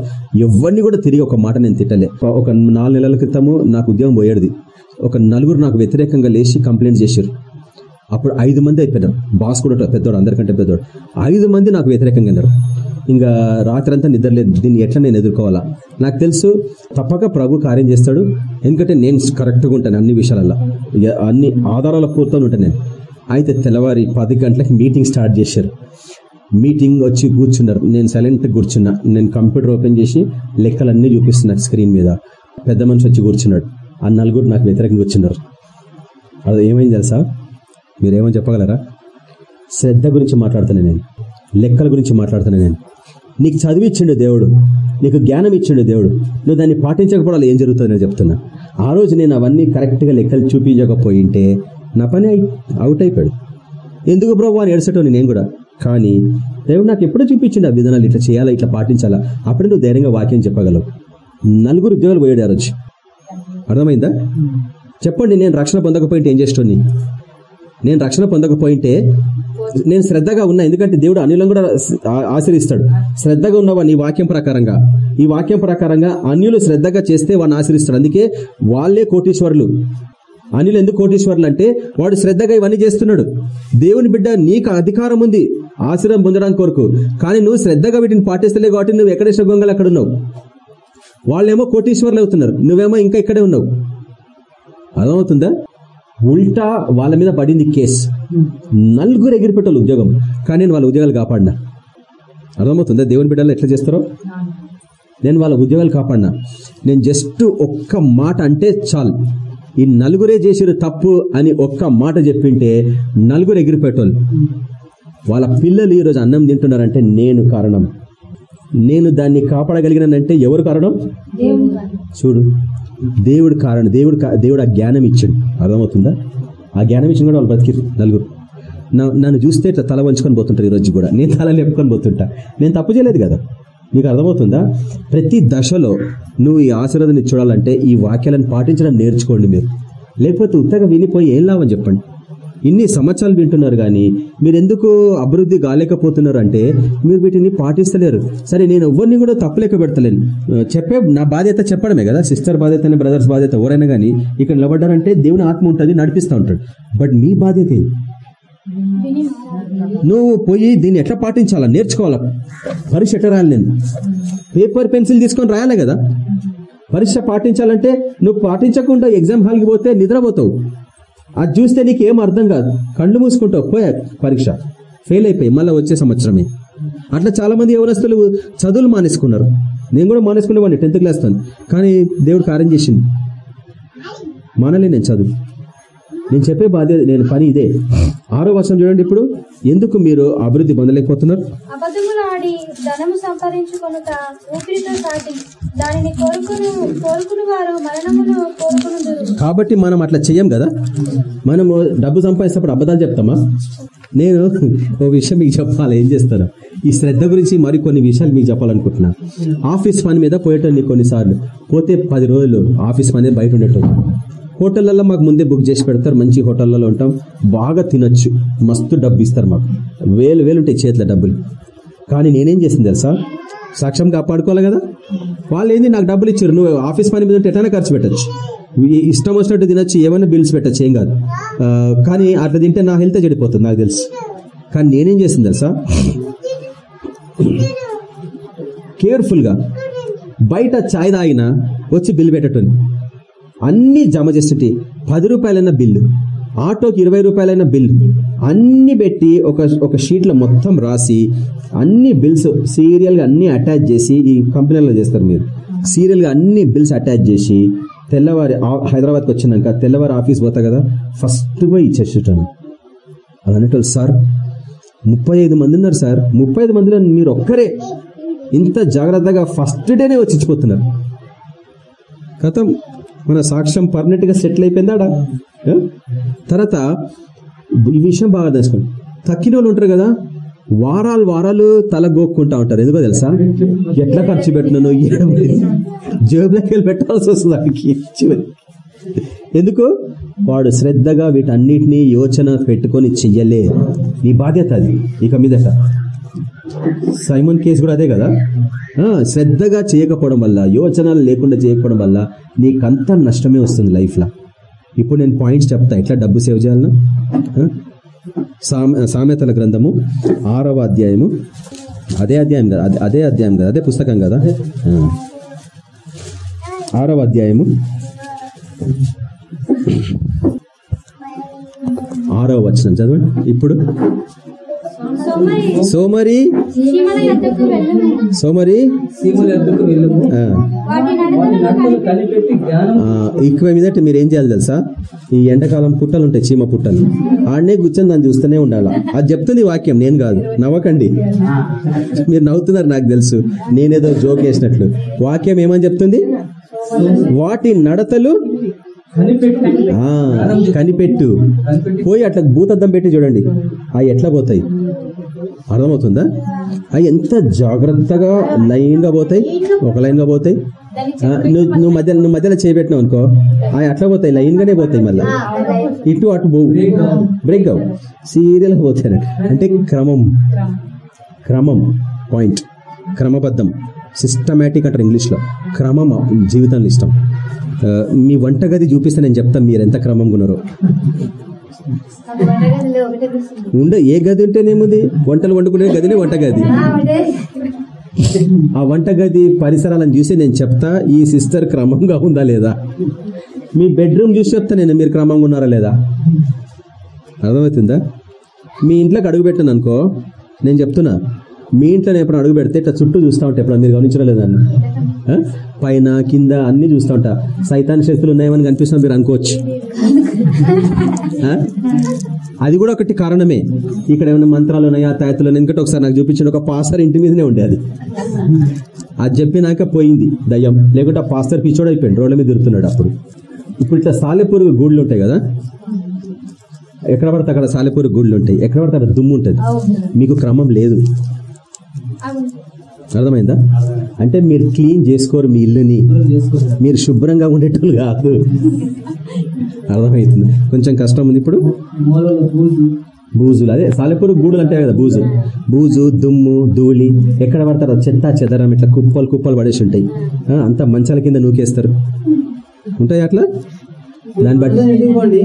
Speaker 1: ఎవరిని కూడా తిరిగి ఒక మాట నేను తిట్టలే. ఒక నాలుగు నెలల క్రితము నాకు ఉద్యోగం పోయేది. ఒక నలుగురు నాకు వ్యతిరేకంగా లేచి కంప్లైంట్ చేశారు. అప్పుడు ఐదు మంది అయిపోయినారు బాస్ కూడా పెద్దోడు అందరికంటే పెద్దోడు. ఐదు మంది నాకు వ్యతిరేకంగా అన్నారు ఇంకా రాత్రంతా నిద్రలేదు దీన్ని ఎట్లా నేను ఎదుర్కోవాలా? నాకు తెలుసు తప్పక ప్రభు కార్యం చేస్తాడు. ఎందుకంటే నేను కరెక్ట్గా ఉంటాను అన్ని విషయాలలో ఇక అన్ని ఆధారాల కూర్చొని ఉంటాను నేను. అయితే తెల్లవారి పది గంటలకు మీటింగ్ స్టార్ట్ చేశారు. మీటింగ్ వచ్చి కూర్చున్నారు. నేను సైలెంట్ కూర్చున్నా. నేను కంప్యూటర్ ఓపెన్ చేసి లెక్కలన్నీ చూపిస్తున్నా స్క్రీన్ మీద. పెద్ద మనిషి వచ్చి కూర్చున్నాడు. ఆ నలుగురు నాకు వ్యతిరేకంగా కూర్చున్నారు. అది ఏమైంది తెలుసా? మీరేమని చెప్పగలరా? శ్రద్ధ గురించి మాట్లాడుతున్నాను నేను. లెక్కల గురించి మాట్లాడుతున్నా నేను. నీకు చదివి ఇచ్చిండు దేవుడు. నీకు జ్ఞానం ఇచ్చిండు దేవుడు. నువ్వు దాన్ని పాటించకపోవడాలు ఏం జరుగుతుందో నేను చెప్తున్నా. ఆ రోజు నేను అవన్నీ కరెక్ట్గా లెక్కలు చూపించకపోయింటే నా పని అవుట్ అయిపోయాడు. ఎందుకు ప్రభు అని ఏడ్చటం నేను కూడా? కానీ దేవుడు నాకు ఎప్పుడో చూపించింది ఆ విధానాలు ఇట్లా చేయాలా ఇట్లా పాటించాలా? అప్పుడే నువ్వు ధైర్యంగా వాక్యం చెప్పగలవు. నలుగురు ఉద్యోగాలు పోయాడు ఆ రోజు. అర్థమైందా? చెప్పండి నేను రక్షణ పొందకపోయింటే ఏం చేస్తుంది నేను రక్షణ పొందకపోయింటే నేను శ్రద్ధగా ఉన్నా ఎందుకంటే దేవుడు అన్యులను కూడా ఆశ్రయిస్తాడు శ్రద్ధగా ఉన్నవా నీ వాక్యం ప్రకారంగా? ఈ వాక్యం ప్రకారంగా అన్యులు శ్రద్ధగా చేస్తే వాడిని ఆశ్రయిస్తాడు అందుకే వాళ్ళే కోటీశ్వరులు. అనిల్ ఎందుకు కోటీశ్వరులు అంటే వాడు శ్రద్ధగా ఇవన్నీ చేస్తున్నాడు. దేవుని బిడ్డ నీకు అధికారం ఉంది. ఆశ్రయం పొందడానికి కొరకు. కానీ నువ్వు శ్రద్ధగా వీటిని పాటిస్తలే కాబట్టి నువ్వు ఎక్కడేసిన గొంగలు అక్కడ ఉన్నావు? వాళ్ళేమో కోటీశ్వరులు అవుతున్నారు. నువ్వేమో ఇంకా ఇక్కడే ఉన్నావు. అర్థమవుతుందా? ఉల్టా వాళ్ళ మీద పడింది కేసు. నలుగురు ఎగిరిపెట్టాలి ఉద్యోగం. కానీ నేను వాళ్ళ ఉద్యోగాలు కాపాడినా. అర్థమవుతుందా? దేవుని బిడ్డలు ఎట్లా చేస్తారో? నేను వాళ్ళ ఉద్యోగాలు కాపాడినా. నేను జస్ట్ ఒక్క మాట అంటే చాలు. ఈ నలుగురే చేసిరు తప్పు అని ఒక్క మాట చెప్పింటే నలుగురు ఎగిరిపెట్టోళ్ళు వాళ్ళ పిల్లలు ఈరోజు అన్నం తింటున్నారంటే నేను కారణం. నేను దాన్ని కాపాడగలిగినానంటే ఎవరు కారణం? చూడు దేవుడు కారణం దేవుడు దేవుడు ఆ జ్ఞానం ఇచ్చాడు. అర్థమవుతుందా? ఆ జ్ఞానం ఇచ్చిన కూడా వాళ్ళు బతికిరు నలుగురు. నన్ను చూస్తే ఇట్లా తల వంచుకొని పోతుంటారు ఈ రోజు కూడా. నేను తల లేపుకొని పోతుంటా. నేను తప్పు చేయలేదు కదా? మీకు అర్థమవుతుందా? ప్రతి దశలో నువ్వు ఈ ఆశీర్వాదాన్ని చూడాలంటే ఈ వాక్యాలను పాటించడం నేర్చుకోండి మీరు. లేకపోతే ఉత్తగా వినిపోయి ఏం లాభం చెప్పండి? ఇన్ని సంవత్సరాలు వింటున్నారు కానీ మీరు ఎందుకు అభివృద్ధి కాలేకపోతున్నారు అంటే మీరు వీటిని పాటిస్తలేరు. సరే నేను ఎవరిని కూడా తప్పులేక పెడతలేను. చెప్పే నా బాధ్యత చెప్పడమే కదా. సిస్టర్ బాధ్యత బ్రదర్స్ బాధ్యత ఎవరైనా కానీ ఇక్కడ నిలబడ్డారంటే దేవుని ఆత్మ ఉంటుంది నడిపిస్తూ ఉంటాడు. బట్ మీ బాధ్యత నువ్వు పోయి దీన్ని ఎట్లా పాటించాలా? నేర్చుకోవాలా? పరీక్ష ఎట్లా రాయాలి నేను? పేపర్ పెన్సిల్ తీసుకొని రాయాలి కదా? పరీక్ష పాటించాలంటే నువ్వు పాటించకుండా ఎగ్జామ్ హాల్కి పోతే నిద్రపోతావు. అది చూస్తే నీకు ఏం అర్థం కాదు. కళ్ళు మూసుకుంటావు. పోయా పరీక్ష. ఫెయిల్ అయిపోయి మళ్ళీ వచ్చే సంవత్సరమే. అట్లా చాలా మంది యవనస్తులు చదువులు మానేసుకున్నారు. నేను కూడా మానేసుకునేవాడిని టెన్త్ క్లాస్ కానీ దేవుడు కార్యం చేసింది. మానలే నేను చదువు. నేను చెప్పే బాధ్యత నేను పని ఇదే. ఆరో వర్షం చూడండి ఇప్పుడు. ఎందుకు మీరు అభివృద్ధి పొందలేకపోతున్నారు? కాబట్టి మనం అట్లా చెయ్యం కదా? మనము డబ్బు సంపాదిస్తున్నప్పుడు అబద్ధాలు చెప్తామా? నేను ఓ విషయం మీకు చెప్పాలి ఏం చేస్తాను? ఈ శ్రద్ధ గురించి మరికొన్ని విషయాలు మీకు చెప్పాలనుకుంటున్నా. ఆఫీస్ పని మీద పోయేటోని కొన్నిసార్లు పోతే పది రోజులు ఆఫీస్ పని బయట ఉండేటోని హోటళ్ళలో మాకు ముందే బుక్ చేసి పెడతారు మంచి హోటళ్ళలో ఉంటాం. బాగా తినొచ్చు. మస్తు డబ్బు ఇస్తారు మాకు. వేలు వేలు ఉంటాయి చేతిలో డబ్బులు. కానీ నేనేం చేసింది తెలుసా? సాక్ష్యం కాపాడుకోవాలి కదా? వాళ్ళు ఏంది నాకు డబ్బులు ఇచ్చారు నువ్వు ఆఫీస్ పని మీద ఉంటే ఎట్లయినా ఖర్చు పెట్టచ్చు. ఇష్టం వచ్చినట్టు తినొచ్చు ఏమైనా బిల్స్ పెట్టచ్చు ఏం కాదు. కానీ అట్లా తింటే నా హెల్త్ చెడిపోతుంది నాకు తెలుసు. కానీ నేనేం చేసింది తెలుసా? కేర్ఫుల్గా బయట చాయ్ తాగినా వచ్చి బిల్ పెట్టటం అన్ని జమ చేస్తుంటే పది రూపాయలైన బిల్లు ఆటోకి ఇరవై రూపాయలైన బిల్లు అన్ని పెట్టి ఒక ఒక షీట్లో మొత్తం రాసి అన్ని బిల్స్ సీరియల్గా అన్ని అటాచ్ చేసి ఈ కంపెనీలో చేస్తారు మీరు. సీరియల్గా అన్ని బిల్స్ అటాచ్ చేసి తెల్లవారి ఆ- హైదరాబాద్కి వచ్చినాక తెల్లవారి ఆఫీస్ పోతా కదా ఫస్ట్ పోయి ఇచ్చేసుటాను అలా అనేటోళ్ళు సార్ ముప్పై ఐదు మంది ఉన్నారు సార్ ముప్పై ఐదు మందిలో మీరు ఒక్కరే ఇంత జాగ్రత్తగా ఫస్ట్ డేనే వచ్చి ఇచ్చిపోతున్నారు. కథం మన సాక్ష్యం పర్మనెంట్గా సెటిల్ అయిపోయిందాడా? తర్వాత ఈ విషయం బాగా తెలుసుకోండి. తక్కిన వాళ్ళు ఉంటారు కదా వారాలు వారాలు తల గోక్కుంటా ఉంటారు. ఎందుకో తెలుసా? ఎట్లా ఖర్చు పెట్టినాను జేబులోకి వెళ్ళి పెట్టాల్సి వస్తుంది చివరికి. ఎందుకు? వాడు శ్రద్ధగా వీటన్నిటినీ యోచన పెట్టుకొని చెయ్యలే. నీ బాధ్యత అది ఇక మీదట సైమన్ కేసు కూడా అదే కదా? శ్రద్ధగా చేయకపోవడం వల్ల యోచనలు లేకుండా చేయకపోవడం వల్ల నీకంతా నష్టమే వస్తుంది లైఫ్లో. ఇప్పుడు నేను పాయింట్స్ చెప్తా. ఎట్లా డబ్బు సేవ్ చేయాలన్నా సామె సామెతల గ్రంథము ఆరవ అధ్యాయము. అదే అధ్యాయం కదా? అదే- అదే అధ్యాయం కదా? అదే పుస్తకం కదా? ఆరవ అధ్యాయము. ఆరవ వచనం చదవండి. ఇప్పుడు
Speaker 3: సోమరి?
Speaker 1: సోమరి? ఎక్కువ మీదట మీరు ఏం చేయాలి తెలుసా? ఈ ఎండాకాలం పుట్టలు ఉంటాయి చీమ పుట్టలు. ఆడనే కూర్చొని దాన్ని చూస్తూనే ఉండాలి? అది చెప్తుంది వాక్యం నేను కాదు. నవ్వకండి. మీరు నవ్వుతున్నారు నాకు తెలుసు. నేనేదో జోక్ వేసినట్లు. వాక్యం ఏమని చెప్తుంది? వాటి నడతలు
Speaker 2: కనిపెట్టు.
Speaker 1: పోయి అట్లా భూతద్దం పెట్టి చూడండి. అవి ఎట్లా పోతాయి? అర్థమవుతుందా? అవి ఎంత జాగ్రత్తగా లైన్గా పోతాయి? ఒక లైన్గా పోతాయి? నువ్వు నువ్వు మధ్య నువ్వు మధ్యలో చేయబెట్టినావు అనుకో. అవి అట్లా పోతాయి లైన్గానే పోతాయి మళ్ళీ. ఇటు అటు పోవు బ్రేక్ అవు సీరియల్ పోతాయి అంటే క్రమం. క్రమం. పాయింట్. క్రమబద్ధం. సిస్టమేటిక్ అంటారు ఇంగ్లీష్లో. క్రమం జీవితంలో ఇష్టం. మీ వంటగది చూపిస్తే నేను చెప్తాను మీరు ఎంత క్రమంగా ఉన్నారో. ఉండే ఏ గది ఉంటేనేముంది వంటలు వండుకునే గదినే వంటగది. ఆ వంటగది పరిసరాలను చూసి నేను చెప్తా ఈ సిస్టర్ క్రమంగా ఉందా లేదా? మీ బెడ్రూమ్ చూసి చెప్తా నేను మీరు క్రమంగా ఉన్నారా లేదా? అర్థమవుతుందా? మీ ఇంట్లోకి అడుగు పెట్టాను అనుకో నేను చెప్తున్నా మీ ఇంట్లో నేను ఎప్పుడు అడుగు పెడితే ఇట్లా చుట్టూ చూస్తూ ఉంటే ఎప్పుడు మీరు గమనించడం లేదా? పైన కింద అన్ని చూస్తూ ఉంటా. సైతాన్ శక్తులు ఉన్నాయని కనిపిస్తున్నా మీరు అనుకోవచ్చు? అది కూడా ఒకటి కారణమే. ఇక్కడ ఏమైనా మంత్రాలు ఉన్నాయా తాయతులు ఉన్నాయి? ఎందుకంటే ఒకసారి నాకు చూపించిన ఒక పాస్టర్ ఇంటి మీదనే ఉండే అది. అది చెప్పినాక పోయింది దయ్యం. లేకుంటే ఆ పాస్టర్ పిచ్చోడు అయిపోయింది రోడ్ల మీద తిరుగుతున్నాడు అప్పుడు. ఇప్పుడు ఇట్లా సాలెపూరు గూళ్ళు ఉంటాయి కదా? ఎక్కడ పడితే అక్కడ సాలెపూరు గూళ్ళు ఉంటాయి. ఎక్కడ పడితే అక్కడ దుమ్ము ఉంటుంది. మీకు క్రమం లేదు. అర్థమైందా? అంటే మీరు క్లీన్ చేసుకోరు మీ ఇల్లుని. మీరు శుభ్రంగా ఉండేటోళ్ళు కాదు. అర్థమవుతుంది. కొంచెం కష్టం ఉంది ఇప్పుడు. బూజులు. అదే సాలెపూరు గూడులు అంటే కదా బూజు. బూజు దుమ్ము ధూళి ఎక్కడ పడతారు చెత్త చెదరం ఇట్లా కుప్పలు కుప్పలు పడేసి ఉంటాయి. అంతా మంచాల కింద నూకేస్తారు. ఉంటాయి అట్లా? దాన్ని బట్టి.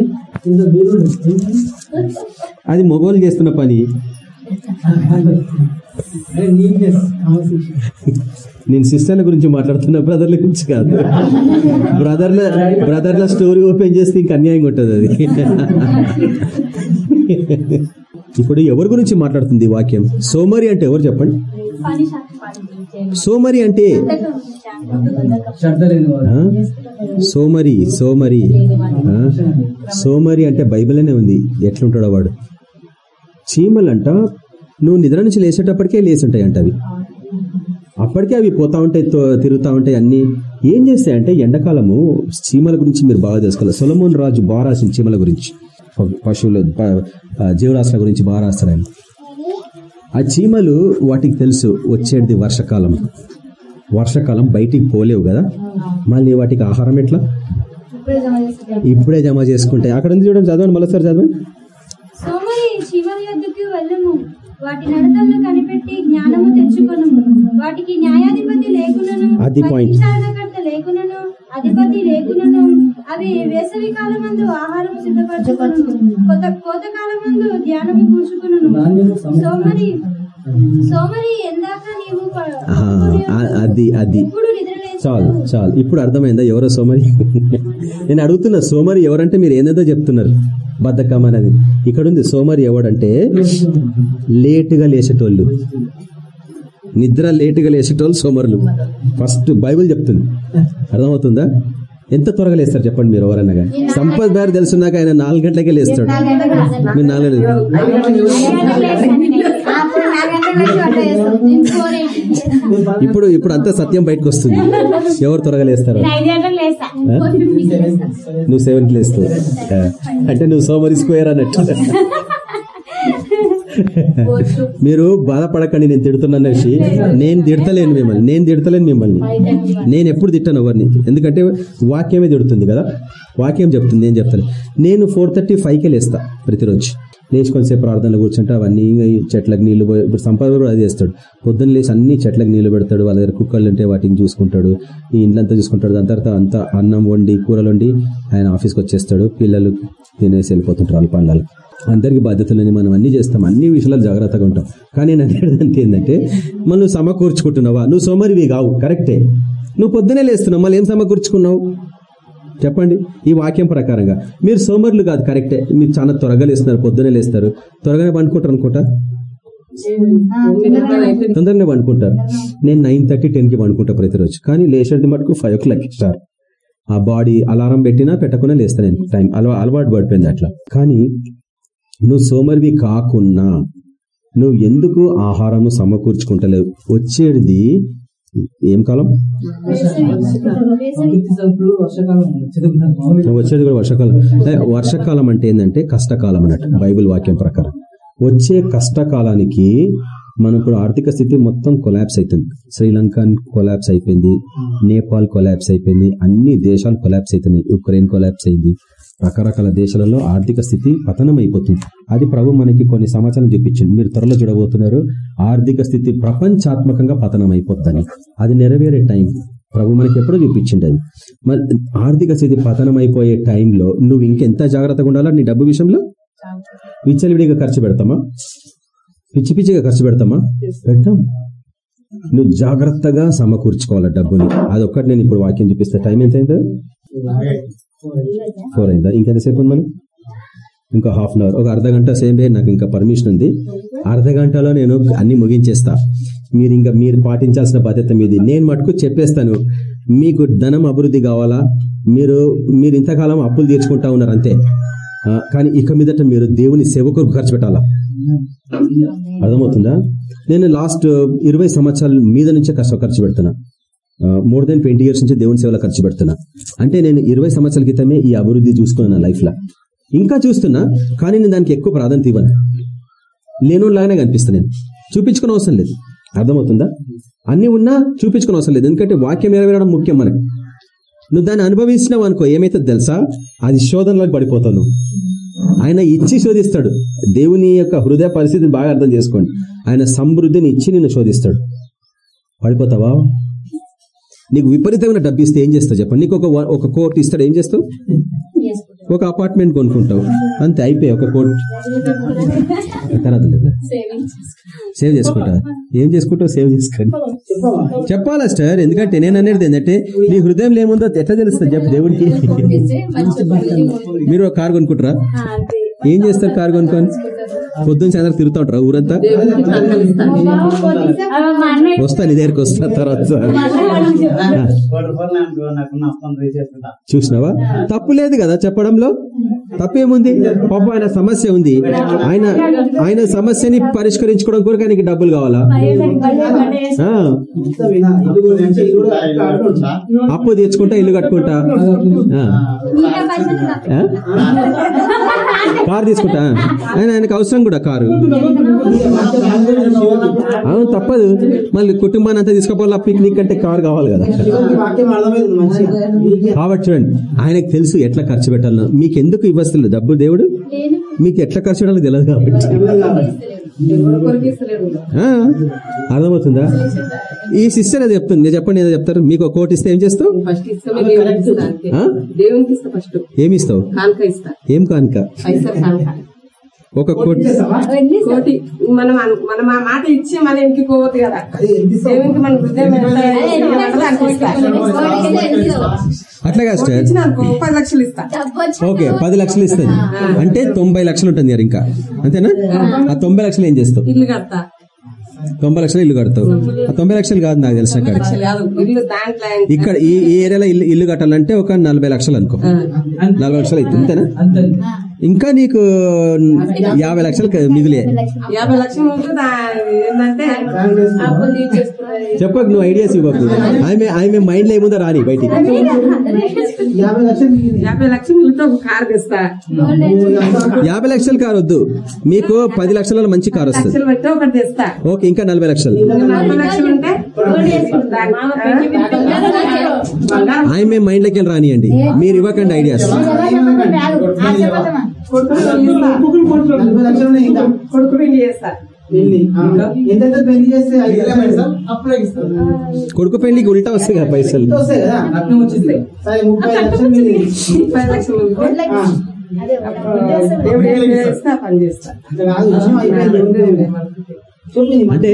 Speaker 1: అది మొబైల్ చేస్తున్న పని. నేను సిస్టర్ల గురించి మాట్లాడుతున్నా బ్రదర్ల గురించి కాదు. బ్రదర్ల బ్రదర్ల స్టోరీ ఓపెన్ చేస్తే ఇంక అన్యాయంగా ఉంటుంది అది. ఇప్పుడు ఎవరి గురించి మాట్లాడుతుంది వాక్యం? సోమరి అంటే ఎవరు చెప్పండి? సోమరి అంటే? సోమరి సోమరి? సోమరి అంటే బైబిల్లోనే ఉంది. ఎట్లుంటాడో వాడు? చీమలంట నువ్వు నిద్ర నుంచి లేచేటప్పటికే లేచుంటాయి అంట అవి అప్పటికే అవి పోతా ఉంటాయి తిరుగుతూ తిరుగుతా ఉంటాయి అన్ని. ఏం చేస్తాయంటే ఎండాకాలము చీమల గురించి మీరు బాగా తెలుసుకోవాలి. సొలమోన్ రాజు బాగా రాసిన చీమల గురించి. పశువులు జీవరాశుల గురించి బాగా రాస్తారు ఆయన. ఆ చీమలు వాటికి తెలుసు వచ్చేది వర్షకాలం. వర్షాకాలం బయటికి పోలేవు కదా. మళ్ళీ వాటికి ఆహారం ఎట్లా? ఇప్పుడే జమ చేసుకుంటాయి. అక్కడ ఉంది చూడండి చదవండి మళ్ళీ సార్ చదవండి
Speaker 3: సోమరి శివరి యొద్దకు వెళ్ళము వాటి నడతలను కనిపెట్టి జ్ఞానము తెచ్చుకొను వాటికి న్యాయాధిపతి లేకునను లేకునను అధిపతి లేకునను అవి వేసవి కాలమందు ఆహారం సిద్ధపరచుకొను కొత్త కోతకాలమందు ధ్యానము కూర్చుకును సోమరి సోమరి ఎందాక నీవు
Speaker 1: అది అది. చాలు చాలు. ఇప్పుడు అర్థమైందా ఎవరో సోమరి? నేను అడుగుతున్నా సోమరి ఎవరంటే మీరు ఏదేదో చెప్తున్నారు. బద్ధకం అనేది ఇక్కడ ఉంది సోమరి ఎవడంటే లేటుగా లేచేటోళ్ళు. నిద్ర లేటుగా లేచేటోళ్ళు సోమరులు. ఫస్ట్ బైబిల్ చెప్తుంది. అర్థమవుతుందా? ఎంత త్వరగా లేస్తారు చెప్పండి మీరు ఎవరన్నా కానీ. సంపత్ బారి తెలుసున్నాక ఆయన నాలుగు గంటలకే లేస్తాడు. మీరు నాలుగు ఇప్పుడు ఇప్పుడు అంతా సత్యం బయటకు వస్తుంది. ఎవరు త్వరగా లేస్తారు? నువ్వు సెవెన్కి లేస్తావు అంటే నువ్వు సోమరి స్క్వేర్ అన్నట్టు. మీరు బాధపడకండి నేను తిడుతున్నాను అనేసి. నేను తిడతలేను మిమ్మల్ని. నేను తిడతలేను మిమ్మల్ని. నేను ఎప్పుడు తిట్టాను ఎవరిని. ఎందుకంటే వాక్యమే తిడుతుంది కదా. వాక్యం చెప్తుంది నేను చెప్తాను. నేను ఫోర్ థర్టీ ఫైవ్కే లేస్తా. ప్రతిరోజు. లేచి కొంతసేపు ప్రార్థనలు కూర్చుంటే అవన్నీ చెట్లకు నీళ్ళు పోయి ఇప్పుడు సంపద కూడా అది చేస్తాడు. పొద్దున్న లేచి అన్ని చెట్లకు నీళ్ళు పెడతాడు వాళ్ళ దగ్గర కుక్కర్లు ఉంటే వాటిని చూసుకుంటాడు. ఈ ఇండ్లంతా చూసుకుంటాడు. దాని తర్వాత అంతా అన్నం వండి కూరలు వండి ఆయన ఆఫీస్కి వచ్చేస్తాడు. పిల్లలు తినేసి వెళ్ళిపోతుంటారు వాళ్ళ పండ్లకి అందరికి బాధ్యతలని మనం అన్ని చేస్తాం. అన్ని విషయాలు జాగ్రత్తగా ఉంటాం. కానీ నేను అనేది ఏంటంటే మనం నువ్వు సమకూర్చుకుంటున్నావా? నువ్వు సోమరివి కావు. కరెక్టే. నువ్వు పొద్దునే లేస్తున్నావు. మళ్ళీ ఏం సమకూర్చుకున్నావు? చెప్పండి ఈ వాక్యం ప్రకారంగా. మీరు సోమరులు కాదు కరెక్టే. మీరు చాలా త్వరగా లేస్తున్నారు పొద్దునే లేస్తారు. త్వరగానే పండుకుంటారు అనుకుంటా? తొందరనే పండుకుంటారు. నేను నైన్ థర్టీ టెన్కి పండుకుంటా ప్రతిరోజు. కానీ లేచేది మటుకు ఫైవ్ ఓ క్లాక్ స్టార్ ఆ బాడీ అలారం పెట్టినా పెట్టకుండా లేస్తాను నేను. టైం అలవా అలవాటు పడిపోయింది అట్లా. కానీ నువ్వు సోమరివి కాకున్నా నువ్వు ఎందుకు ఆహారము సమకూర్చుకుంటలేవు? వచ్చేది ఏం కాలం? వచ్చేది కూడా వర్షాకాలం. వర్షాకాలం అంటే ఏంటంటే కష్టకాలం అన్నట్టు బైబిల్ వాక్యం ప్రకారం. వచ్చే కష్టకాలానికి మనకు ఆర్థిక స్థితి మొత్తం కొలాప్స్ అవుతుంది శ్రీలంక కొలాప్స్ అయిపోయింది నేపాల్ కొలాప్స్ అయిపోయింది అన్ని దేశాలు కొలాప్స్ అవుతున్నాయి ఉక్రెయిన్ కొలాప్స్ అయింది. రకరకాల దేశాలలో ఆర్థిక స్థితి పతనం అయిపోతుంది అది ప్రభు మనకి కొన్ని సమాచారం చూపించింది. మీరు త్వరలో చూడబోతున్నారు ఆర్థిక స్థితి ప్రపంచాత్మకంగా పతనం అయిపోతుందని అది నెరవేరే టైం. ప్రభు మనకి ఎప్పుడో చూపించింది అది. మరి ఆర్థిక స్థితి పతనం అయిపోయే టైంలో నువ్వు ఇంకెంత జాగ్రత్తగా ఉండాలా నీ డబ్బు విషయంలో? విచ్చలవిడిగా ఖర్చు పెడతామా? పిచ్చి పిచ్చిగా ఖర్చు పెడతామా? పెట్టాం నువ్వు జాగ్రత్తగా సమకూర్చుకోవాలి డబ్బుని. అదొక్కటి నేను ఇప్పుడు వాక్యం చూపిస్తా. టైం ఎంత అయిందో ఫోర్ అయిందా? ఇంకెంతసేపు ఉంది మనం ఇంకా హాఫ్ అన్ అవర్. ఒక అర్ధ గంట సేమ్ నాకు ఇంకా పర్మిషన్ ఉంది. అర్ధ గంటలో నేను అన్ని ముగించేస్తా. మీరు ఇంకా మీరు పాటించాల్సిన బాధ్యత మీది. నేను మటుకు చెప్పేస్తాను. మీకు ధనం అభివృద్ధి కావాలా? మీరు మీరు ఇంతకాలం అప్పులు తీర్చుకుంటా ఉన్నారు అంతే. కానీ ఇక మీదట మీరు దేవుని సేవకు ఖర్చు పెట్టాలా? అర్థమవుతుందా? నేను లాస్ట్ ఇరవై సంవత్సరాల మీద నుంచే కష్ట ఖర్చు పెడుతున్నా. మోర్ దెన్ ట్వంటీ ఇయర్స్ నుంచి దేవుని సేవలో ఖర్చు పెడుతున్నా. అంటే నేను ఇరవై సంవత్సరాల క్రితమే ఈ అభివృద్ధి చూసుకున్నాను నా లైఫ్లో. ఇంకా చూస్తున్నా కానీ నేను దానికి ఎక్కువ ప్రాధాన్యత ఇవ్వను. లేనులాగానే లాగానే నేను. చూపించుకునే అవసరం లేదు. అర్థమవుతుందా? అన్ని ఉన్నా చూపించుకునే అవసరం లేదు. ఎందుకంటే వాక్యం నెరవేరడం ముఖ్యం మనకి. నువ్వు దాన్ని అనుభవించినావు అనుకో ఏమైతే తెలుసా? అది శోధనలోకి పడిపోతావు నువ్వు. ఆయన ఇచ్చి శోధిస్తాడు. దేవుని యొక్క హృదయ పరిస్థితిని బాగా అర్థం చేసుకోండి. ఆయన సమృద్ధిని ఇచ్చి నిన్ను శోధిస్తాడు. పడిపోతావా? నీకు విపరీతమైన డబ్బు ఇస్తే ఏం చేస్తావు చెప్పండి నీకు ఒక ఒక కోటి ఇస్తాడు ఏం చేస్తావు? ఒక అపార్ట్మెంట్ కొనుక్కుంటావు. అంతే అయిపోయి ఒక కోట్. తర్వాత లేదా. సేవ్ చేసుకుంటా. ఏం చేసుకుంటావు? సేవ్ చేసుకోండి. చెప్పాలా స్టార్ ఎందుకంటే నేను అనేది ఏంటంటే నీ హృదయంలో ఏముందో ఎట్లా తెలుస్తుంది? చెప్పు దేవుడికి. మీరు ఒక కారు కొనుక్కుంటారా? ఏం చేస్తారు కారు కొనుక్కొని? పొద్దున్న సాయంత్రం తిరుగుతా ఉంటారా ఊరంతా? వస్తా నీ దగ్గరికి వస్తా తర్వాత చూసినావా? తప్పు లేదు కదా చెప్పడంలో? తప్పేముంది? పాప ఆయన సమస్య ఉంది. ఆయన ఆయన సమస్యని పరిష్కరించుకోవడం కూడా ఆయనకి డబ్బులు కావాలా? అప్పు తెచ్చుకుంటా ఇల్లు కట్టుకుంటా? కారు తీసుకుంటా? ఆయన ఆయనకు అవసరం కూడా కారు. అవును తప్పదు. మళ్ళీ కుటుంబాన్ని అంతా తీసుకోపోవాలా? పిక్నిక్ అంటే కారు కావాలి కదా. కాబట్టి చూడండి ఆయనకు తెలుసు ఎట్లా ఖర్చు పెట్టాలన్నా మీకు ఎందుకు ఇవ్వస్తలేదు డబ్బు దేవుడు?
Speaker 3: నేను
Speaker 1: మీకు ఎట్లా ఖర్చు పెట్టాలో తెలియదు కాబట్టి. అర్థమవుతుందా? ఈ సిస్టర్ అది చెప్తుంది. నేను చెప్పండి ఏదో చెప్తారు. మీకు ఒక కోటి ఇస్తే ఏం చేస్తావు? ఏమి ఇస్తావు? ఏం కానుక? ఒక కోటి.
Speaker 4: కోటి మనం మనం ఆ మాట ఇచ్చి ఇంటికి పోవద్దు కదా. దేవునికి మన హృదయం
Speaker 1: అట్లా కాదు ఓకే పది లక్షలు ఇస్తుంది. అంటే తొంభై లక్షలు ఉంటుంది కదా ఇంకా. అంతేనా? ఆ తొంభై లక్షలు ఏం చేస్తావు? తొంభై లక్షలు ఇల్లు కడతావు. ఆ తొంభై లక్షలు కాదు నాకు తెలిసిన ఇక్కడ ఈ ఏరియాలో ఇల్లు ఇల్లు కట్టాలంటే ఒక నలభై లక్షలు అనుకో. నలభై లక్షలు అవుతుంది అంతేనా?
Speaker 2: అంతే.
Speaker 1: ఇంకా నీకు యాభై లక్షలు మిగిలే. చెప్పకు నువ్వు ఐడియాస్ ఇవ్వకు. ఆమె ఆమె మైండ్లో ఏముందో రాని బయటికి.
Speaker 4: యాభై లక్షలు మిగిలితే ఒక కారు
Speaker 1: వద్దు. మీకు పది లక్షల మంచి కారు వస్తుంది. ఓకే ఇంకా నలభై లక్షలు. ఆమె మైండ్లోకి వెళ్ళి రానియండి? మీరు ఇవ్వకండి ఐడియాస్
Speaker 4: కొడుకు పెళ్ళి కొడుకు పెళ్ళి చేస్తా
Speaker 5: ఎంతైతే పెళ్ళి చేస్తే
Speaker 1: కొడుకు పెళ్ళికి ఉల్టా వస్తాయి కదా పైసలు.
Speaker 5: వస్తాయి కదా సరే ముప్పై లక్షలు
Speaker 4: ముప్పై లక్షలు
Speaker 1: అంటే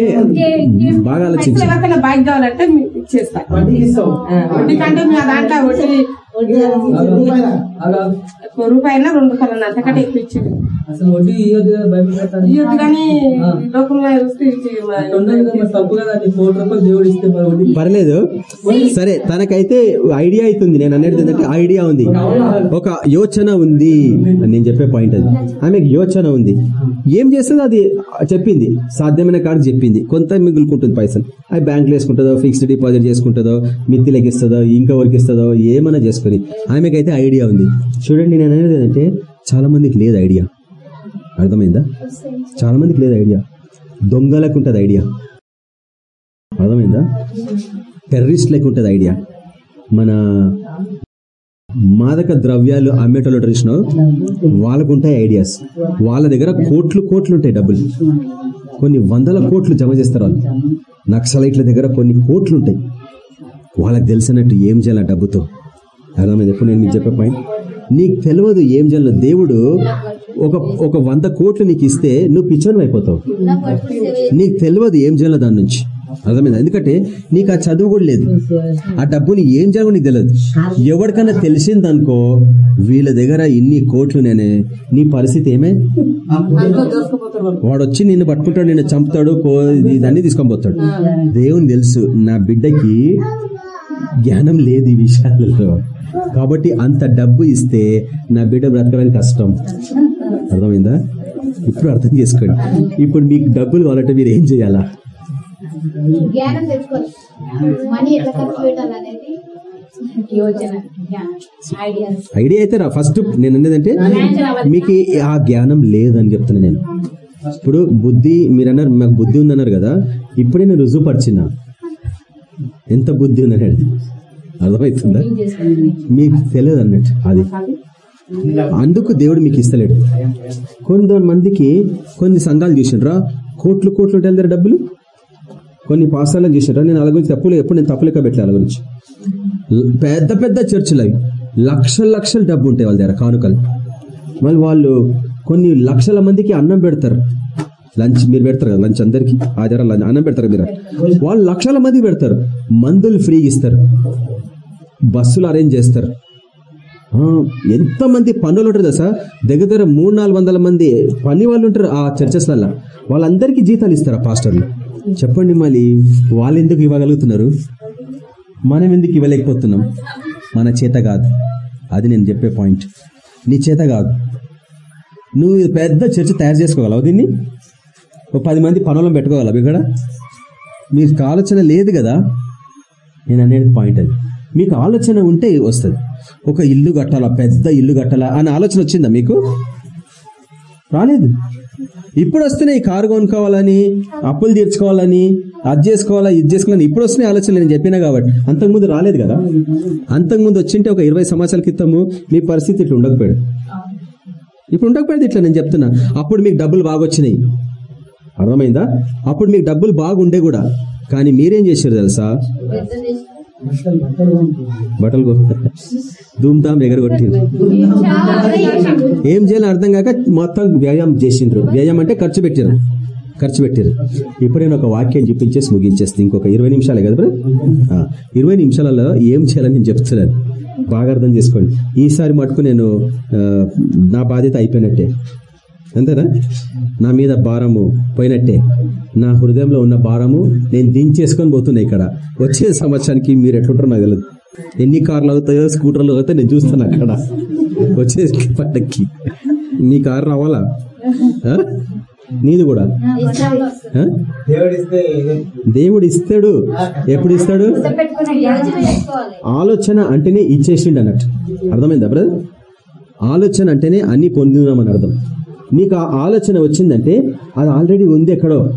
Speaker 1: బాగా ఆలోచించి.
Speaker 4: బైక్ కావాలంటే ఇచ్చేస్తా వడ్డీ కంటే దాంట్లో వడ్డీ
Speaker 5: రూపాయల
Speaker 4: రెండు రూపాయలు అంతకంటే ఎక్కువ ఇచ్చింది
Speaker 2: అసలు వడ్డీ ఇవ్వద్దు
Speaker 4: కానీ లోకంలో చూస్తే
Speaker 2: అది.
Speaker 1: పర్లేదు. సరే తనకైతే ఐడియా అవుతుంది. నేను అనేది ఏంటంటే ఐడియా ఉంది. ఒక యోచన ఉంది. అని నేను చెప్పే పాయింట్ అది. ఆమెకు యోచన ఉంది. ఏం చేస్తుందో అది? చెప్పింది. సాధ్యమైన కాదు చెప్పింది. కొంత మిగులుకుంటుంది పైసలు. అవి బ్యాంకులో వేసుకుంటుందో ఫిక్స్డ్ డిపాజిట్ చేసుకుంటుందో మిత్తిలకి ఇస్తుందో ఇంకెవరికి ఇస్తుందో ఏమైనా చేసుకుని ఆమెకైతే ఐడియా ఉంది. చూడండి నేను అనేది ఏంటంటే చాలా మందికి లేదు ఐడియా. అర్థమైందా? చాలా మందికి లేదు ఐడియా. దొంగలకు ఉంటుంది ఐడియా. అర్థమైందా? టెర్రరిస్ట్లకు లెక్క ఉంటుంది ఐడియా. మన మాదక ద్రవ్యాలు అమ్మేటోళ్ళు ట్రెడిషన్ వాళ్ళకు ఉంటాయి ఐడియాస్. వాళ్ళ దగ్గర కోట్లు కోట్లు ఉంటాయి డబ్బులు. కొన్ని వందల కోట్లు జమ చేస్తారు వాళ్ళు. నక్సలైట్ల దగ్గర కొన్ని కోట్లు ఉంటాయి వాళ్ళకి తెలిసినట్టు ఏం చేయాలి డబ్బుతో? అర్థమైంది? ఎప్పుడు నేను మీకు చెప్పే పాయింట్ నీకు తెలియదు ఏం చేయాలి దేవుడు ఒక ఒక వంద కోట్లు నీకు ఇస్తే నువ్వు పిచ్చోని అయిపోతావు. నీకు తెలియదు ఏం చేయాలి దాని నుంచి. అర్థమైంది? ఎందుకంటే నీకు ఆ చదువు కూడా లేదు. ఆ డబ్బుని ఏం చేయాలో నీకు తెలియదు ఎవరికైనా తెలిసిందనుకో వీళ్ళ దగ్గర ఇన్ని కోట్లు నేనే నీ పరిస్థితి ఏమే? వాడు వచ్చి నిన్ను పట్టుకుంటాడు నిన్ను చంపుతాడు కో- ఇదన్నీ తీసుకొని పోతాడు. దేవుని తెలుసు నా బిడ్డకి జ్ఞానం లేదు ఈ విషయాలలో. కాబట్టి అంత డబ్బు ఇస్తే నా బిడ్డ బ్రతకడం కష్టం. అర్థమైందా? ఇప్పుడు అర్థం చేసుకోండి. ఇప్పుడు మీకు డబ్బులు కావాలంటే మీరు ఏం చేయాలా? ఐడియా అయితే రా. ఫస్ట్ నేను అనేది మీకు ఆ జ్ఞానం లేదని చెప్తున్నా నేను. ఇప్పుడు బుద్ధి మీరు అన్నారు మాకు బుద్ధి ఉందన్నారు కదా. ఇప్పుడే నేను రుజువుపరిచిన. ఎంత బుద్ధి ఉందని అర్థమవుతుందా? మీకు తెలియదు అన్నట్టు అది. అందుకు దేవుడు మీకు ఇస్తలేడు. కొంతమందికి కొన్ని సంఘాలు చూసిండ్రా కోట్లు కోట్లు ఉంటాయి డబ్బులు. కొన్ని పాసాలను చూసిండ్రా నేను వాళ్ళ గురించి తప్పులు ఎప్పుడు నేను పెట్టలే వాళ్ళ గురించి. పెద్ద పెద్ద చర్చిలు అవి. లక్షల లక్షల డబ్బు ఉంటాయి వాళ్ళ దగ్గర కానుకలు. మళ్ళీ వాళ్ళు కొన్ని లక్షల మందికి అన్నం పెడతారు. లంచ్ మీరు పెడతారు కదా లంచ్ అందరికి? ఆ లంచ్ అన్నం పెడతారు మీరు? వాళ్ళు లక్షల మంది పెడతారు. మందులు ఫ్రీగా ఇస్తారు. బస్సులు అరేంజ్ చేస్తారు. ఎంతమంది పనులు ఉంటారు కదా దగ్గర దగ్గర మూడు నాలుగు వందల మంది పని వాళ్ళు ఉంటారు ఆ చర్చెస్లలో వాళ్ళందరికీ జీతాలు ఇస్తారు ఆ పాస్టర్లు చెప్పండి మళ్ళీ వాళ్ళు ఎందుకు ఇవ్వగలుగుతున్నారు? మనం ఎందుకు ఇవ్వలేకపోతున్నాం? మన చేత కాదు. అది నేను చెప్పే పాయింట్ నీ చేత కాదు. నువ్వు ఇది పెద్ద చర్చ తయారు చేసుకోగలవు దీన్ని? పది మంది పనులను పెట్టుకోగలవు ఇక్కడ? మీకు ఆలోచన లేదు కదా? నేను అనేది పాయింట్ అది. మీకు ఆలోచన ఉంటే వస్తుంది. ఒక ఇల్లు కట్టాలా పెద్ద ఇల్లు కట్టాలా అనే ఆలోచన వచ్చిందా మీకు? రాలేదు. ఇప్పుడు వస్తున్నాయి కారు కొనుక్కోవాలని అప్పులు తీర్చుకోవాలని అది చేసుకోవాలా ఇది చేసుకోవాలని ఇప్పుడు వస్తున్నాయి ఆలోచనలు నేను చెప్పినా కాబట్టి. అంతకుముందు రాలేదు కదా? అంతకుముందు వచ్చింటే ఒక ఇరవై సంవత్సరాల క్రితము మీ పరిస్థితి ఇట్లా ఉండకపోయాడు. ఇప్పుడు ఉండకపోయేది ఇట్లా నేను చెప్తున్నా. అప్పుడు మీకు డబ్బులు బాగా వచ్చినాయి. అర్థమైందా? అప్పుడు మీకు డబ్బులు బాగుండే కూడా. కానీ మీరేం చేశారు తెలుసా? బట్టలు ధూమ్ధామ్ ఎగరగొట్టిండ్రు ఏం చేయాలని అర్థం కాక మొత్తం వ్యాయామం చేసిండ్రు. వ్యాయామం అంటే ఖర్చు పెట్టారు. ఖర్చు పెట్టారు. ఇప్పుడు నేను ఒక వాక్యం చూపించేసి ముగించేస్తే ఇంకొక ఇరవై నిమిషాలే కదా బ్రదర్? ఇరవై నిమిషాలలో ఏం చేయాలని నేను చెప్తున్నాను బాగా అర్థం చేసుకోండి. ఈసారి మటుకు నేను నా బాధ్యత అయిపోయినట్టే. అంతేనా? నా మీద భారము పోయినట్టే. నా హృదయంలో ఉన్న భారము నేను దించేసుకొని పోతున్నా ఇక్కడ. వచ్చే సంవత్సరానికి మీరు ఎట్లుంటారో నాకు తెలియదు ఎన్ని కార్లు అవుతాయో స్కూటర్లు అవుతాయో నేను చూస్తాను అక్కడ. వచ్చే పండక్కి నీ కారు రావాలా? నీది కూడా? దేవుడు ఇస్తాడు. ఎప్పుడు ఇస్తాడు? ఆలోచన అంటేనే ఇచ్చేసిండు అన్నట్టు. అర్థమైందా బ్రదర్? ఆలోచన అంటేనే అన్ని పొందుదామని అర్థం. నీకు ఆ ఆలోచన వచ్చిందంటే అది ఆల్రెడీ ఉంది ఎక్కడో.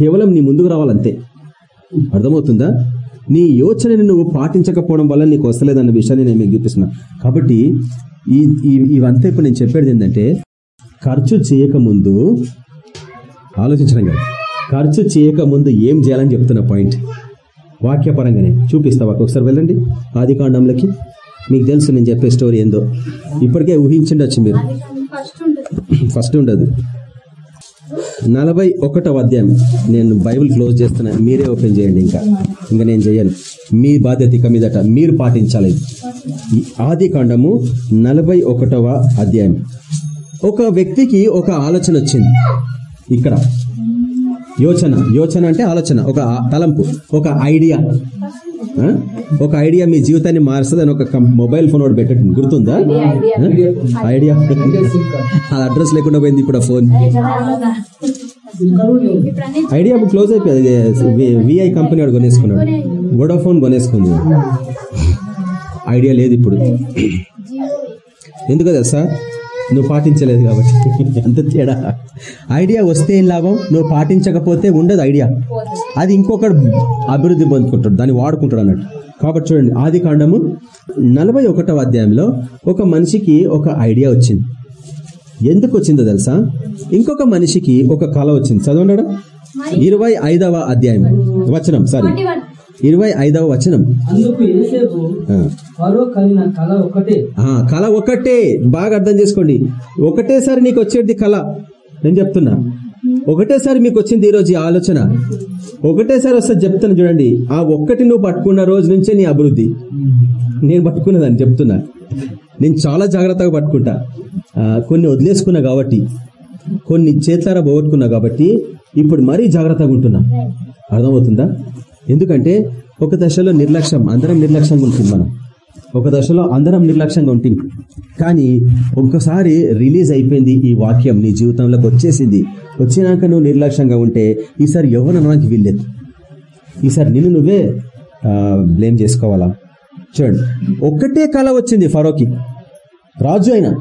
Speaker 1: కేవలం నీ ముందుకు రావాలంతే. అర్థమవుతుందా? నీ యోచనని నువ్వు పాటించకపోవడం వల్ల నీకు వస్తలేదన్న విషయాన్ని నేను మీకు చూపిస్తున్నా. కాబట్టి ఈ ఇవంతా ఇప్పుడు నేను చెప్పేది ఏంటంటే ఖర్చు చేయకముందు ఆలోచించడం కాదు. ఖర్చు చేయకముందు ఏం చేయాలని చెప్తున్న పాయింట్. వాక్యపరంగానే చూపిస్తావా ఒకసారి వెళ్ళండి. ఆది కాండంలోకి మీకు తెలుసు నేను చెప్పే స్టోరీ ఏందో. ఇప్పటికే ఊహించండొచ్చు మీరు.
Speaker 3: ఫస్ట్
Speaker 1: ఉండదు. నలభై ఒకటవ అధ్యాయం. నేను బైబిల్ క్లోజ్ చేస్తున్నా మీరే ఓపెన్ చేయండి ఇంకా. ఇంకా నేను చేయను. మీ బాధ్యత ఇక మీదట మీరు పాటించాలి. ఈ ఆది కాండము నలభై ఒకటవ అధ్యాయం. ఒక వ్యక్తికి ఒక ఆలోచన వచ్చింది. ఇక్కడ. యోచన. యోచన అంటే ఆలోచన. ఒక తలంపు. ఒక ఐడియా. ఒక ఐడియా మీ జీవితాన్ని మారుస్తుంది అని ఒక మొబైల్ ఫోన్ ఒకటి పెట్టండి. గుర్తుందా? ఐడియా ఆ? అడ్రస్ లేకుండా పోయింది ఇప్పుడు ఆ ఫోన్. ఐడియా ఇప్పుడు క్లోజ్ అయిపోయింది. విఐ కంపెనీ వాడు కొనేసుకున్నాడు. వోడాఫోన్ కొనేసుకుంది. ఐడియా లేదు ఇప్పుడు. ఎందుకు తెలుసా? నువ్వు పాటించలేదు కాబట్టి. అంత తేడా? ఐడియా వస్తే ఏం లాభం? నువ్వు పాటించకపోతే ఉండదు ఐడియా. అది ఇంకొకడు అభివృద్ధి పొందుకుంటాడు దాన్ని వాడుకుంటాడు అన్నట్టు. కాబట్టి చూడండి ఆది కాండము నలభై ఒకటవ అధ్యాయంలో ఒక మనిషికి ఒక ఐడియా వచ్చింది. ఎందుకు వచ్చిందో తెలుసా? ఇంకొక మనిషికి ఒక కళ వచ్చింది. చదవండి ఇరవై ఐదవ అధ్యాయం. వచనం సారీ. ఇరవై ఐదవ వచనం.
Speaker 2: కళ ఒకటే
Speaker 1: బాగా అర్థం చేసుకోండి. ఒకటేసారి నీకు వచ్చేది కళ. నేను చెప్తున్నా. ఒకటేసారి మీకు వచ్చింది ఈరోజు ఈ ఆలోచన. ఒకటేసారి వస్తే చెప్తాను చూడండి. ఆ ఒక్కటి నువ్వు పట్టుకున్న రోజు నుంచే నీ అభివృద్ధి. నేను పట్టుకున్నదని చెప్తున్నా. నేను చాలా జాగ్రత్తగా పట్టుకుంటా. కొన్ని వదిలేసుకున్నా కాబట్టి కొన్ని చేతులారా పోగొట్టుకున్నా కాబట్టి ఇప్పుడు మరీ జాగ్రత్తగా ఉంటున్నా. అర్థమవుతుందా? ఎందుకంటే ఒక దశలో నిర్లక్ష్యం అందరం నిర్లక్ష్యంగా ఉంటుంది మనం. ఒక దశలో అందరం నిర్లక్ష్యంగా ఉంటుంది కానీ ఒక్కసారి రిలీజ్ అయిపోయింది ఈ వాక్యం నీ జీవితంలోకి వచ్చేసింది. వచ్చినాక నువ్వు నిర్లక్ష్యంగా ఉంటే ఈసారి ఎవరు అనడానికి వీల్లేదు. ఈసారి నిన్ను నువ్వే బ్లేమ్ చేసుకోవాలా? చూడండి ఒక్కటే కళ వచ్చింది ఫరోకి. రాజు అయినా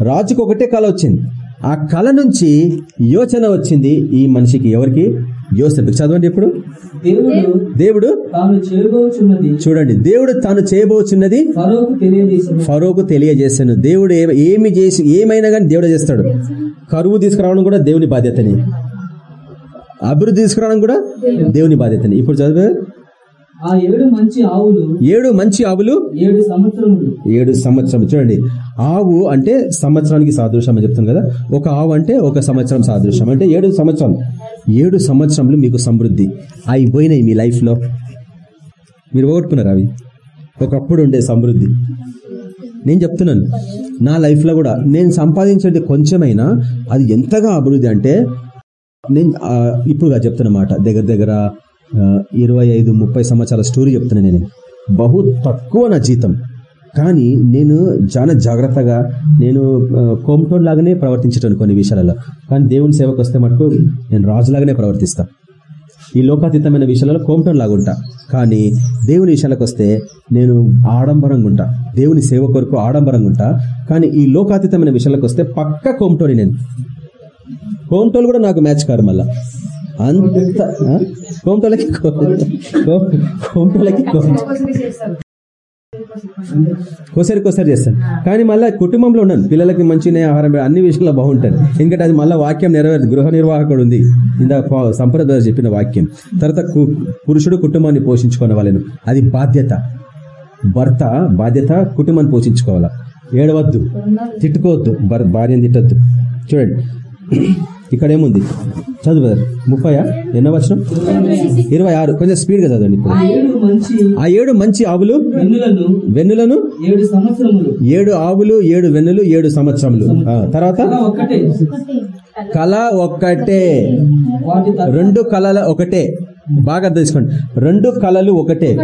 Speaker 1: రాజుకు ఒకటే కళ వచ్చింది. ఆ కళ నుంచి యోచన వచ్చింది ఈ మనిషికి. ఎవరికి? యోసెఫ్ చదవండి ఇప్పుడు
Speaker 2: దేవుడు
Speaker 1: చూడండి దేవుడు తాను చేయబోచున్నది
Speaker 2: ఫరోకు
Speaker 1: తెలియజేశాను. దేవుడు ఏమి చేసి ఏమైనా కానీ దేవుడు చేస్తాడు. కరువు తీసుకురావడం కూడా దేవుని బాధ్యతని. అభివృద్ధి తీసుకురావడం కూడా దేవుని బాధ్యతని. ఇప్పుడు చదివే.
Speaker 2: ఆ ఏడు మంచి ఆవులు
Speaker 1: ఏడు మంచి ఆవులు?
Speaker 2: ఏడు సంవత్సరములు.
Speaker 1: ఏడు సంవత్సరం చూడండి ఆవు అంటే సంవత్సరానికి సాదృశ్యం అని చెప్తాను కదా. ఒక ఆవు అంటే ఒక సంవత్సరం సాదృశ్యం. అంటే ఏడు సంవత్సరం ఏడు సంవత్సరంలో మీకు సమృద్ధి అయిపోయినాయి మీ లైఫ్లో. మీరు పోగొట్టుకున్నారు అవి? ఒకప్పుడు ఉండే సమృద్ధి. నేను చెప్తున్నాను నా లైఫ్లో కూడా నేను సంపాదించేది కొంచెమైనా అది ఎంతగా అభివృద్ధి అంటే నేను ఆ, ఇప్పుడుగా చెప్తున్నమాట దగ్గర దగ్గర ఇరవై ఐదు ముప్పై సంవత్సరాల స్టోరీ చెప్తున్నాను నేను. బహు తక్కువ నా జీతం. కానీ నేను చాలా జాగ్రత్తగా నేను కోమటోన్ లాగానే ప్రవర్తించటాను కొన్ని విషయాలలో. కానీ దేవుని సేవకు వస్తే మటుకు నేను రాజులాగానే ప్రవర్తిస్తా. ఈ లోకాతీతమైన విషయాలలో కోమటోన్ లాగా ఉంటా. కానీ దేవుని విషయాలకు వస్తే నేను ఆడంబరంగా ఉంటా. దేవుని సేవ కొరకు ఆడంబరంగా ఉంటా. కానీ ఈ లోకాతీతమైన విషయాలకు వస్తే పక్క కోమటోని నేను. కోమటోలు కూడా నాకు మ్యాచ్ కారు మళ్ళా. అంత ఆ? కోమటోలకి కోసారి కోసారి చేస్తాను కానీ మళ్ళీ కుటుంబంలో ఉన్నాను పిల్లలకి మంచి ఆహారం అన్ని విషయంలో బాగుంటాను. ఎందుకంటే అది మళ్ళీ వాక్యం నెరవేరదు. గృహ నిర్వాహకుడు ఉంది. ఇందా సంప్రదాయ చెప్పిన వాక్యం. తర్వాత కు- పురుషుడు కుటుంబాన్ని పోషించుకునే వాళ్ళను అది బాధ్యత. భర్త బాధ్యత కుటుంబాన్ని పోషించుకోవాలా? ఏడవద్దు. తిట్టుకోవద్దు. భార్యను తిట్టద్దు. చూడండి. ఇక్కడ ఏముంది చదువు. ముప్పయా ఎన్నో వచ్చిన ఇరవై ఆరు. కొంచెం స్పీడ్గా చదవండి ఇప్పుడు.
Speaker 2: ఆ ఏడు మంచి
Speaker 1: ఆవులు?
Speaker 2: వెన్నులను. ఏడు
Speaker 1: ఆవులు ఏడు వెన్నులు ఏడు సంవత్సరములు. తర్వాత?
Speaker 2: కళ ఒక్కటే.
Speaker 1: రెండు కళల ఒకటే. బాగా అర్థం చేసుకోండి. రెండు కళలు ఒకటే.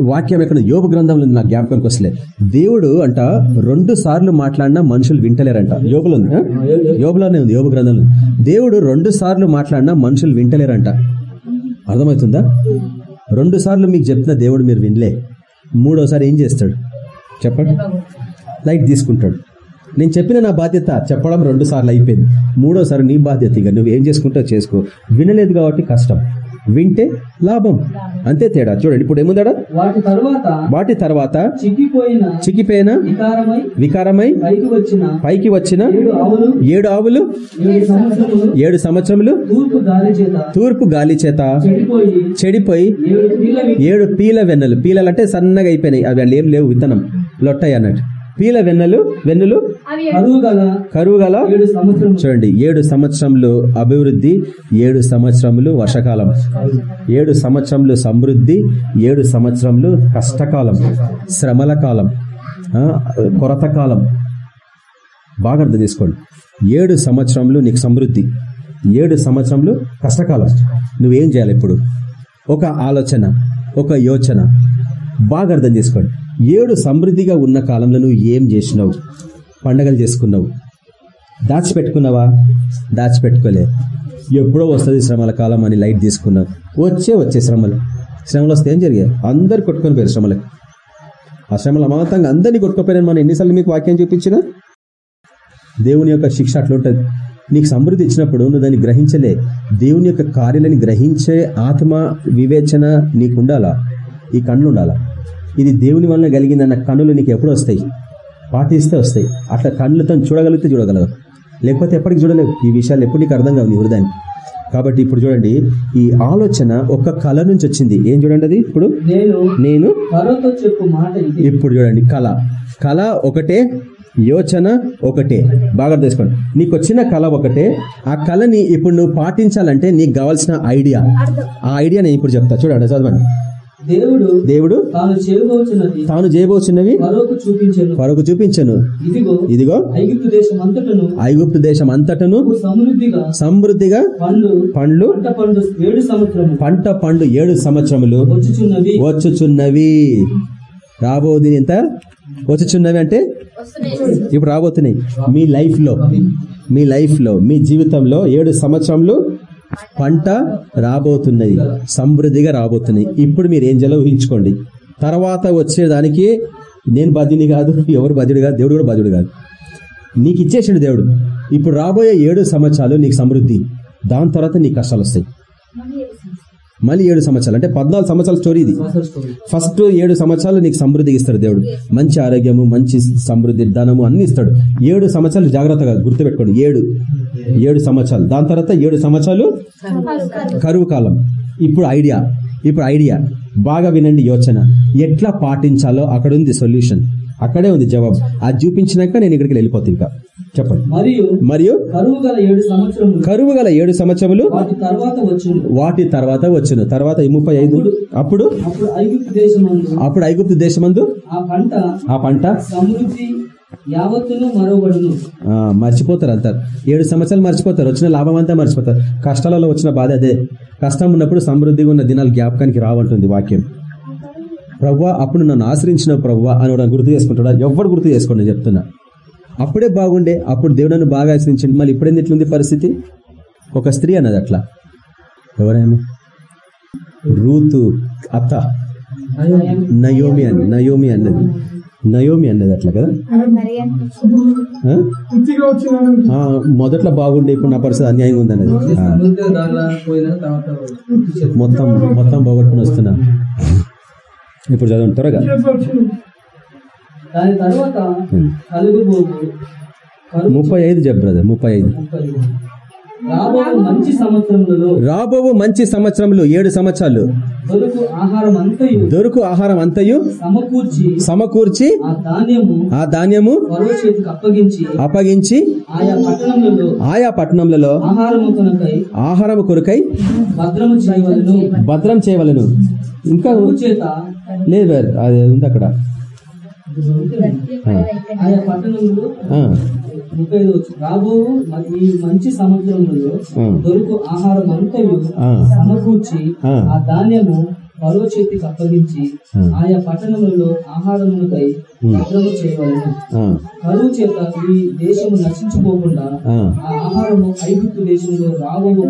Speaker 1: వాక్యం ఎక్కడ యోగ గ్రంథంలో ఉంది, నా జ్ఞాపకానికి వస్తలే. దేవుడు అంట రెండు సార్లు మాట్లాడినా మనుషులు వింటలేరంట. యోగులు ఉంది? యోగులోనే ఉంది. యోగ గ్రంథంలో దేవుడు రెండు సార్లు మాట్లాడినా మనుషులు వింటలేరంట. అర్థమవుతుందా? రెండు సార్లు మీకు చెప్తున్న దేవుడు మీరు వినలే. మూడోసారి ఏం చేస్తాడు? చెప్పండి. లైట్ తీసుకుంటాడు. నేను చెప్పిన నా బాధ్యత చెప్పడం రెండు సార్లు అయిపోయింది. మూడోసారి నీ బాధ్యత ఇక నువ్వు ఏం చేసుకుంటావు చేసుకో. వినలేదు కాబట్టి కష్టం. వింటే లాభం. అంతే తేడా. చూడండి ఇప్పుడు ఏముందాడా?
Speaker 2: వాటి తరువాత చిక్కిపోయిన వికారమై పైకి వచ్చిన ఏడు ఆవులు
Speaker 1: ఏడు
Speaker 2: సంవత్సరములు తూర్పు గాలి చేత చెడిపోయి ఏడు
Speaker 1: పీల వెన్నెలు. పీలలు అంటే సన్నగా అయిపోయినాయి. అవి ఏం లేవు. విత్తనం. లొట్టాయి అన్నట్టు. పీల వెన్నెలు వెన్నులు?
Speaker 2: కరువు గల
Speaker 1: చూడండి ఏడు సంవత్సరములు అభివృద్ధి ఏడు సంవత్సరములు వర్షకాలం. ఏడు సంవత్సరములు సమృద్ధి ఏడు సంవత్సరములు కష్టకాలం శ్రమల కాలం కొరత కాలం బాగా అర్థం చేసుకోండి. ఏడు సంవత్సరములు నీకు సమృద్ధి ఏడు సంవత్సరములు కష్టకాలం. నువ్వేం చేయాలి ఇప్పుడు? ఒక ఆలోచన ఒక యోచన. బాగా అర్థం చేసుకోండి. ఏడు సమృద్ధిగా ఉన్న కాలంలో నువ్వు ఏం చేసినావు? పండగలు చేసుకున్నావు. దాచిపెట్టుకున్నావా? దాచిపెట్టుకోలే. ఎప్పుడో వస్తుంది శ్రమల కాలం అని లైట్ తీసుకున్నావు. వచ్చే వచ్చే శ్రమలు. శ్రమలు వస్తే ఏం జరిగాయి? అందరు కొట్టుకొని పోయారు శ్రమలకు. ఆ శ్రమలు అమాంతంగా అందరినీ కొట్టుకుపోయారని మనం ఎన్నిసార్లు మీకు వాక్యం చూపించినా? దేవుని యొక్క శిక్ష అట్లుంటుంది నీకు సమృద్ధి ఇచ్చినప్పుడు నువ్వు దాన్ని గ్రహించలే. దేవుని యొక్క కార్యాలని గ్రహించే ఆత్మ వివేచన నీకు ఉండాలా? ఈ కళ్ళు ఉండాలా? ఇది దేవుని వలన కలిగిందన్న కన్నులు నీకు ఎప్పుడు వస్తాయి? పాటిస్తే వస్తాయి. అట్లా కళ్ళతో చూడగలిగితే చూడగలవు. లేకపోతే ఎప్పటికి చూడలేవు. ఈ విషయాలు ఎప్పుడు నీకు అర్థం కావు నీ హృదయానికి. కాబట్టి ఇప్పుడు చూడండి ఈ ఆలోచన ఒక కళ నుంచి వచ్చింది. ఏం చూడండి అది ఇప్పుడు?
Speaker 2: నేను
Speaker 1: నేను
Speaker 2: ఫరోతో చెప్పు మాట ఇది.
Speaker 1: ఇప్పుడు చూడండి కళ కళ ఒకటే యోచన ఒకటే. బాగా అర్థం చేసుకోండి. నీకు వచ్చిన కళ ఒకటే. ఆ కళని ఇప్పుడు నువ్వు పాటించాలంటే నీకు కావాల్సిన ఐడియా. ఆ ఐడియా నేను ఇప్పుడు చెప్తా. చూడండి చదవండి.
Speaker 2: దేవుడు
Speaker 1: దేవుడు
Speaker 2: తాను చేయబోచున్నది
Speaker 1: తాను చేయబోచున్నవి
Speaker 2: ఫరోకు చూపించను. ఇదిగో
Speaker 1: ఇదిగో
Speaker 2: ఐగుప్తు దేశం అంతటను
Speaker 1: ఐగుప్తు దేశం అంతటను
Speaker 2: సమృద్ధిగా
Speaker 1: సమృద్ధిగా
Speaker 2: పండ్లు
Speaker 1: పండ్లు
Speaker 2: పంట పండు ఏడు సంవత్సరము
Speaker 1: పంట పండు ఏడు సంవత్సరములు
Speaker 2: వచ్చుచున్నవి.
Speaker 1: వచ్చుచున్నవి. రాబోది ఎంత? వచ్చుచున్నవి అంటే? ఇప్పుడు రాబోతున్నాయి. మీ లైఫ్లో మీ లైఫ్లో మీ జీవితంలో ఏడు సంవత్సరంలో పంట రాబోతున్నది సమృద్ధిగా రాబోతున్నాయి ఇప్పుడు మీరు ఏం చేయాలో ఊహించుకోండి. తర్వాత వచ్చేదానికి నేను బాధ్యుని కాదు ఎవరు బాధ్యుడు కాదు దేవుడు కూడా బాధ్యుడు కాదు. నీకు ఇచ్చేసిండు దేవుడు. ఇప్పుడు రాబోయే ఏడు సంవత్సరాలు నీకు సమృద్ధి. దాని తర్వాత నీకు కష్టాలు వస్తాయి. మళ్ళీ ఏడు సంవత్సరాలు. అంటే పద్నాలుగు సంవత్సరాల స్టోరీ ఇది. ఫస్ట్ ఏడు సంవత్సరాలు నీకు సమృద్ధికి ఇస్తాడు దేవుడు. మంచి ఆరోగ్యము మంచి సమృద్ధి ధనము అన్ని ఇస్తాడు. ఏడు సంవత్సరాలు జాగ్రత్తగా గుర్తుపెట్టుకోండి. ఏడు. ఏడు సంవత్సరాలు. దాని తర్వాత ఏడు సంవత్సరాలు కరువు కాలం. ఇప్పుడు ఐడియా. ఇప్పుడు ఐడియా. బాగా వినండి యోచన. ఎట్లా పాటించాలో అక్కడ ఉంది సొల్యూషన్. అక్కడే ఉంది జవాబు. అది చూపించినాక నేను ఇక్కడికి వెళ్ళిపోతా ఇంకా. చెప్పండి.
Speaker 2: మరియు
Speaker 1: మరియు
Speaker 2: కరువు గల ఏడు సంవత్సరములు
Speaker 1: కరువు గల ఏడు సంవత్సరములు
Speaker 2: వాటి తర్వాత వచ్చును.
Speaker 1: వాటి తర్వాత వచ్చును. తర్వాత ముప్పై ఐదు. అప్పుడు
Speaker 2: అప్పుడు ఐగుప్తు దేశమందు
Speaker 1: అప్పుడు ఐగుప్తు దేశమందు
Speaker 2: ఆ పంట
Speaker 1: ఆ పంట
Speaker 2: సమృద్ధి యావత్తును మరోబడును
Speaker 1: ఆ, మర్చిపోతారు అంతా. ఏడు సంవత్సరాలు మర్చిపోతారు. వచ్చిన లాభం అంతా మర్చిపోతారు. కష్టాలలో వచ్చిన బాధ అదే. కష్టం ఉన్నప్పుడు సమృద్ధిగా ఉన్న దినాలు జ్ఞాపకానికి రావంటుంది వాక్యం. ప్రవ్వా అప్పుడు నన్ను ఆశ్రయించిన ప్రవ్వా అని గుర్తు చేసుకుంటాడా? ఎవరు గుర్తు చేసుకోండి నేను చెప్తున్నా. అప్పుడే బాగుండే అప్పుడు దేవుడు నన్ను బాగా ఆశ్రయించండి. మళ్ళీ ఇప్పుడేంది ఇట్లుంది పరిస్థితి? ఒక స్త్రీ అన్నది అట్లా. ఎవరైనా? రూతు అత్త. నయోమి అన్న నయోమి అన్నది. నయోమి అన్నది అట్లా కదా? మొదట్లో బాగుండే ఇప్పుడు నా పరిస్థితి అన్యాయంగా ఉంది అన్నది. మొత్తం మొత్తం పోగొట్టుకుని వస్తున్నా. ఇప్పుడు చదవండి త్వరగా.
Speaker 2: దాని తర్వాత
Speaker 1: ముప్పై ఐదు చెప్పు బ్రదర్ ముప్పై ఐదు.
Speaker 2: ముప్పై. రాబో మంచి సంవత్సరములలో
Speaker 1: రాబో మంచి సంవత్సరంలో ఏడు సంవత్సరాలు.
Speaker 2: దొరుకు ఆహారం అంతయు
Speaker 1: దొరుకు ఆహారం అంతయు
Speaker 2: సమకూర్చి
Speaker 1: సమకూర్చి
Speaker 2: ఆ ధాన్యము
Speaker 1: ఆ
Speaker 2: అప్పగించి
Speaker 1: అప్పగించి
Speaker 2: ఆయా పట్టణములలో
Speaker 1: ఆయా పట్టణములలో
Speaker 2: ఆహారము
Speaker 1: కొరకై
Speaker 2: భద్రము చేయవలను.
Speaker 1: భద్రం చేయవలను. ఇంకా లేదు అది ఉంది అక్కడ.
Speaker 2: ఆయా పట్టణములు
Speaker 1: ఆ,
Speaker 2: ముప్పై రాబో ఈ మంచి
Speaker 1: ఆ.
Speaker 2: దొరుకు ఆహారం అంతయు. సమకూర్చి
Speaker 1: ఆ.
Speaker 2: ధాన్యము పరువు చేతికి అప్పగించి. ఆయా పట్టణములలో ఆహారములకై భద్రము చేయవలను కరువు చేత ఈ దేశము నశించిపోకుండా
Speaker 1: ఆ.
Speaker 2: ఆహారము ఐగుప్తు దేశంలో కరువు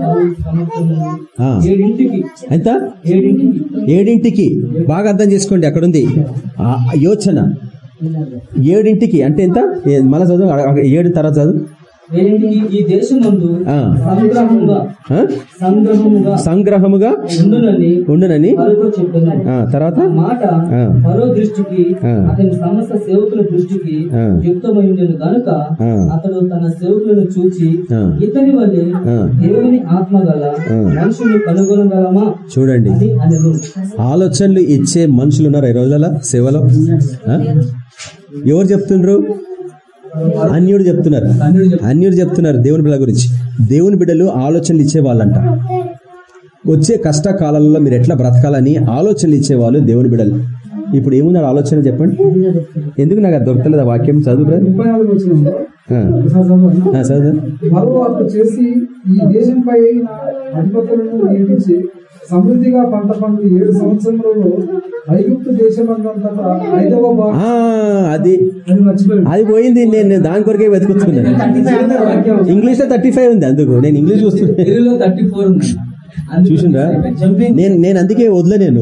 Speaker 1: ఆ.
Speaker 2: ఏడింటికి
Speaker 1: ఎంత
Speaker 2: ఏడింటికి
Speaker 1: ఏడింటికి బాగా అర్థం చేసుకోండి అక్కడ ఉంది ఆ యోచన ఏడింటికి అంటే ఎంత మళ్ళా చదువు ఏడు తర్వాత చదువు.
Speaker 2: సంగ్రహముగా ఉండునని
Speaker 1: తర్వాత
Speaker 2: ఆ మాట
Speaker 1: ఆ.
Speaker 2: ఫరో దృష్టికి
Speaker 1: ఆ.
Speaker 2: అతని సమస్త సేవకుల దృష్టికి
Speaker 1: ఆ.
Speaker 2: యుక్తమై ఉండేను గనుక
Speaker 1: ఆ.
Speaker 2: అతడు తన సేవకులను చూచి
Speaker 1: ఆ.
Speaker 2: ఇతని వల్లే
Speaker 1: ఆ.
Speaker 2: దేవుని ఆత్మ గల
Speaker 1: ఆ.
Speaker 2: మనుషులు కనుగొనగలమా
Speaker 1: చూడండి ఆలోచనలు ఇచ్చే మనుషులు ఉన్నారు ఈ రోజుల సేవలో? ఎవరు చెప్తుండ్రు? అన్యుడు చెప్తున్నారు. అన్యుడు చెప్తున్నారు దేవుని బిడ్డ గురించి. దేవుని బిడ్డలు ఆలోచనలు ఇచ్చే వాళ్ళంట వచ్చే కష్టకాలంలో మీరు ఎట్లా బ్రతకాలని ఆలోచనలు ఇచ్చేవాళ్ళు దేవుని బిడ్డలు. ఇప్పుడు ఏమున్నారు ఆలోచన చెప్పండి? ఎందుకు నాకు అది దొరకలేదు ఆ వాక్యం? చదువు బ్రదర్. చదువు.
Speaker 5: సమృద్ధిగా పంట పండు ఏడు సంవత్సరములలో ఐగుప్తు ఐదవ
Speaker 1: ఆ, అది
Speaker 5: అది
Speaker 1: పోయింది. నేను దాని కొరకే వెతుకుతున్నాను. ఇంగ్లీష్లో థర్టీ ఫైవ్ ఉంది అందుకు. నేను ఇంగ్లీష్ చూస్తున్నాను చూసిండ్రా? నేను నేను అందుకే వదిలే నేను.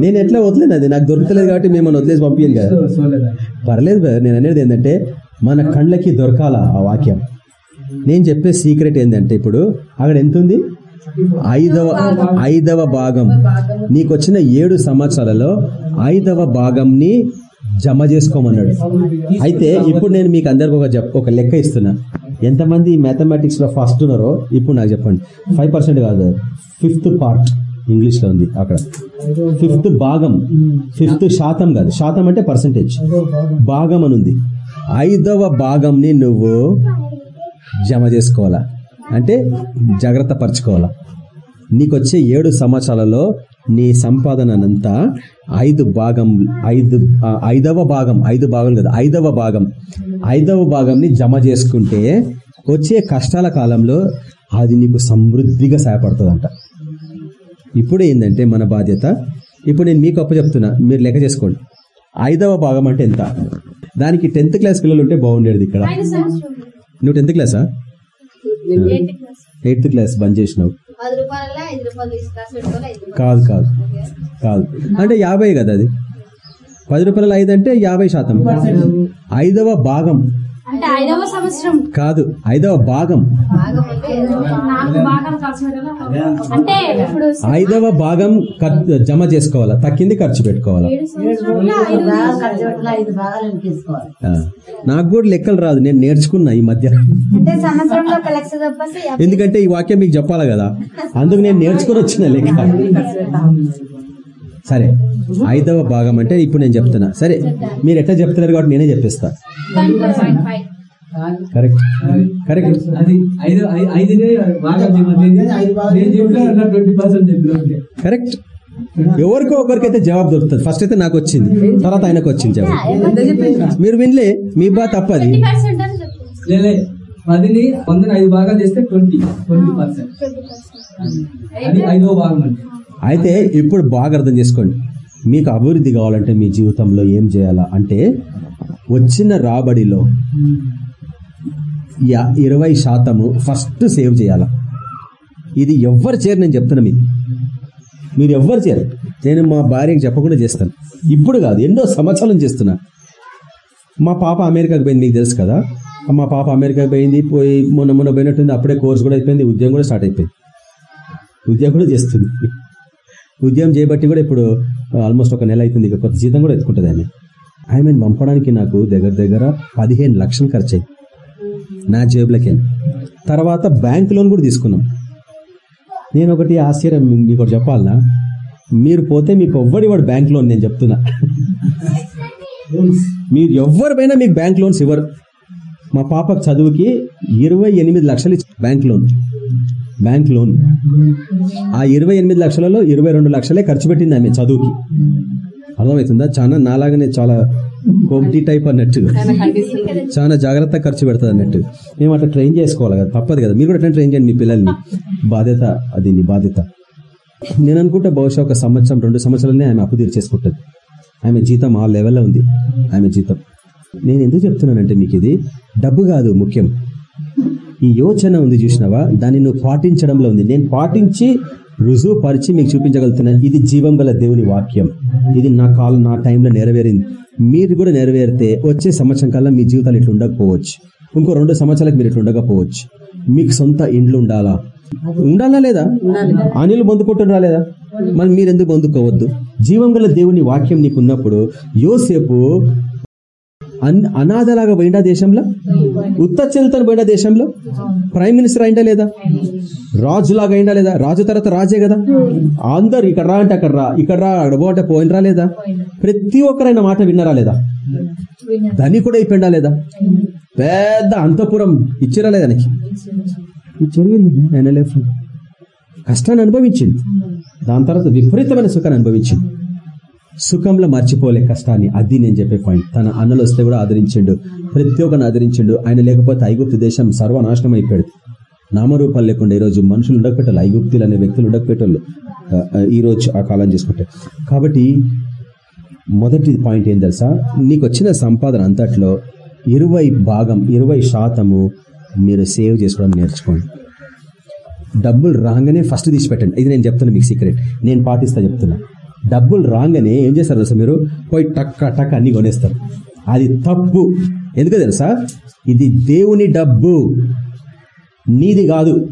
Speaker 1: నేను ఎట్లా వదిలేను అది? నాకు దొరకలేదు కాబట్టి మేము మనం వదిలేసి పంపించాను కదా. పర్లేదు నేను అనేది ఏంటంటే మన కళ్ళకి దొరకాల ఆ వాక్యం. నేను చెప్పే సీక్రెట్ ఏంటంటే ఇప్పుడు అక్కడ ఎంత ఉంది ఐదవ ఐదవ భాగం. నీకు వచ్చిన ఏడు సంవత్సరాలలో ఐదవ భాగంని జమ చేసుకోమన్నాడు. అయితే ఇప్పుడు నేను మీకు అందరికి ఒక ఒక లెక్క ఇస్తున్నా. ఎంతమంది మ్యాథమెటిక్స్లో ఫస్ట్ ఉన్నారో ఇప్పుడు నాకు చెప్పండి. ఫైవ్ పర్సెంట్ కాదు ఫిఫ్త్ పార్ట్ ఇంగ్లీష్లో ఉంది అక్కడ. ఫిఫ్త్ భాగం ఫిఫ్త్ శాతం కాదు. శాతం అంటే పర్సంటేజ్ భాగం అని ఉంది. ఐదవ భాగంని నువ్వు జమ చేసుకోవాలా? అంటే జాగ్రత్త పరచుకోవాలా? నీకు వచ్చే ఏడు సంవత్సరాలలో నీ సంపాదనంతా ఐదు భాగం ఐదు ఐదవ భాగం ఐదు భాగం కదా ఐదవ భాగం. ఐదవ భాగంని జమ చేసుకుంటే వచ్చే కష్టాల కాలంలో అది నీకు సమృద్ధిగా సహాయపడుతుందంట. ఇప్పుడు ఏంటంటే మన బాధ్యత? ఇప్పుడు నేను మీకు అప్పు చెప్తున్నా మీరు లెక్క చేసుకోండి. ఐదవ భాగం అంటే ఎంత? దానికి టెన్త్ క్లాస్ పిల్లలు ఉంటే బాగుండేది ఇక్కడ. నువ్వు టెన్త్ క్లాసా?
Speaker 3: Eighth class.
Speaker 1: బంద్ చేసినావు? కాదు కాదు. కాదు. అంటే యాభై కదా అది? పది రూపాయల ఐదు అంటే యాభై శాతం. ఐదవ భాగం.
Speaker 3: అంటే ఐదవ సంవత్సరం.
Speaker 1: కాదు ఐదవ భాగం.
Speaker 6: భాగం అంటే
Speaker 3: ఇప్పుడు
Speaker 1: ఐదవ భాగం జమ చేసుకోవాలా? తక్కింది ఖర్చు పెట్టుకోవాలా. నాకు కూడా లెక్కలు రాదు నేను నేర్చుకున్నా ఈ మధ్య. ఎందుకంటే ఈ వాక్యం మీకు చెప్పాలి కదా అందుకు నేను నేర్చుకుని వచ్చిన లెక్క. సరే ఐదవ భాగం అంటే ఇప్పుడు నేను చెప్తున్నా. సరే మీరు ఎట్లా చెప్తున్నారు కాబట్టి నేనే చెప్పేస్తా. కరెక్ట్ కరెక్ట్
Speaker 2: అది ఐదు ఐదునే
Speaker 1: కరెక్ట్ ఎవరికో ఒకరికైతే జవాబు దొరుకుతుంది. ఫస్ట్ అయితే నాకు వచ్చింది. తర్వాత ఆయనకు వచ్చింది జవాబు. మీరు వినలే మీ బా తప్పది.
Speaker 2: పదిని వందని ఐదు భాగాలు చేస్తే ట్వంటీ ట్వంటీ పర్సెంట్ అది ఐదో భాగం అంటే.
Speaker 1: అయితే ఇప్పుడు బాగా అర్థం చేసుకోండి. మీకు అభివృద్ధి కావాలంటే మీ జీవితంలో ఏం చేయాలా? అంటే వచ్చిన రాబడిలో ఇరవై శాతము ఫస్ట్ సేవ్ చేయాలా? ఇది ఎవ్వరు చేయరు నేను చెప్తున్నా మీకు. మీరు ఎవ్వరు చేయరు. నేను మా భార్యకి చెప్పకుండా చేస్తాను. ఇప్పుడు కాదు ఎన్నో సంవత్సరాలు చేస్తున్నా. మా పాప అమెరికాకి పోయింది మీకు తెలుసు కదా? మా పాప అమెరికాకి పోయింది పోయి మొన్న మొన్న పోయినట్టుంది అప్పుడే కోర్స్ కూడా అయిపోయింది ఉద్యోగం కూడా స్టార్ట్ అయిపోయింది. ఉద్యోగం కూడా చేస్తుంది. ఉద్యోగం చేయబట్టి కూడా ఇప్పుడు ఆల్మోస్ట్ ఒక నెల అవుతుంది. ఇక కొత్త జీతం కూడా ఎత్తుకుంటుంది ఆమె ఆమెను పంపడానికి నాకు దగ్గర దగ్గర పదిహేను లక్షలు ఖర్చు అయింది నా జేబులకే. తర్వాత బ్యాంక్ లోన్ కూడా తీసుకున్నాం. నేను ఒకటి ఆశ్చర్యం మీకు చెప్పాలనా? మీరు పోతే మీకు ఎవ్వడి వాడు బ్యాంక్ లోన్ నేను చెప్తున్నా. మీరు ఎవరిపైనా మీకు బ్యాంక్ లోన్స్ ఇవ్వరు. మా పాపకు చదువుకి ఇరవై ఎనిమిది లక్షలు బ్యాంక్ లోన్. Bank loan. ఆ ఇరవై ఎనిమిది లక్షలలో ఇరవై రెండు లక్షలే ఖర్చు పెట్టింది ఆమె చదువుకి. అర్థమవుతుందా? చాలా నాలాగానే చాలా కోమిటీ టైప్ అన్నట్టు. చాలా జాగ్రత్త ఖర్చు పెడుతుంది అన్నట్టు. మేము అట్లా ట్రైన్ చేసుకోవాలి కదా తప్పదు కదా. మీరు కూడా అట్లా ట్రైన్ చేయండి మీ పిల్లల్ని. బాధ్యత అది నీ బాధ్యత. నేను అనుకుంటే బహుశా ఒక సంవత్సరం రెండు సంవత్సరాలనే ఆమె అప్పు తీర్చేసుకుంటుంది. ఆమె జీతం ఆ లెవెల్లో ఉంది. ఆమె జీతం. నేను ఎందుకు చెప్తున్నానంటే మీకు ఇది డబ్బు కాదు ముఖ్యం. ఈ యోచన ఉంది చూసినావా? దాన్ని నువ్వు పాటించడంలో ఉంది. నేను పాటించి రుజువు పరిచి మీకు చూపించగలుగుతున్నా ఇది జీవం దేవుని వాక్యం. ఇది నా కాలం నా టైంలో నెరవేరింది. మీరు కూడా నెరవేరితే వచ్చే సంవత్సరం కల్లా మీ జీవితాలు ఇట్లా ఉండకపోవచ్చు. ఇంకో రెండు సంవత్సరాలకు మీరు ఇట్లా ఉండకపోవచ్చు. మీకు సొంత ఇండ్లు ఉండాలా? ఉండాలా లేదా? అనిలు పొందుకుంటున్నారా లేదా మరి మీరు ఎందుకు పొందుకోవద్దు జీవం గల దేవుని వాక్యం నీకు ఉన్నప్పుడు యోసేపు అనాథలాగా పోయిండా దేశంలో? ఉత్త చెల్తను పోయిండా దేశంలో? ప్రైమ్ మినిస్టర్ అయిందా లేదా? రాజులాగా అయిందా లేదా? రాజు తర్వాత రాజే కదా? అందరు ఇక్కడ రా అంటే అక్కడ రా ఇక్కడ రా అక్కడ పో అంటే పోయినరా లేదా? ప్రతి ఒక్కరైన మాట విన్నరా లేదా? దాన్ని కూడా అయిపోయిందా లేదా? పెద్ద అంతపురం ఇచ్చిరా లేదా ఆయనకి జరిగింది ఆయన లైఫ్ కష్టాన్ని అనుభవించింది. దాని తర్వాత విపరీతమైన సుఖాన్ని అనుభవించింది. సుఖంలో మర్చిపోలే కష్టాన్ని. అది నేను చెప్పే పాయింట్ తన అన్నలు వస్తే కూడా ఆదరించిండు. ప్రతి ఒక్కరిని ఆదరించిండు. ఆయన లేకపోతే ఐగుప్తు దేశం సర్వనాశనం అయిపోయాడు నామరూపాలు లేకుండా ఈరోజు మనుషులు ఉండకపోయేటోళ్ళు ఐగుప్తులు అనే వ్యక్తులు ఉండకపోయేటోళ్ళు ఈరోజు ఆ, ఆ కాలం చేసుకుంటే. కాబట్టి మొదటి పాయింట్ ఏం తెలుసా? నీకు వచ్చిన సంపాదన అంతట్లో ఇరవై భాగం ఇరవై శాతము మీరు సేవ్ చేసుకోవడం నేర్చుకోండి. డబ్బులు రాగానే ఫస్ట్ తీసి పెట్టండి ఇది నేను చెప్తున్నా మీకు సీక్రెట్ నేను పాటిస్తా చెప్తున్నా. డబ్బులు రాగానే ఏం చేస్తారు తెలుసా మీరు? పోయి టక్క టక్ అన్ని కొనేస్తారు. అది తప్పు. ఎందుకు తెలుసా? ఇది దేవుని డబ్బు. నీది కాదు.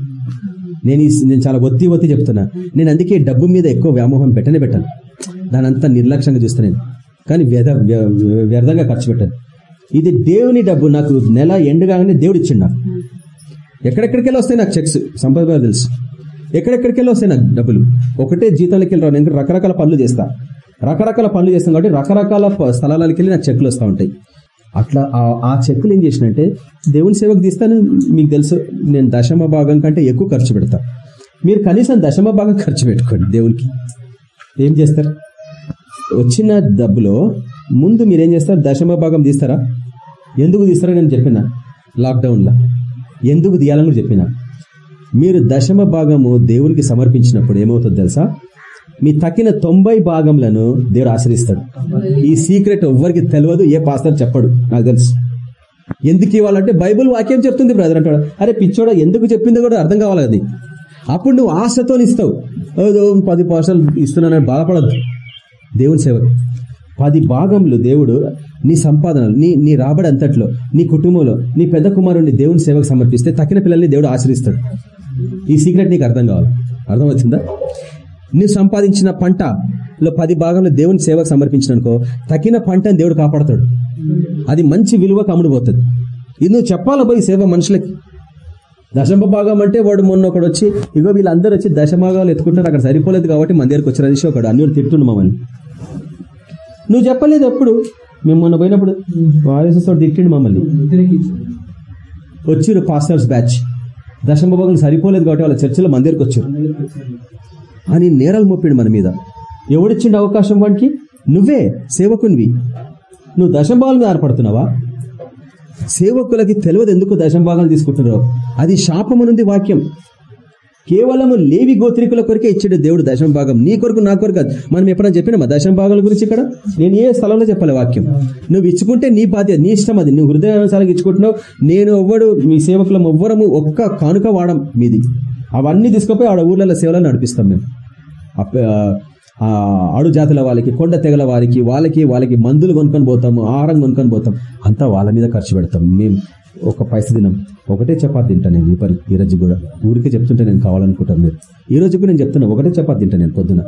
Speaker 1: నేను ఈ- నేను చాలా ఒత్తి ఒత్తి చెప్తున్నా. నేను అందుకే డబ్బు మీద ఎక్కువ వ్యామోహం పెట్టనే పెట్టాను. దాని అంతా నిర్లక్ష్యంగా చూస్తాను కానీ వ్యధ వ్య- వ్యర్థంగా ఖర్చు పెట్టాను. ఇది దేవుని డబ్బు. నాకు నెల ఎండుగానే కాగానే దేవుడు ఇచ్చిండు నాకు. ఎక్కడెక్కడికెళ్ళి వస్తాయి నాకు చెక్స్? సంపద తెలుసు. ఎక్కడెక్కడికి ఎక్కడెక్కడికెళ్ళి వస్తాయి నాకు డబ్బులు? ఒకటే జీతంలోకి వెళ్ళి రాను. నేను రకరకాల పనులు చేస్తా. రకరకాల పనులు చేస్తాం కాబట్టి రకరకాల ప- స్థలాలకి వెళ్ళి నాకు చెక్కులు వస్తూ ఉంటాయి. అట్లా ఆ- చెక్కులు ఏం చేసినంటే దేవుని సేవకు తీస్తాను. మీకు తెలుసు నేను దశమ భాగం కంటే ఎక్కువ ఖర్చు పెడతా. మీరు కనీసం దశమ భాగం ఖర్చు పెట్టుకోండి దేవునికి. ఏం చేస్తారు? వచ్చిన డబ్బులో ముందు మీరు ఏం చేస్తారు? దశమ భాగం తీస్తారా? ఎందుకు తీస్తారో నేను చెప్పిన. లాక్డౌన్లో. ఎందుకు తీయాలని కూడా చెప్పిన. మీరు దశమ భాగము దేవునికి సమర్పించినప్పుడు ఏమవుతుందో తెలుసా? మీ తక్కిన తొంభై భాగంలను దేవుడు ఆశ్రయిస్తాడు. ఈ సీక్రెట్ ఎవ్వరికి తెలియదు ఏ పాస్తారు చెప్పడు నాకు తెలుసు. ఎందుకు ఇవ్వాలంటే బైబుల్ వాక్యం చెప్తుంది బ్రదర్ అంటాడు. అరే పిచ్చోడా ఎందుకు చెప్పిందో కూడా అర్థం కావాలి అది. అప్పుడు నువ్వు ఆశతో ఇస్తావు ఏదో పది పార్సల్ ఇస్తున్నానని బాధపడద్దు. దేవుని సేవ పది భాగంలో దేవుడు నీ సంపాదనలు నీ నీ రాబడి అంతట్లో నీ కుటుంబంలో నీ పెద్ద కుమారుడిని దేవుని సేవకు సమర్పిస్తే తక్కిన పిల్లల్ని దేవుడు ఆశ్రయిస్తాడు. ఈ సీక్రెట్ నీకు అర్థం కావాలి. అర్థమవుతుందా నువ్వు సంపాదించిన పంటలో పది భాగంలో దేవుని సేవకు సమర్పించిన అనుకో తక్కిన పంటని దేవుడు కాపాడతాడు. అది మంచి విలువకు అమ్ముడుపోతుంది. ఇది నువ్వు చెప్పాలి పోయి సేవ మనుషులకి? దశమ భాగం అంటే వాడు మొన్న ఒకడు వచ్చి ఇగో వీళ్ళందరూ వచ్చి దశభాగాలు ఎత్తుకుంటారు అక్కడ సరిపోలేదు కాబట్టి మన దగ్గరకు వచ్చి రజేష్ ఒకడు అన్ని తిట్టుండు మమ్మల్ని. నువ్వు చెప్పలేదు ఎప్పుడు? మేము మొన్న పోయినప్పుడు. వాడు తిట్టిండు మమ్మల్ని. వచ్చిరు పాస్టర్స్ బ్యాచ్ దశమ భాగం సరిపోలేదు కాబట్టి వాళ్ళ చర్చలో మందిరకు వచ్చారు. అని నేరాలు మోపాడు మన మీద. ఎవడిచ్చిండు అవకాశం వాడికి నువ్వే సేవకునివి. నువ్వు దశంభాగాల మీద ఆధారపడుతున్నావా సేవకులకి తెలియదు ఎందుకు దశంభాగాలు తీసుకుంటున్నావు? అది శాపమనుంది వాక్యం. కేవలము లేవి గోత్రికుల కొరకే ఇచ్చాడు దేవుడు దశమ భాగం. నీ కొరకు నా కొరకు కాదు. మనం ఎప్పుడైనా చెప్పినామా దశమ భాగాల గురించి ఇక్కడ? నేను ఏ స్థలంలో చెప్పాలి వాక్యం? నువ్వు ఇచ్చుకుంటే నీ బాధ్యత నీ ఇష్టం అది. నువ్వు హృదయానుసారంగా ఇచ్చుకుంటున్నావు. నేను ఎవ్వడు మీ సేవకులం ఎవ్వరము ఒక్క కానుక వాడం మీది. అవన్నీ తీసుకుపోయి ఆడ ఊర్లలో సేవలను నడిపిస్తాం మేము. అడు జాతుల వాళ్ళకి కొండ తెగల వారికి వాళ్ళకి వాళ్ళకి మందులు కొనుక్కొని పోతాము ఆహారం కొనుక్కొని పోతాం. అంతా వాళ్ళ మీద ఖర్చు పెడతాం. మేము ఒక పైస తినం ఒకటే చపాతి తింటా నేను ఈ పరి రోజు కూడా. ఊరికే చెప్తుంటే నేను కావాలనుకుంటాను మీరు. ఈ రోజు కూడా నేను చెప్తున్నా ఒకటే చపాతి తింటా నేను పొద్దున.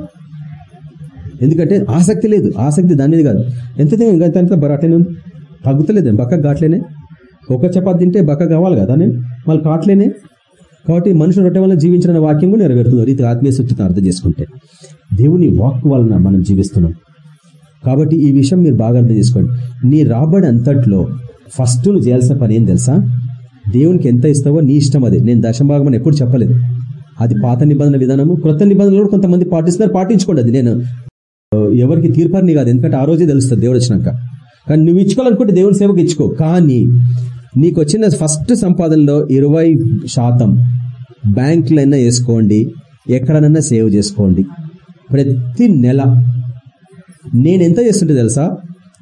Speaker 1: ఎందుకంటే ఆసక్తి లేదు. ఆసక్తి దాని మీద కాదు. ఎంత తిన ఇంకా ఎంత బరాటేనే ఉంది తగ్గుతలేదు. బక్క కాట్లేనే ఒక చపాతి తింటే బక్క కావాలి కదా నేను? మళ్ళీ కాట్లేనే. కాబట్టి మనుషులు రొట్టె వల్ల జీవించిన వాక్యం కూడా నెరవేరుతుంది. రీతి ఆత్మీయ శక్తితో అర్థం చేసుకుంటే. దేవుని వాక్ వలన మనం జీవిస్తున్నాం. కాబట్టి ఈ విషయం మీరు బాగా అర్థం చేసుకోండి. నీ రాబడి అంతట్లో ఫస్ట్ నువ్వు చేయాల్సిన పని ఏం తెలుసా? దేవునికి ఎంత ఇస్తావో నీ ఇష్టం అది. నేను దశభాగం అని ఎప్పుడు చెప్పలేదు. అది పాత నిబంధన విధానము క్రొత్త నిబంధనలు కూడా కొంతమంది పాటిస్తున్నారు పాటించుకోండి అది. నేను ఎవరికి తీర్పని కాదు ఎందుకంటే ఆ రోజే తెలుస్తుంది దేవుడు వచ్చినాక. కానీ నువ్వు ఇచ్చుకోవాలనుకుంటే దేవుని సేవకు ఇచ్చుకో. కానీ నీకు వచ్చిన ఫస్ట్ సంపాదనలో ఇరవై శాతం బ్యాంకులైనా వేసుకోండి ఎక్కడనైనా సేవ్ చేసుకోండి. ప్రతి నెల నేను ఎంత చేస్తుంటే తెలుసా?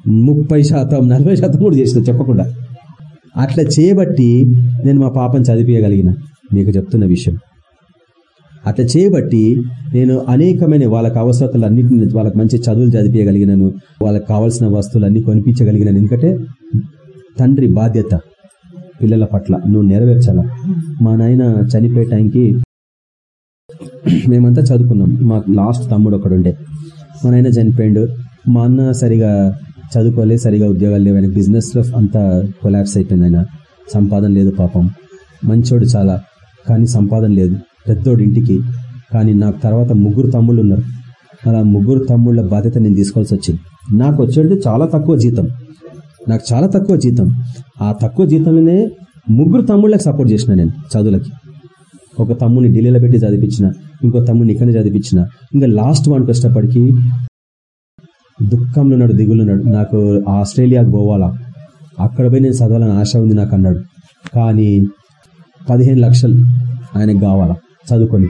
Speaker 1: ముప్పై శాతం నలభై శాతం కూడా చేసిన చెప్పకుండా. అట్లా చేయబట్టి నేను మా పాపను చదివించగలిగిన మీకు చెప్తున్న విషయం. అట్లా చేయబట్టి నేను అనేకమైన వాళ్ళకి అవసరతలు అన్నింటిని వాళ్ళకి మంచి చదువులు చదివించగలిగినాను వాళ్ళకి కావాల్సిన వస్తువులు అన్ని కొనిపించగలిగినాను. ఎందుకంటే తండ్రి బాధ్యత పిల్లల పట్ల నువ్వు నెరవేర్చాలా? మా నాయన చనిపోయే టైంకి మేమంతా చదువుకున్నాం. మా లాస్ట్ తమ్ముడు ఒకడు ఉండే మా నాయన చనిపోయిండు. మా అన్న సరిగా చదువుకోలేదు సరిగా ఉద్యోగాలు లేవు ఆయన బిజినెస్లో అంతా కొలాబ్స్ అయిపోయింది ఆయన. సంపాదన లేదు పాపం. మంచోడు చాలా కానీ సంపాదన లేదు. పెద్దోడు ఇంటికి కానీ నాకు తర్వాత ముగ్గురు తమ్ముళ్ళు ఉన్నారు. అలా ముగ్గురు తమ్ముళ్ళ బాధ్యత నేను తీసుకోవాల్సి వచ్చింది. నాకు వచ్చేది చాలా తక్కువ జీతం. నాకు చాలా తక్కువ జీతం. ఆ తక్కువ జీతంలోనే ముగ్గురు తమ్ముళ్ళకి సపోర్ట్ చేసిన నేను చదువులకి. ఒక తమ్ముని ఢిల్లీలో పెట్టి చదివించిన ఇంకో తమ్ముని ఇక్కడనే చదివించిన. ఇంకా లాస్ట్ వానికి వచ్చేటప్పటికి దుఃఖంలో ఉన్నాడు దిగులు ఉన్నాడు. నాకు ఆస్ట్రేలియాకు పోవాలా? అక్కడ పోయి నేను చదవాలని ఆశ ఉంది నాకు అన్నాడు. కానీ పదిహేను లక్షలు ఆయనకు కావాలా? చదువుకొని.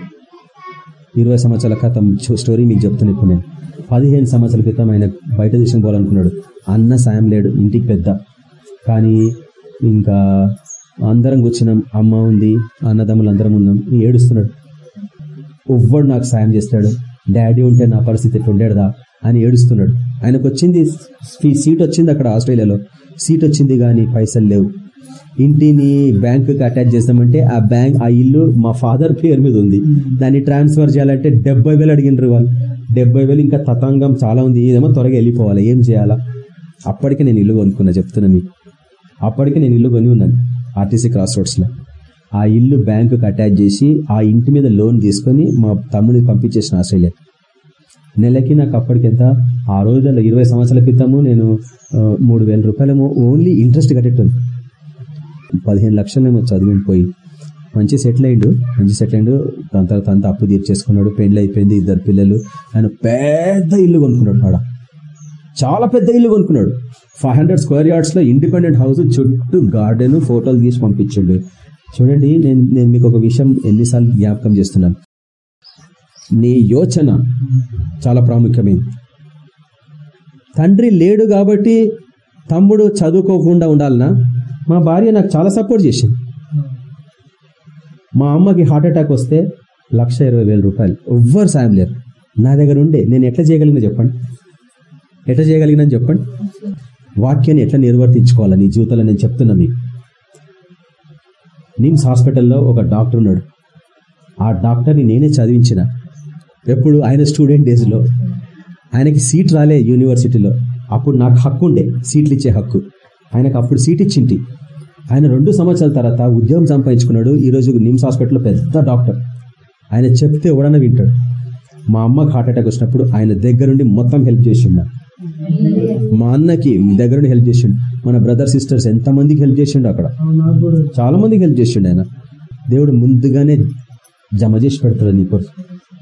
Speaker 1: ఇరవై సంవత్సరాల క్రితం స్టోరీ మీకు చెప్తున్నా ఇప్పుడు నేను. పదిహేను సంవత్సరాల క్రితం ఆయన బయట దేశం పోవాలనుకున్నాడు. అన్న సాయం లేడు ఇంటికి పెద్ద. కానీ ఇంకా అందరం కూర్చున్నాం అమ్మ ఉంది అన్నదమ్ములు అందరం ఉన్నాం ఏడుస్తున్నాడు. ఎవ్వడు నాకు సాయం చేస్తాడు. డాడీ ఉంటే నా పరిస్థితి ఎట్లా అని ఏడుస్తున్నాడు. ఆయనకు వచ్చింది సీట్ వచ్చింది అక్కడ ఆస్ట్రేలియాలో. సీట్ వచ్చింది కానీ పైసలు లేవు. ఇంటిని బ్యాంకుకి అటాచ్ చేస్తామంటే ఆ బ్యాంక్ ఆ ఇల్లు మా ఫాదర్ పేరు మీద ఉంది. దాన్ని ట్రాన్స్ఫర్ చేయాలంటే డెబ్బై వేలు అడిగినారు వాళ్ళు. డెబ్బై వేలు ఇంకా తతంగం చాలా ఉంది. ఏదేమో త్వరగా వెళ్ళిపోవాలి. ఏం చేయాలా? అప్పటికే నేను ఇల్లు కొనుక్కున్నా. చెప్తున్నా మీకు. అప్పటికే నేను ఇల్లు కొని ఉన్నాను ఆర్టీసీ క్రాస్ రోడ్స్లో ఆ ఇల్లు బ్యాంకుకి అటాచ్ చేసి ఆ ఇంటి మీద లోన్ తీసుకొని మా తమ్ముడిని పంపించేసిన ఆస్ట్రేలియా. నెలకి నాకు అప్పటికి ఎంత? ఆ రోజుల్లో ఇరవై సంవత్సరాల క్రితము నేను మూడు వేల రూపాయలేమో ఓన్లీ ఇంట్రెస్ట్ కట్టేట్టు పదిహేను లక్షలేమో చదివిండి పోయి. మంచి సెటిల్ అయిండు. మంచి సెటిల్ అయిండు. దాని తర్వాత అంతా అప్పు తీర్చేసుకున్నాడు. పెళ్ళి అయిపోయింది ఇద్దరు పిల్లలు. ఆయన పెద్ద ఇల్లు కొనుక్కున్నాడు ఆడ. చాలా పెద్ద ఇల్లు కొనుక్కున్నాడు. ఫైవ్ హండ్రెడ్ స్క్వేర్ యార్డ్స్లో ఇండిపెండెంట్ హౌస్ చుట్టూ గార్డెన్ ఫోటోలు తీసి పంపించిండు. చూడండి నేను నేను మీకు ఒక విషయం ఎన్నిసార్లు జ్ఞాపకం చేస్తున్నాను. నీ యోచన చాలా ప్రాముఖ్యమైంది తండ్రి లేడు కాబట్టి తమ్ముడు చదువుకోకుండా ఉండాలనా? మా భార్య నాకు చాలా సపోర్ట్ చేసింది. మా అమ్మకి హార్ట్ అటాక్ వస్తే లక్ష ఇరవై వేల రూపాయలు. ఎవ్వరు సాయం లేరు. నా దగ్గర ఉండే నేను ఎట్లా చేయగలిగినా చెప్పండి. ఎట్లా చేయగలిగినా చెప్పండి. వాక్యాన్ని ఎట్లా నిర్వర్తించుకోవాలి? నీ జీవితంలో నేను చెప్తున్నా మీకు. నిమ్స్ హాస్పిటల్లో ఒక డాక్టర్ ఉన్నాడు. ఆ డాక్టర్ని నేనే చదివించిన. ఎప్పుడు ఆయన స్టూడెంట్ డేస్లో. ఆయనకి సీట్ రాలే యూనివర్సిటీలో. అప్పుడు నాకు హక్కు ఉండే సీట్లు ఇచ్చే హక్కు. ఆయనకు అప్పుడు సీట్ ఇచ్చింటి. ఆయన రెండు సంవత్సరాల తర్వాత ఉద్యోగం సంపాదించుకున్నాడు. ఈరోజు నిమ్స్ హాస్పిటల్లో పెద్ద డాక్టర్. ఆయన చెప్తే ఎవడన్నా వింటాడు. మా అమ్మకి హార్ట్ అటాక్ వచ్చినప్పుడు ఆయన దగ్గరుండి మొత్తం హెల్ప్ చేసిండు. మా అన్నకి దగ్గరుండి హెల్ప్ చేసిండు. మన బ్రదర్ సిస్టర్స్ ఎంతమందికి హెల్ప్ చేసిండు అక్కడ? చాలా మందికి హెల్ప్ చేసిండు ఆయన. దేవుడు ముందుగానే జమ చేసి పెడతాడు నీకు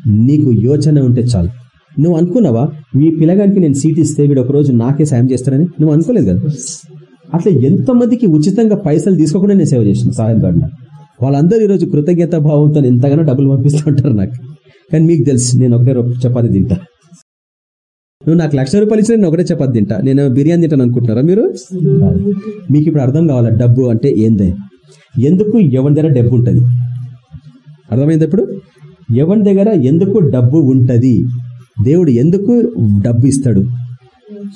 Speaker 1: నీకు యోచన ఉంటే చాలు. నువ్వు అనుకున్నావా? ఈ పిల్లగానికి నేను సీట్ ఇస్తే వీడు ఒక రోజు నాకే సాయం చేస్తానని నువ్వు అనుకోలేదు కదా? అట్లా ఎంతమందికి ఉచితంగా పైసలు తీసుకోకుండా నేను సేవ చేసిన సహాయం పడిన వాళ్ళందరూ ఈరోజు కృతజ్ఞత భావంతో ఎంతగానో డబ్బులు పంపిస్తుంటారు నాకు. కానీ మీకు తెలుసు నేను ఒకటే చపాతి తింటా. నువ్వు నాకు లక్ష రూపాయలు ఇచ్చిన నేను ఒకటే చపాతి తింటా. నేను బిర్యానీ తింటాను అనుకుంటున్నారా మీరు? మీకు ఇప్పుడు అర్థం కావాలా డబ్బు అంటే ఏందే? ఎందుకు ఎవరి దగ్గర డబ్బు ఉంటుంది? అర్థమైంది ఇప్పుడు? ఎవరి దగ్గర ఎందుకు డబ్బు ఉంటుంది? దేవుడు ఎందుకు డబ్బు ఇస్తాడు?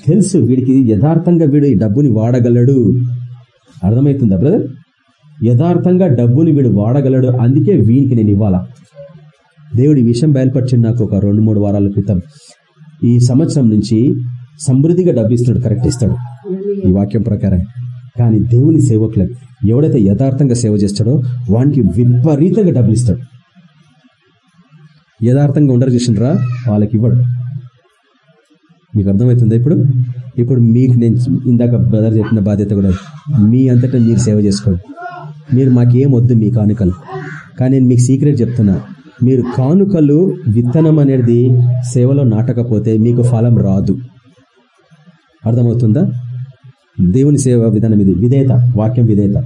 Speaker 1: తెలుసు వీడికి యథార్థంగా వీడు ఈ డబ్బుని వాడగలడు. అర్థమవుతుందా బ్రదర్ యథార్థంగా డబ్బుని వీడు వాడగలడు అందుకే వీనికి నేను ఇవ్వాలా? దేవుడి విషయం బయలుపరిచింది నాకు ఒక రెండు మూడు వారాల క్రితం ఈ సంవత్సరం నుంచి సమృద్ధిగా డబ్బు ఇస్తాడు కరెక్ట్ ఇస్తాడు ఈ వాక్యం ప్రకారం. కానీ దేవుని సేవకులకు ఎవడైతే యథార్థంగా సేవ చేస్తాడో వానికి విపరీతంగా డబ్బులు ఇస్తాడు. యథార్థంగా ఉండరు చూసిండ్రా వాళ్ళకి ఇవ్వడు. మీకు అర్థమవుతుందా ఇప్పుడు? ఇప్పుడు మీకు నేను ఇందాక బ్రదర్ చెప్పిన బాధ్యత కూడా మీ అంతటా మీరు సేవ చేసుకోండి. మీరు మాకేం వద్దు మీ కానుకలు. కానీ నేను మీకు సీక్రెట్ చెప్తున్నా. మీరు కానుకలు విత్తనం అనేది సేవలో నాటకపోతే మీకు ఫలం రాదు. అర్థమవుతుందా? దేవుని సేవ విధానం ఇది. విధేయత వాక్యం విధేయత.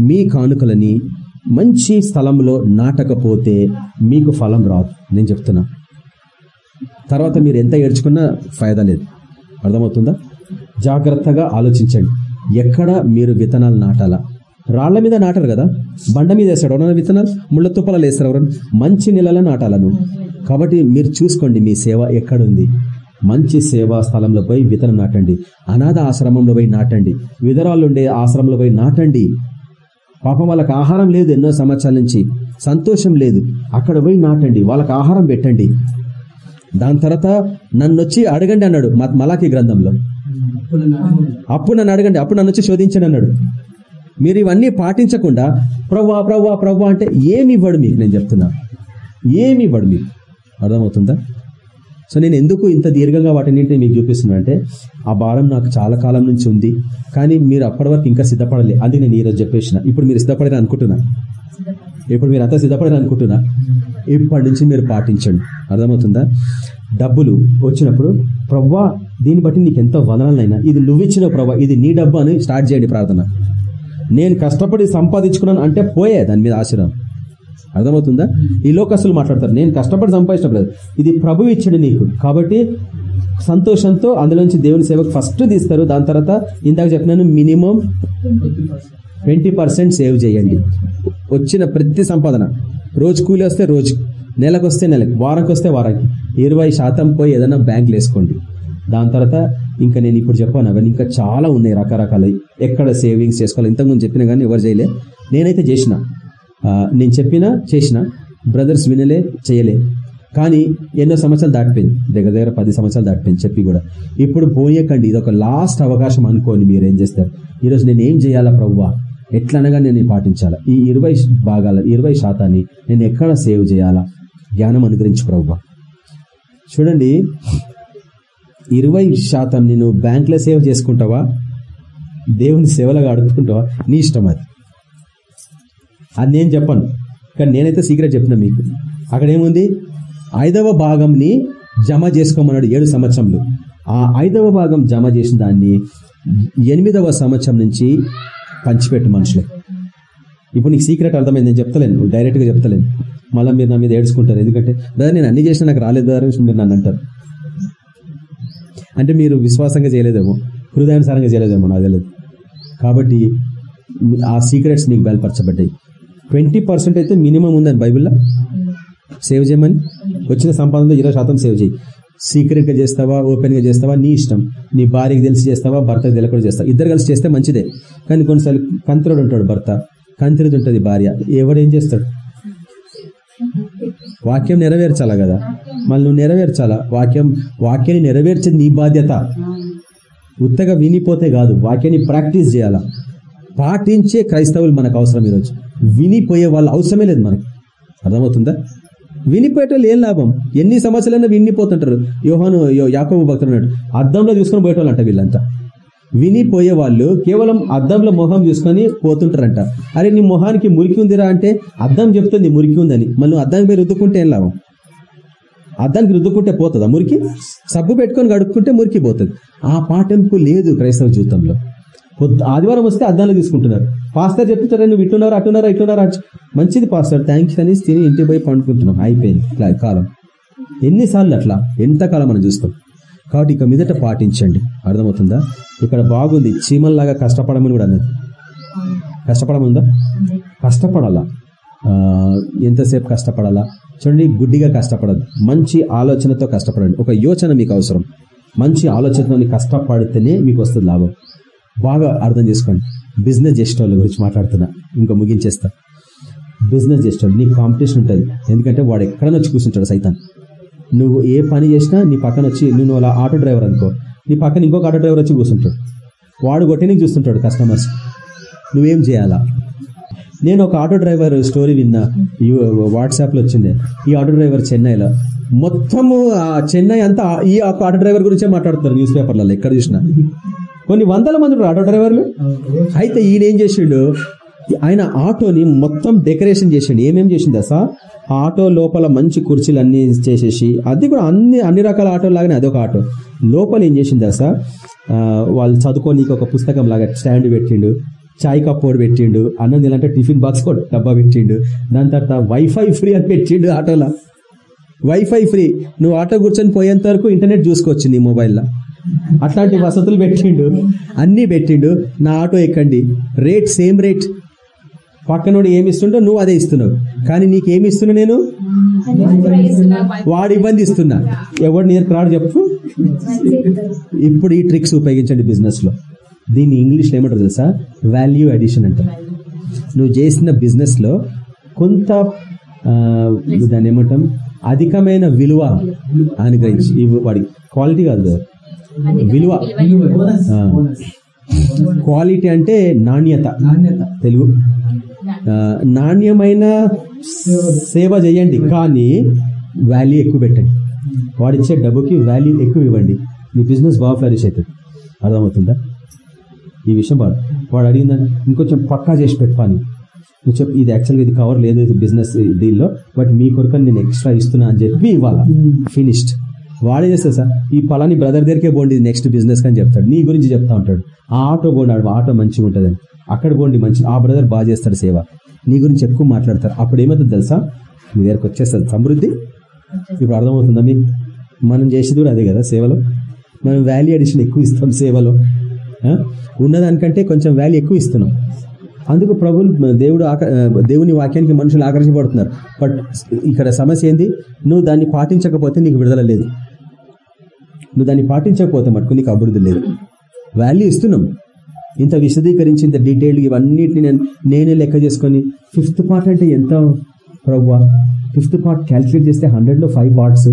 Speaker 1: మీ కానుకలని మంచి స్థలంలో నాటకపోతే మీకు ఫలం రాదు. నేను చెప్తున్నా. తర్వాత మీరు ఎంత ఏడ్చుకున్నా ఫాయిదా లేదు. అర్థమవుతుందా? జాగ్రత్తగా ఆలోచించండి. ఎక్కడ మీరు విత్తనాలు నాటాలా? రాళ్ళ మీద నాటారు కదా? బండ మీద వేస్తాడు ఎవరన్నా విత్తనాలు? ముళ్ళ తుప్పలు వేస్తారు ఎవరన్నా? మంచి నెలలో నాటాలను కాబట్టి మీరు చూసుకోండి మీ సేవ ఎక్కడుంది? మంచి సేవా స్థలంలో పోయి విత్తనం నాటండి. అనాథ ఆశ్రమంలో పోయి నాటండి. విధరాలుండే ఆశ్రమంలో పోయి నాటండి. పాపం వాళ్ళకి ఆహారం లేదు ఎన్నో సంవత్సరాల నుంచి. సంతోషం లేదు. అక్కడ పోయి నాటండి. వాళ్ళకి ఆహారం పెట్టండి. దాని తర్వాత నన్ను వచ్చి అడగండి అన్నాడు మ- మలాకి గ్రంథంలో. అప్పుడు నన్ను అడగండి. అప్పుడు నన్ను వచ్చి శోధించండి అన్నాడు. మీరు ఇవన్నీ పాటించకుండా ప్రవ్వా ప్రవ్వా ప్రవ్వా అంటే ఏమి ఇవ్వడు మీకు? నేను చెప్తున్నా. ఏమి ఇవ్వడు మీకు? అర్థమవుతుందా? సో నేను ఎందుకు ఇంత దీర్ఘంగా వాటిని మీకు చూపిస్తున్నా అంటే ఆ భారం నాకు చాలా కాలం నుంచి ఉంది కానీ మీరు అప్పటి వరకు ఇంకా సిద్ధపడలే. అది నేను ఈరోజు చెప్పేసిన. ఇప్పుడు మీరు సిద్ధపడని అనుకుంటున్నా? ఇప్పుడు మీరు అంతా సిద్ధపడని అనుకుంటున్నా? ఇప్పటి నుంచి మీరు పాటించండి. అర్థమవుతుందా? డబ్బులు వచ్చినప్పుడు ప్రవ్వా దీన్ని బట్టి నీకు ఎంతో వదనాలైనా ఇది నువ్వు ఇచ్చిన ప్రవ్వా ఇది నీ డబ్బు అని స్టార్ట్ చేయండి ప్రార్థన. నేను కష్టపడి సంపాదించుకున్నాను అంటే పోయే దాని మీద ఆశీర్వాదం. అర్థమవుతుందా? ఈ లోకస్తులు మాట్లాడతారు. నేను కష్టపడి సంపాదించడం లేదు ఇది ప్రభు ఇచ్చాడు నీకు. కాబట్టి సంతోషంతో అందులోంచి దేవుని సేవకు ఫస్ట్ తీస్తారు. దాని తర్వాత ఇందాక చెప్పినాను మినిమం ట్వంటీ పర్సెంట్ సేవ్ చేయండి. వచ్చిన ప్రతి సంపాదన. రోజు కూలి వస్తే రోజు నెలకు వస్తే నెలకు వారంకి వస్తే వారానికి ఇరవై శాతం పోయి ఏదైనా బ్యాంకులు వేసుకోండి. దాని తర్వాత ఇంకా నేను ఇప్పుడు చెప్పాను అవన్నీ ఇంకా చాలా ఉన్నాయి రకరకాలు. ఎక్కడ సేవింగ్స్ చేసుకోవాలి? ఇంతకుముందు చెప్పినా కానీ ఎవరు చేయలే. నేనైతే చేసిన. నేను చెప్పినా చేసిన బ్రదర్స్ వినలే చేయలే. కానీ ఎన్నో సంవత్సరాలు దాటిపోయింది. దగ్గర దగ్గర పది సంవత్సరాలు దాటిపోయింది చెప్పి కూడా. ఇప్పుడు పోయేకండి ఇది ఒక లాస్ట్ అవకాశం అనుకోని మీరు ఏం చేస్తారు? ఈరోజు నేను ఏం చేయాలా ప్రవ్వా? ఎట్లనగా నేను పాటించాలా? ఈ ఇరవై భాగాల ఇరవై శాతాన్ని నేను ఎక్కడ సేవ్ చేయాలా? జ్ఞానం అనుగ్రహించు ప్రవ్వా. చూడండి ఇరవై శాతం నేను బ్యాంక్లో సేవ్ చేసుకుంటావా? దేవుని సేవలుగా అడుగుతుంటావా? నీ ఇష్టం అది. అది నేను చెప్పను. కానీ నేనైతే సీక్రెట్ చెప్పిన మీకు. అక్కడ ఏముంది? ఐదవ భాగంని జమ చేసుకోమన్నాడు ఏడు సంవత్సరంలో ఆ ఐదవ భాగం జమ చేసిన దాన్ని ఎనిమిదవ సంవత్సరం నుంచి పంచిపెట్టు మనుషులే. ఇప్పుడు నీకు సీక్రెట్ అర్థమైంది నేను చెప్తలేను. డైరెక్ట్గా చెప్తలేను. మళ్ళీ మీరు నా మీద ఏడ్చుకుంటారు. ఎందుకంటే బ్రదర్ నేను అన్ని చేసినా నాకు రాలేదు బ్రదర్ మీరు నన్ను అంటారు. అంటే మీరు విశ్వాసంగా చేయలేదేమో హృదయానుసారంగా చేయలేదేమో నాకు తెలియదు. కాబట్టి ఆ సీక్రెట్స్ మీకు బయలుపరచబడ్డాయి. ట్వంటీ పర్సెంట్ అయితే మినిమం ఉందని బైబిల్లో. సేవ్ చేయమని. వచ్చిన సంపాదనలో ఇరవై శాతం సేవ్ చేయి. సీక్రెట్గా చేస్తావా ఓపెన్గా చేస్తావా? నీ ఇష్టం. నీ భార్యకి తెలిసి చేస్తావా భర్తకి తెలియకుండా చేస్తావు? ఇద్దరు కలిసి చేస్తే మంచిదే. కానీ కొన్నిసార్లు కంత్రుడు ఉంటాడు భర్త. కంత్రుడు ఉంటుంది భార్య. ఎవడేం ఏం చేస్తాడు? వాక్యం నెరవేర్చాలా కదా? మళ్ళీ నువ్వు నెరవేర్చాలా? వాక్యం వాక్యాన్ని నెరవేర్చేది నీ బాధ్యత. ఉత్తగా వినిపోతే కాదు. వాక్యాన్ని ప్రాక్టీస్ చేయాలా? పాటించే క్రైస్తవులు మనకు అవసరం ఈరోజు వినిపోయే వాళ్ళ అవసరమే లేదు మనకి. అర్థమవుతుందా? వినిపోయేటోళ్ళు ఏం లాభం? ఎన్ని సంవత్సరాలైనా వినిపోతుంటారు. యోహాను యాకోబు భక్తులు అన్నాడు అద్దంలో చూసుకొని పోయేటోళ్ళు అంట వీళ్ళంతా. వినిపోయే వాళ్ళు కేవలం అద్దంలో మొహం చూసుకొని పోతుంటారంట. అరే నీ మొహానికి మురికి ఉందిరా అంటే అద్దం చెప్తుంది మురికి ఉందని. మళ్ళీ అద్దానికి పోయి రుద్దుకుంటే ఏం లాభం? అద్దానికి రుద్దుకుంటే పోతుందా మురికి? సబ్బు పెట్టుకొని కడుక్కుంటే మురికి పోతుంది. ఆ పాటింపు లేదు క్రైస్తవ జీవితంలో. ఆదివారం వస్తే అద్దాలు తీసుకుంటున్నారు. పాస్టర్ చెప్తారా నువ్వు ఇట్టున్నారు అట్టున్నారా ఇట్టున్నారా మంచిది పాస్టర్. థ్యాంక్స్ అని తిని ఇంటికి పోయి పండుకుంటున్నాం. అయిపోయింది. ఇట్లా కాలం. ఎన్నిసార్లు అట్లా? ఎంతకాలం మనం చూస్తాం? కాబట్టి ఇక మీదట పాటించండి. అర్థమవుతుందా? ఇక్కడ బాగుంది. చీమల్లాగా కష్టపడమని కూడా అన్నది. కష్టపడముందా? కష్టపడాలా? ఎంతసేపు కష్టపడాలా? చూడండి గుడ్డిగా కష్టపడదు. మంచి ఆలోచనతో కష్టపడండి. ఒక యోచన మీకు అవసరం. మంచి ఆలోచనతో కష్టపడితేనే మీకు వస్తుంది లాభం. బాగా అర్థం చేసుకోండి. బిజినెస్ చేసేటోళ్ళ గురించి మాట్లాడుతున్నా. ఇంకా ముగించేస్తా. బిజినెస్ చేసేటోళ్ళు నీకు కాంపిటీషన్ ఉంటుంది. ఎందుకంటే వాడు ఎక్కడైనా వచ్చి కూర్చుంటాడు సైతాన్ నువ్వు ఏ పని చేసినా నీ పక్కన వచ్చి నువ్వు అలా ఆటో డ్రైవర్ అనుకో. నీ పక్కన ఇంకొక ఆటో డ్రైవర్ వచ్చి కూర్చుంటాడు. వాడు కొట్టేనికి చూస్తుంటాడు కస్టమర్స్ నువ్వేం చేయాలా? నేను ఒక ఆటో డ్రైవర్ స్టోరీ విన్నా. వాట్సాప్లో వచ్చింది. ఈ ఆటో డ్రైవర్ చెన్నైలో. మొత్తము ఆ చెన్నై అంతా ఈ ఆటో డ్రైవర్ గురించే మాట్లాడుతున్నారు న్యూస్ పేపర్లలో. ఎక్కడ చూసినా. కొన్ని వందల మంది ఆటో డ్రైవర్లు. అయితే ఈయన ఏం చేసిండు? ఆయన ఆటోని మొత్తం డెకరేషన్ చేసిండు. ఏమేం చేసింది సార్ ఆ ఆటో లోపల మంచి కుర్చీలు అన్ని చేసేసి అది కూడా అన్ని అన్ని రకాల ఆటో లాగానే అదొక ఆటో. లోపల ఏం చేసిందా సార్ వాళ్ళు చదువుకోనీకి ఒక పుస్తకం లాగా స్టాండ్ పెట్టిండు. చాయ్ కప్పోడు పెట్టిండు. అన్నం తినాలంటే టిఫిన్ బాక్స్ కూడా డబ్బా పెట్టిండు. దాని తర్వాత వైఫై ఫ్రీ అని పెట్టిండు ఆటోలో. Wifi free. నువ్వు ఆటో కూర్చొని పోయేంత వరకు ఇంటర్నెట్ చూసుకోవచ్చు నీ మొబైల్లో. అట్లాంటి వసతులు పెట్టిండు. అన్నీ పెట్టిండు. నా ఆటో ఎక్కండి. Rate same rate. పక్కనోడు ఏమి ఇస్తుండో నువ్వు అదే ఇస్తున్నావు. కానీ నీకు ఏమి ఇస్తున్నా నేను? వాడు ఇబ్బంది ఇస్తున్నా. ఎవడు నీరు రాడు చెప్పు. ఇప్పుడు ఈ ట్రిక్స్ ఉపయోగించండి బిజినెస్లో దీన్ని ఇంగ్లీష్లో ఏమంటారు తెలుసా? వాల్యూ అడిషన్ అంటారు నువ్వు చేసిన బిజినెస్లో కొంత దాన్ని ఏమంటాం? అధికమైన విలువ అనుగ్రహించి వాడి క్వాలిటీ కాదు. విలువ. క్వాలిటీ అంటే నాణ్యత.
Speaker 2: నాణ్యత.
Speaker 1: తెలుగు. నాణ్యమైన సేవ చేయండి కానీ వాల్యూ ఎక్కువ పెట్టండి. వాడిచ్చే డబ్బుకి వాల్యూ ఎక్కువ ఇవ్వండి. మీ బిజినెస్ బాగా ఫ్లరిష్ అవుతుంది అర్థమవుతుందా? ఈ విషయం వాడు వాడు అడిగిందని ఇంకొంచెం పక్కా చేసి పెట్టుకోని నువ్వు చెప్పు ఇది యాక్చువల్గా ఇది కవర్ లేదు బిజినెస్ డీల్లో బట్ మీ కొరకు నేను ఎక్స్ట్రా ఇస్తున్నా అని చెప్పి ఇవ్వాలా? ఫినిష్డ్ వాడే చేస్తాడు సార్? ఈ పలాని బ్రదర్ దగ్గరికే పోండి నెక్స్ట్ బిజినెస్ అని చెప్తాడు. నీ గురించి చెప్తా ఉంటాడు. ఆ ఆటో పోండి ఆడు ఆటో మంచిగా ఉంటుంది. అక్కడ పోండి మంచి ఆ బ్రదర్ బాగా చేస్తాడు సేవ. నీ గురించి ఎక్కువ మాట్లాడతారు. అప్పుడు ఏమవుతుంది తెలుసా? మీ దగ్గరకు వచ్చేస్తుంది సమృద్ధి. ఇప్పుడు అర్థమవుతుందా మీ మనం చేసేది కూడా అదే కదా సేవలో. మనం వాల్యూ అడిషన్ ఎక్కువ ఇస్తాం సేవలో. ఉన్నదానికంటే కొంచెం వాల్యూ ఎక్కువ ఇస్తున్నాం. అందుకు ప్రభు దేవుడు ఆక- దేవుని వాక్యానికి మనుషులు ఆకర్షించబడుతున్నారు. బట్ ఇక్కడ సమస్య ఏంది? నువ్వు దాన్ని పాటించకపోతే నీకు విడుదల లేదు. నువ్వు దాన్ని పాటించకపోతే మటుకు నీకు అభివృద్ధి లేదు. వాల్యూ ఇస్తున్నాం. ఇంత విశదీకరించి ఇంత డీటెయిల్డ్ ఇవన్నిటిని నేను నేనే లెక్క చేసుకొని ఫిఫ్త్ పార్ట్ అంటే ఎంత ప్రవ్వా? ఫిఫ్త్ పార్ట్ క్యాల్కులేట్ చేస్తే హండ్రెడ్లో five parts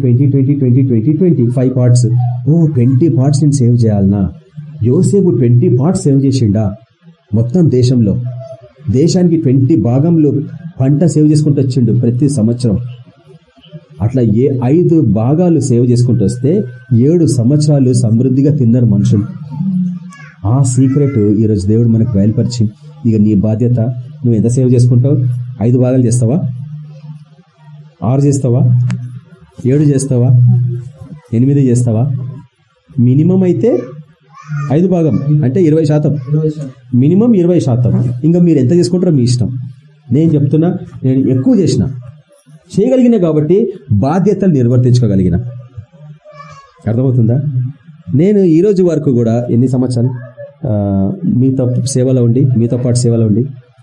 Speaker 1: twenty twenty twenty twenty twenty five parts ఓ ట్వంటీ పార్ట్స్ నేను సేవ్ చేయాలనా? యోసేపు ట్వంటీ పార్ట్స్ సేవ్ చేసిండా? మొత్తం దేశంలో. దేశానికి ట్వంటీ భాగంలో పంట సేవ్ చేసుకుంటూ వచ్చిండు ప్రతి సంవత్సరం. అట్లా ఏ ఐదు భాగాలు సేవ చేసుకుంటూ వస్తే ఏడు సంవత్సరాలు సమృద్ధిగా తిన్నారు మనుషులు. ఆ సీక్రెట్ ఈరోజు దేవుడు మనకు బయలుపరిచి ఇక నీ బాధ్యత నువ్వు ఎంత సేవ చేసుకుంటావు? ఐదు భాగాలు చేస్తావా? ఆరు చేస్తావా? ఏడు చేస్తావా? ఎనిమిది చేస్తావా? మినిమం అయితే ఐదు భాగం అంటే ఇరవై శాతం. మినిమం ఇరవై శాతం. ఇంకా మీరు ఎంత చేసుకుంటారో మీ ఇష్టం. నేను చెప్తున్నా నేను ఎక్కువ చేసిన చేయగలిగిన కాబట్టి బాధ్యతలు నిర్వర్తించుకోగలిగిన అర్థమవుతుందా? నేను ఈ రోజు వరకు కూడా ఎన్ని సంవత్సరాలు మీతో సేవలో ఉండి మీతో పాటు సేవలో ఉండి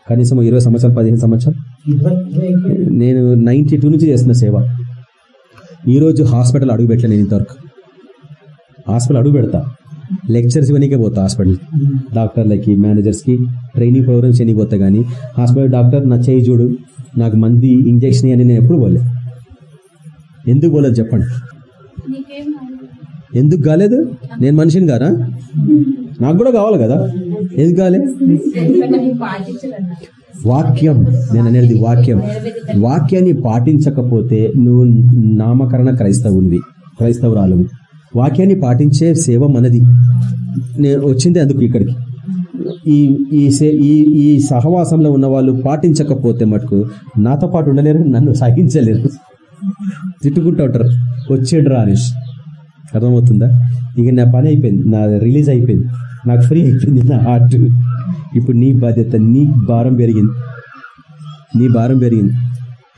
Speaker 1: కనీసం ఇరవై సంవత్సరాలు పదిహేను సంవత్సరాలు? నేను నైన్టీ టూ నుంచి చేస్తున్న సేవ. ఈరోజు హాస్పిటల్ అడుగు పెట్టలే నేను ఇంతవరకు. హాస్పిటల్ అడుగు పెడతా. లెక్చర్స్ ఇవన్నీకే పోతా హాస్పిటల్. డాక్టర్లకి మేనేజర్స్కి ట్రైనింగ్ ప్రోగ్రామ్స్ ఎన్ని పోతా కానీ హాస్పిటల్ డాక్టర్ నా చేయి చూడు నాకు మంది ఇంజెక్షన్ అని నేను ఎప్పుడు పోలే. ఎందుకు పోలేదు చెప్పండి. ఎందుకు కాలేదు? నేను మనిషిని గారా నాకు కూడా కావాలి కదా. ఎందుకు కాలే వాక్యం నేను అనేది వాక్యం. వాక్యాన్ని పాటించకపోతే నువ్వు నామకరణ క్రైస్తవునివి క్రైస్తవురాలు వాక్యాన్ని పాటించే సేవ మనది. నేను వచ్చింది అందుకు ఇక్కడికి. ఈ ఈ సే- ఈ ఈ సహవాసంలో ఉన్న వాళ్ళు పాటించకపోతే మటుకు నాతో పాటు ఉండలేరు నన్ను సహించలేరు తిట్టుకుంటూ ఉంటారు. వచ్చేడు రా అనేసి అర్థమవుతుందా? ఇక నా పని అయిపోయింది నా రిలీజ్ అయిపోయింది. నాకు ఫ్రీ అయిపోయింది నా హార్ట్. ఇప్పుడు నీ బాధ్యత నీ భారం పెరిగింది. నీ భారం పెరిగింది.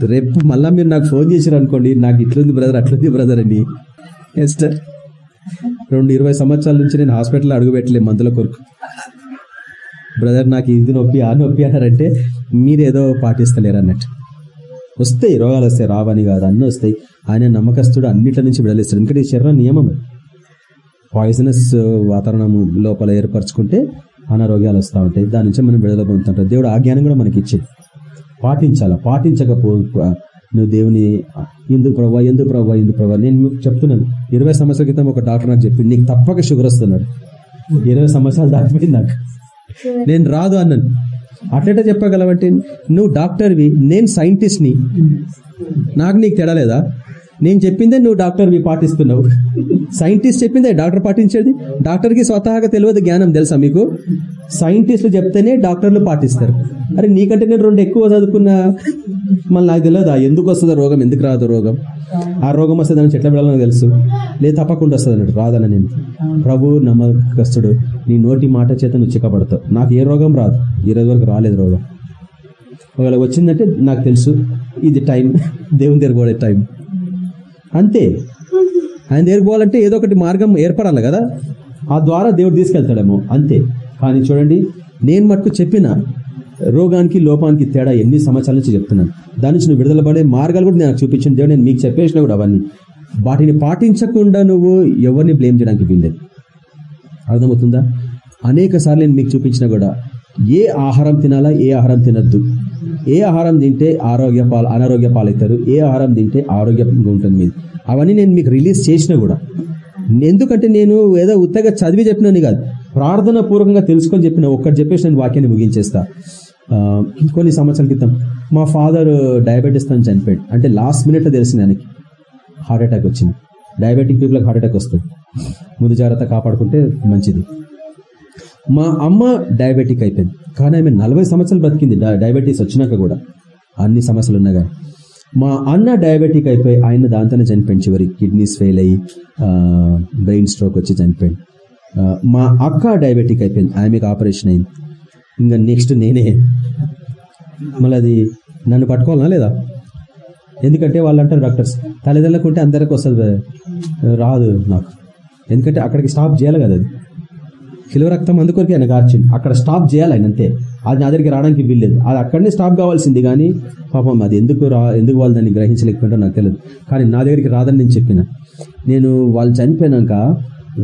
Speaker 1: రేపు మళ్ళా మీరు నాకు ఫోన్ చేశారు అనుకోండి నాకు ఇట్లుంది బ్రదర్ అట్లుంది బ్రదర్ అని. ఎస్టర్ రెండు ఇరవై సంవత్సరాల నుంచి నేను హాస్పిటల్లో అడుగుపెట్టలే మందుల కొరకు. బ్రదర్ నాకు ఇది నొప్పి ఆ నొప్పి అన్నారంటే మీరేదో పాటిస్తలేరు అన్నట్టు. వస్తాయి రోగాలు వస్తాయి రావని కాదు అన్నీ వస్తాయి. ఆయన నమ్మకస్తుడు అన్నిటి నుంచి విడలిస్తాడు. ఎందుకంటే ఈ శరీరం నియమం పాయిజనస్ వాతావరణం లోపల ఏర్పరచుకుంటే అనారోగ్యాలు వస్తూ ఉంటాయి. దాని నుంచి మనం విడుదల పొందుతుంటాం. దేవుడు ఆ జ్ఞానం కూడా మనకి ఇచ్చేది పాటించాలా? పాటించకపో నువ్వు దేవుని ఎందుకు ప్రభావ ఎందుకు ప్రభావ ఎందుకు ప్రభావ నేను మీకు చెప్తున్నాను ఇరవై సంవత్సరాల క్రితం ఒక డాక్టర్ నాకు చెప్పింది నీకు తప్పక షుగర్ వస్తున్నాడు. ఇరవై సంవత్సరాలు దాటిపోయింది నాకు. నేను రాదు అన్నాను. అట్లెట చెప్పగలవంటే నువ్వు డాక్టర్వి నేను సైంటిస్ట్ని. నాకు నీకు తేడా లేదా? నేను చెప్పిందే నువ్వు డాక్టర్వి పాటిస్తున్నావు. సైంటిస్ట్ చెప్పిందే డాక్టర్ పాటించేది. డాక్టర్కి స్వతహాగా తెలియదు జ్ఞానం తెలుసా మీకు? సైంటిస్టులు చెప్తేనే డాక్టర్లు పాటిస్తారు. అరే నీకంటే నేను రెండు ఎక్కువ చదువుకున్నా? మళ్ళీ నాకు తెలియదు? ఎందుకు వస్తుందో రోగం? ఎందుకు రాదు రోగం? ఆ రోగం వస్తుంది అని చెట్ల వెళ్ళాలని తెలుసు. లేదు తప్పకుండా వస్తుంది అన్నట్టు రాదని నేను. ప్రభు నమ్మకస్తుడు నీ నోటి మాట చేత నువ్వు చిక్కబడతావు. నాకు ఏ రోగం రాదు. ఈ రోజు వరకు రాలేదు రోగం. ఒకవేళ వచ్చిందంటే నాకు తెలుసు. ఇది టైం. దేవుని దగ్గర కూడా టైం. అంతే. ఆయన దగ్గరికి పోవాలంటే ఏదో ఒకటి మార్గం ఏర్పడాలి కదా. ఆ ద్వారా దేవుడు తీసుకెళ్తాడేమో అంతే. కానీ చూడండి నేను మటుకు చెప్పిన రోగానికి లోపానికి తేడా ఎన్ని సంవత్సరాల నుంచి చెప్తున్నాను. దాని నుంచి నువ్వు విడుదల పడే మార్గాలు కూడా నాకు చూపించిన దేవుడు నేను మీకు చెప్పేసిన కూడా అవన్నీ. వాటిని పాటించకుండా నువ్వు ఎవరిని బ్లేమ్ చేయడానికి వీల్లేదు. అర్థమవుతుందా? అనేక సార్లు నేను మీకు చూపించినా కూడా ఏ ఆహారం తినాలా ఏ ఆహారం తినద్దు. ఏ ఆహారం తింటే ఆరోగ్య పాలు అనారోగ్య పాలవుతారు ఏ ఆహారం తింటే ఆరోగ్యంగా ఉంటుంది మీది అవన్నీ నేను మీకు రిలీజ్ చేసిన కూడా. ఎందుకంటే నేను ఏదో ఉత్తగా చదివి చెప్పినని కాదు. ప్రార్థన పూర్వకంగా తెలుసుకొని చెప్పిన ఒక్కటి చెప్పేసి నేను వాక్యాన్ని ముగించేస్తా. కొన్ని సంవత్సరాల క్రితం మా ఫాదర్ డయాబెటీస్తో చనిపోయాడు. అంటే లాస్ట్ మినిట్లో తెలిసింది ఆయనకి. హార్ట్ అటాక్ వచ్చింది. డయాబెటిక్ పీపుల్కి హార్ట్ అటాక్ వస్తుంది. ముందు జాగ్రత్త కాపాడుకుంటే మంచిది. మా అమ్మ డయాబెటిక్ అయిపోయింది. కానీ ఆమె నలభై సంవత్సరాలు బ్రతికింది. డయాబెటీస్ వచ్చినాక కూడా. అన్ని సమస్యలు ఉన్నాగా మా అన్న డయాబెటిక్ అయిపోయి ఆయన దాంతోనే చనిపోయింది చివరి. కిడ్నీస్ ఫెయిల్ అయ్యి బ్రెయిన్ స్ట్రోక్ వచ్చి చనిపోయింది. మా అక్క డయాబెటిక్ అయిపోయింది. ఆమెకు ఆపరేషన్ అయింది. ఇంకా నెక్స్ట్ నేనే. మళ్ళీ అది నన్ను పట్టుకోవాలనా లేదా? ఎందుకంటే వాళ్ళు అంటారు డాక్టర్స్ తల్లిదండ్రులకు ఉంటే అందరికి వస్తుంది. రాదు నాకు. ఎందుకంటే అక్కడికి స్టాప్ చేయాలి కదా అది. కిలో రక్తం అందుకొరకే ఆయన కార్చింది అక్కడ స్టాప్ చేయాలి ఆయన అంతే. అది నా దగ్గరికి రావడానికి వీల్లేదు. అది అక్కడనే స్టాప్ కావాల్సింది కానీ పాపం అది ఎందుకు రా ఎందుకు వాళ్ళు దాన్ని గ్రహించలేకపోయింటో నాకు తెలియదు. కానీ నా దగ్గరికి రాదని నేను చెప్పిన. నేను వాళ్ళు చనిపోయినాక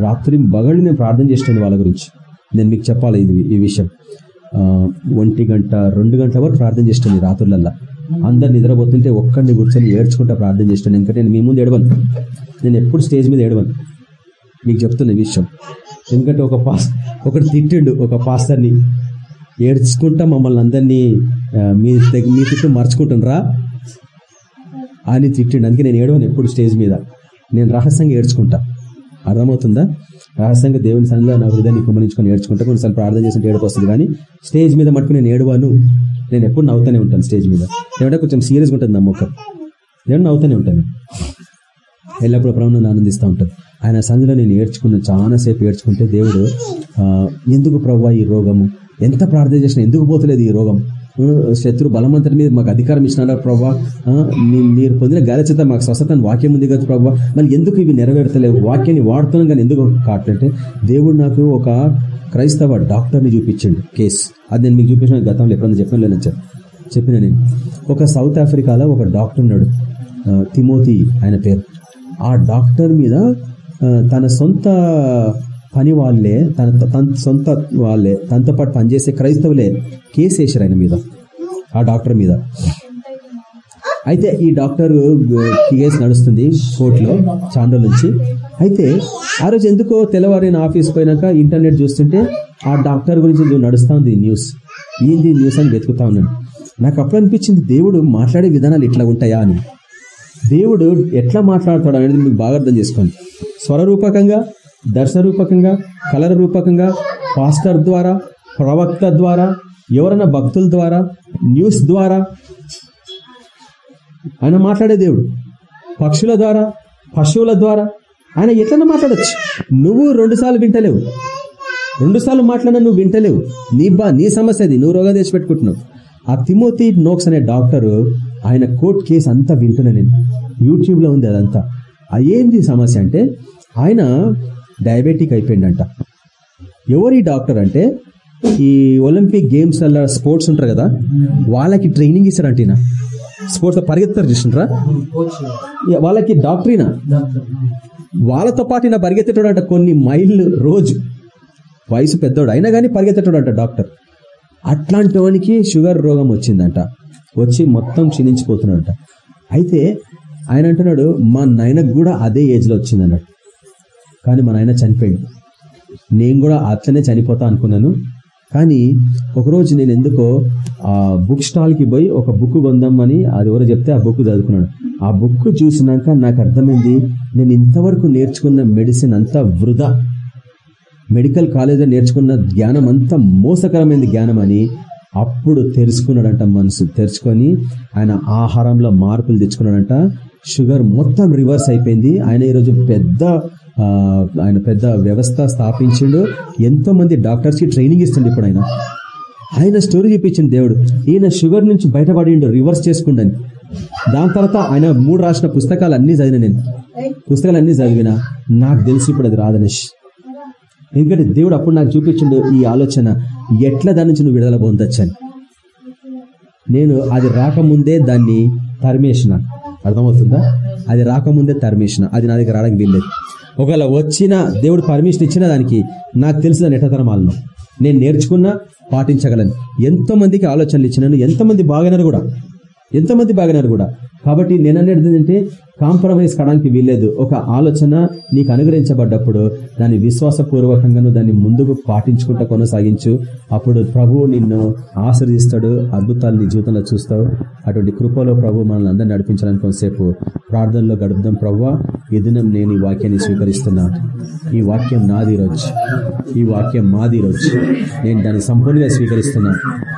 Speaker 1: రాత్రి బగళ్ళు నేను ప్రార్థన చేస్తుంది వాళ్ళ గురించి. నేను మీకు చెప్పాలి ఇది ఈ విషయం. ఒంటి గంట రెండు గంటల వరకు ప్రార్థన చేస్తుంది రాత్రులల్లా. అందరు నిద్రపోతుంటే ఒక్కడిని కూర్చొని ఏడ్చుకుంటా ప్రార్థన చేస్తాను ఎందుకంటే నేను మీ ముందు ఏడవను. నేను ఎప్పుడు స్టేజ్ మీద ఏడవను. మీకు చెప్తున్న ఈ విషయం. ఎందుకంటే ఒక పాస్ ఒకటి తిట్టిండు ఒక పాస్టర్ని. ఏడ్చుకుంటా మమ్మల్ని అందరినీ మీ మీ చుట్టూ మర్చుకుంటుండ్రా? అని తిట్టిండు. అందుకే నేను ఏడవను ఎప్పుడు స్టేజ్ మీద. నేను రహస్యంగా ఏడ్చుకుంటా. అర్థమవుతుందా? రహస్యంగా దేవుని సన్నిధిలో నా హృదయాన్ని కుమరించుకొని ఏడ్చుకుంటా. కొన్నిసార్లు ప్రార్థన చేసినట్టు ఏడుపు వస్తుంది కానీ స్టేజ్ మీద మటుకు నేను ఏడవాను. నేను ఎప్పుడు నవ్వుతూనే ఉంటాను స్టేజ్ మీద. ఏమంటే కొంచెం సీరియస్గా ఉంటుంది నా ముఖం. నేను నవ్వుతూనే ఉంటాను. ఎల్లప్పుడూ ప్రభుత్వం ఆనందిస్తూ ఉంటుంది ఆయన సంధిలో నేను ఏడ్చుకున్న చాలాసేపు ఏడ్చుకుంటే దేవుడు ఎందుకు ప్రభు ఈ రోగము? ఎంత ప్రార్థన చేసినా ఎందుకు పోతలేదు ఈ రోగం? శత్రు బలమంతటి మీద మాకు అధికారం ఇచ్చినారా ప్రభా మీరు పొందిన గాలిచేత మాకు స్వస్థతను వాక్యం ఉంది కదా ప్రభా మళ్ళీ ఎందుకు ఇవి నెరవేర్తలేవు? వాక్యాన్ని వాడుతున్నాం కానీ ఎందుకు కావట్లంటే దేవుడు నాకు ఒక క్రైస్తవ డాక్టర్ని చూపించండి కేసు. అది నేను మీకు చూపించిన గతంలో ఎప్పుడన్నా చెప్పిన లేదని చెప్పిన నేను. ఒక సౌత్ ఆఫ్రికాలో ఒక డాక్టర్ ఉన్నాడు తిమోతి ఆయన పేరు. ఆ డాక్టర్ మీద తన సొంత పని వాళ్ళే తన తన సొంత వాళ్ళే తనతో పాటు పనిచేసే క్రైస్తవులే కేసు వేసారు ఆయన మీద ఆ డాక్టర్ మీద. అయితే ఈ డాక్టర్ కేసు నడుస్తుంది కోర్టులో చాండోల నుంచి. అయితే ఆ రోజు ఎందుకో తెల్లవారు నేను ఆఫీస్ పోయినాక ఇంటర్నెట్ చూస్తుంటే ఆ డాక్టర్ గురించి నడుస్తా ఉంది న్యూస్. ఏంది న్యూస్ అని వెతుకుతా ఉన్నాను. నాకు అప్పుడు అనిపించింది దేవుడు మాట్లాడే విధానాలు ఇట్లా ఉంటాయా అని. దేవుడు ఎట్లా మాట్లాడతాడు అనేది మీకు బాగా అర్థం చేసుకోండి. స్వరరూపకంగా దర్శనరూపకంగా కలర రూపకంగా పాస్టర్ ద్వారా ప్రవక్త ద్వారా ఎవరైనా భక్తుల ద్వారా న్యూస్ ద్వారా ఆయన మాట్లాడే దేవుడు. పక్షుల ద్వారా పశువుల ద్వారా ఆయన ఎట్లన్నా మాట్లాడచ్చు. నువ్వు రెండు సార్లు వింటలేవు. రెండు సార్లు మాట్లాడినా నువ్వు వింటలేవు. నీ బా నీ సమస్య అది. నువ్వు రోగం తెచ్చి పెట్టుకుంటున్నావు ఆ తిమోతి నోక్స్ అనే డాక్టరు ఆయన కోర్ట్ కేసు అంతా వింటున్నా నేను. యూట్యూబ్లో ఉంది అదంతా. ఆ ఏంది సమస్య అంటే ఆయన డయాబెటిక్ అయిపోయిందంట ఎవరి డాక్టర్ అంటే ఈ ఒలింపిక్ గేమ్స్ అలా స్పోర్ట్స్ ఉంటారు కదా వాళ్ళకి ట్రైనింగ్ ఇస్తారంట ఈయన. స్పోర్ట్స్ పరిగెత్తారు చూసింటారా వాళ్ళకి డాక్టరీనా? వాళ్ళతో పాటు ఈయన పరిగెత్తేటోడు అంట కొన్ని మైళ్ళు రోజు. వయసు పెద్దోడు అయినా కానీ పరిగెత్తేటోడు అంట డాక్టర్. అట్లాంటి వానికి షుగర్ రోగం వచ్చిందంట. వచ్చి మొత్తం క్షీణించిపోతున్నాడంట. అయితే ఆయన అంటున్నాడు మా నాయనకు కూడా అదే ఏజ్లో వచ్చింది అన్నాడు. కానీ మా నాయన చనిపోయింది నేను కూడా అట్లనే చనిపోతా అనుకున్నాను. కానీ ఒకరోజు నేను ఎందుకో ఆ బుక్ స్టాల్కి పోయి ఒక బుక్ కొందామని అది ఎవరో చెప్తే ఆ బుక్ చదువుకున్నాను ఆ బుక్ చూసినాక నాకు అర్థమైంది నేను ఇంతవరకు నేర్చుకున్న మెడిసిన్ అంతా వృధా. మెడికల్ కాలేజ్లో నేర్చుకున్న జ్ఞానం అంతా మోసకరమైన జ్ఞానం అని అప్పుడు తెరుచుకున్నాడంట మనసు. తెరుచుకొని ఆయన ఆహారంలో మార్పులు తెచ్చుకున్నాడంట. షుగర్ మొత్తం రివర్స్ అయిపోయింది. ఆయన ఈరోజు పెద్ద ఆయన పెద్ద వ్యవస్థ స్థాపించిండు. ఎంతో మంది డాక్టర్స్కి ట్రైనింగ్ ఇస్తుండే ఇప్పుడు ఆయన. ఆయన స్టోరీ చూపించింది దేవుడు. ఈయన షుగర్ నుంచి బయటపడిండు రివర్స్ చేసుకుండని. దాని తర్వాత ఆయన మూడు రాసిన పుస్తకాలు అన్ని చదివిన నేను. పుస్తకాలు అన్ని చదివిన. నాకు తెలిసి ఇప్పుడు అది రాదనేష్. ఎందుకంటే దేవుడు అప్పుడు నాకు చూపించిండు ఈ ఆలోచన. ఎట్లా దాని నుంచి నువ్వు విడుదల పొందొచ్చని నేను అది రాకముందే దాన్ని తరిమేసిన. అర్థమవుతుందా? అది రాకముందే తరిమేసిన. అది నా దగ్గర రావడానికి వీల్లేదు. ఒకవేళ వచ్చిన దేవుడు పర్మిషన్ ఇచ్చిన దానికి నాకు తెలిసిన నెట్టతరమాలను నేను నేర్చుకున్నా పాటించగలను. ఎంతో మందికి ఆలోచనలు ఇచ్చినాను ఎంతమంది బాగానారు కూడా. ఎంతమంది బాగానారు కూడా. కాబట్టి నేను అనేది ఏంటంటే కాంప్రమైజ్ కావడానికి వీల్లేదు. ఒక ఆలోచన నీకు అనుగ్రహించబడ్డప్పుడు దాన్ని విశ్వాసపూర్వకంగాను దాన్ని ముందుకు పాటించుకుంటూ కొనసాగించు. అప్పుడు ప్రభువు నిన్ను ఆశ్రయిస్తాడు అద్భుతాలు నీ జీవితంలో చూస్తావు. అటువంటి కృపలో ప్రభు మనల్ని అందరినీ నడిపించాలని కొంతసేపు ప్రార్థనలో గడుపుదాం ప్రభు ఈ దినం నేను ఈ వాక్యాన్ని స్వీకరిస్తున్నా. ఈ వాక్యం నాది రోజు ఈ వాక్యం మాది రోజు నేను దాన్ని సంపూర్ణంగా స్వీకరిస్తున్నా.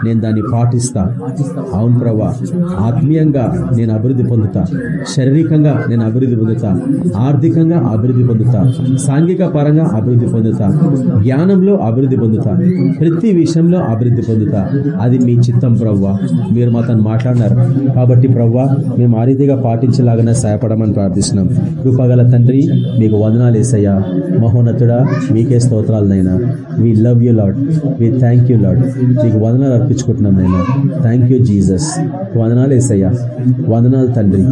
Speaker 1: నేను దాన్ని పాటిస్తా. అవును ప్రభా ఆత్మీయంగా నేను అభివృద్ధి పొందుతా. శారీరకంగా పరంగా నేను అభివృద్ధి పొందుతా. ఆర్థికంగా అభివృద్ధి పొందుతా. సాంఘిక పరంగా అభివృద్ధి పొందుతా. జ్ఞానంలో అభివృద్ధి పొందుతా. ప్రతి విషయంలో అభివృద్ధి పొందుతా. అది మీ చిత్తం ప్రవ్వా. మీరు మాతో మాట్లాడినారు. కాబట్టి ప్రవ్వా మేము ఆ రీతిగా పాటించేలాగానే సహాయపడమని ప్రార్థిస్తున్నాం. కృపగల తండ్రి మీకు వందనాలు వేసయ్యా మహోన్నతుడా మీకే స్తోత్రాలనైనా we love you Lord we thank you Lord మీకు వందనాలు అర్పించుకుంటున్నాం నైనా థ్యాంక్ యూ జీసస్ వందనాలు వేసయ్యా వందనాలు తండ్రి.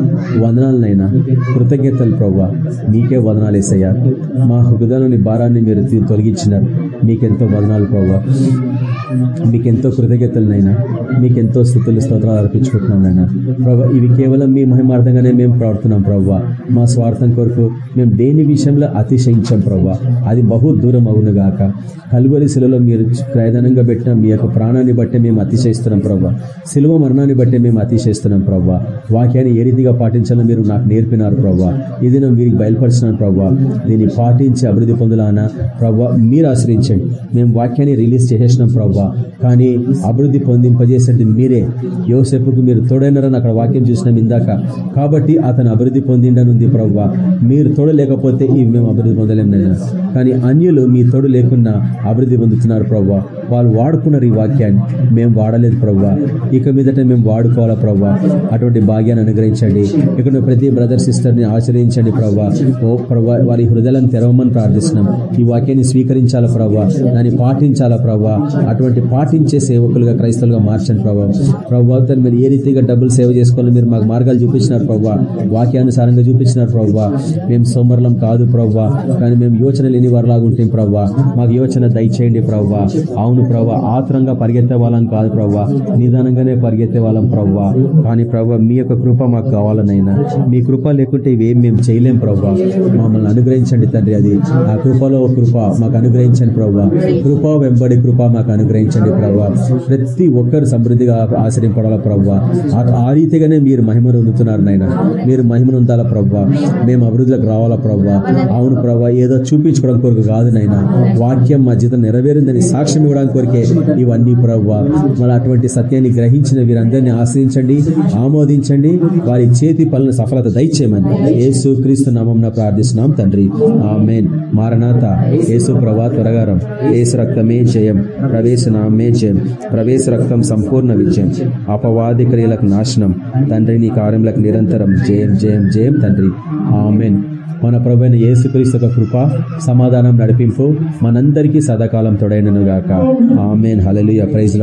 Speaker 1: వందనాలనైనా నైనా కృతజ్ఞతలు ప్రవ్వా మీకే వదనాలు వేసయ్యా మా హృదయంలోని భారాన్ని మీరు తొలగించినారు. మీకెంతో వదనాలు ప్రవ్వా మీకెంతో కృతజ్ఞతలనైనా మీకెంతో స్థుతులు స్తోత్రాలు అర్పించుకుంటున్నాం నైనా ప్రభా ఇవి కేవలం మీ మహిమార్థంగానే మేము ప్రవర్తున్నాం ప్రవ్వా మా స్వార్థం కొరకు మేము దేని విషయంలో అతిశయించాం ప్రవ్వా అది బహు దూరం అవును గాక. కలువరి శిలలో మీరు ప్రయదనంగా పెట్టిన మీ యొక్క ప్రాణాన్ని బట్టి మేము అతిశయిస్తున్నాం ప్రవ్వా శిలువ మరణాన్ని బట్టి మేము అతిశయిస్తున్నాం ప్రవ్వా వాక్యాన్ని ఏ రీతిగా పాటించాలో మీరు నాకు నేర్పినారు ప్రవ్వా. ఇది నేను వీరికి బయలుపరిచినారు ప్రవ్వా. దీన్ని పాటించి అభివృద్ధి పొందాలన్నా ప్రవ్వా మీరు ఆశ్రయించండి. మేము వాక్యాన్ని రిలీజ్ చేసేసినాం ప్రవ్వా. కానీ అభివృద్ధి పొందింపజేసేది మీరే. యోసేపుకు మీరు తోడైనారని అక్కడ వాక్యం చూసినాం ఇందాక. కాబట్టి అతను అభివృద్ధి పొందిండనుంది ప్రవ్వా. మీరు తోడలేకపోతే ఇవి మేము అభివృద్ధి పొందలేం కానీ అన్యులు మీ తోడు లేకుండా అభివృద్ధి పొందుతున్నారు ప్రవ్వా. వాళ్ళు వాడుకున్నారు ఈ వాక్యాన్ని. మేము వాడలేదు ప్రవ్వా. ఇక మీదట మేము వాడుకోవాలా ప్రవ్వా? అటువంటి భాగ్యాన్ని అనుగ్రహించండి. ఇక్కడ ప్రతి బ్రదర్ సిస్టర్ని ఆశ్రయించండి ప్రవ్వా ఓ ప్రభా వారి హృదయాలను తెరవమని ప్రార్థిస్తున్నాం. ఈ వాక్యాన్ని స్వీకరించాలా ప్రవ్వా దాన్ని పాటించాలా ప్రవ్వా అటువంటి పాటించే సేవకులుగా క్రైస్తవులుగా మార్చండి ప్రభావ ప్రభావ మీరు ఏ రీతిగా డబ్బులు సేవ చేసుకోవాలని మీరు మాకు మార్గాలు చూపించినారు ప్రభావ వాక్యానుసారంగా చూపించినారు ప్రభా. మేము సోమరలం కాదు ప్రభావ కానీ మేము యోచన లేని వారిలాగా ఉంటాం ప్రభావ మాకు యోచన దయచేయండి ప్రభావ అవును ప్రవ్వా ఆత్రంగా పరిగెత్తే వాళ్ళం కాదు ప్రభావ నిదానంగానే పరిగెత్తే వాళ్ళం ప్రభావ కానీ ప్రవ్వా మీ యొక్క కృప మాకు కావాలనైనా మీ కృప కృప లేకుంటే ఇవేం మేము చేయలేం ప్రభావ మమ్మల్ని అనుగ్రహించండి తండ్రి అది ఆ కృపలో కృప మాకు అనుగ్రహించండి ప్రభావ కృప వెంబడి కృప మాకు అనుగ్రహించండి ప్రభావ ప్రతి ఒక్కరు సమృద్ధిగా ఆశ్రయింపడాల ప్రభావ ఆ- రీతిగానే మీరు మహిమను ఉందుతున్నారు నాయన. మీరు మహిమను ఉందాలా ప్రభావ మేము అభివృద్ధిలోకి రావాలా ప్రభావ అవును ప్రభావ ఏదో చూపించుకోవడం కొరకు కాదు నాయన. వాక్యం మా జీవితం నెరవేరిందని సాక్ష్యం ఇవ్వడానికి కొరికే ఇవన్నీ ప్రభావ మరి అటువంటి సత్యాన్ని గ్రహించిన వీరందరినీ ఆశ్రయించండి ఆమోదించండి. వారి చేతి పనుల సఫలత దయచేయమని యేసు క్రీస్తు నామం ప్రార్థిస్తున్నాం తండ్రి. ఆమెన్. మారనాథ యేసు ప్రభా త్వరగారం. యేసు రక్తమే జయం. ప్రవేశ నామే జయం. ప్రవేశ రక్తం సంపూర్ణ విజయం అపవాది క్రియలకు నాశనం. తండ్రి నీ కార్యములకు నిరంతరం జయం జయం జయం తండ్రి. ఆమెన్. మన ప్రభువైన యేసుక్రీస్తు కృప సమాధానం నడిపింపు మనందరికీ సదాకాలం తొడైనను గాక ఆమెన్. హలలుయ ప్రైజ్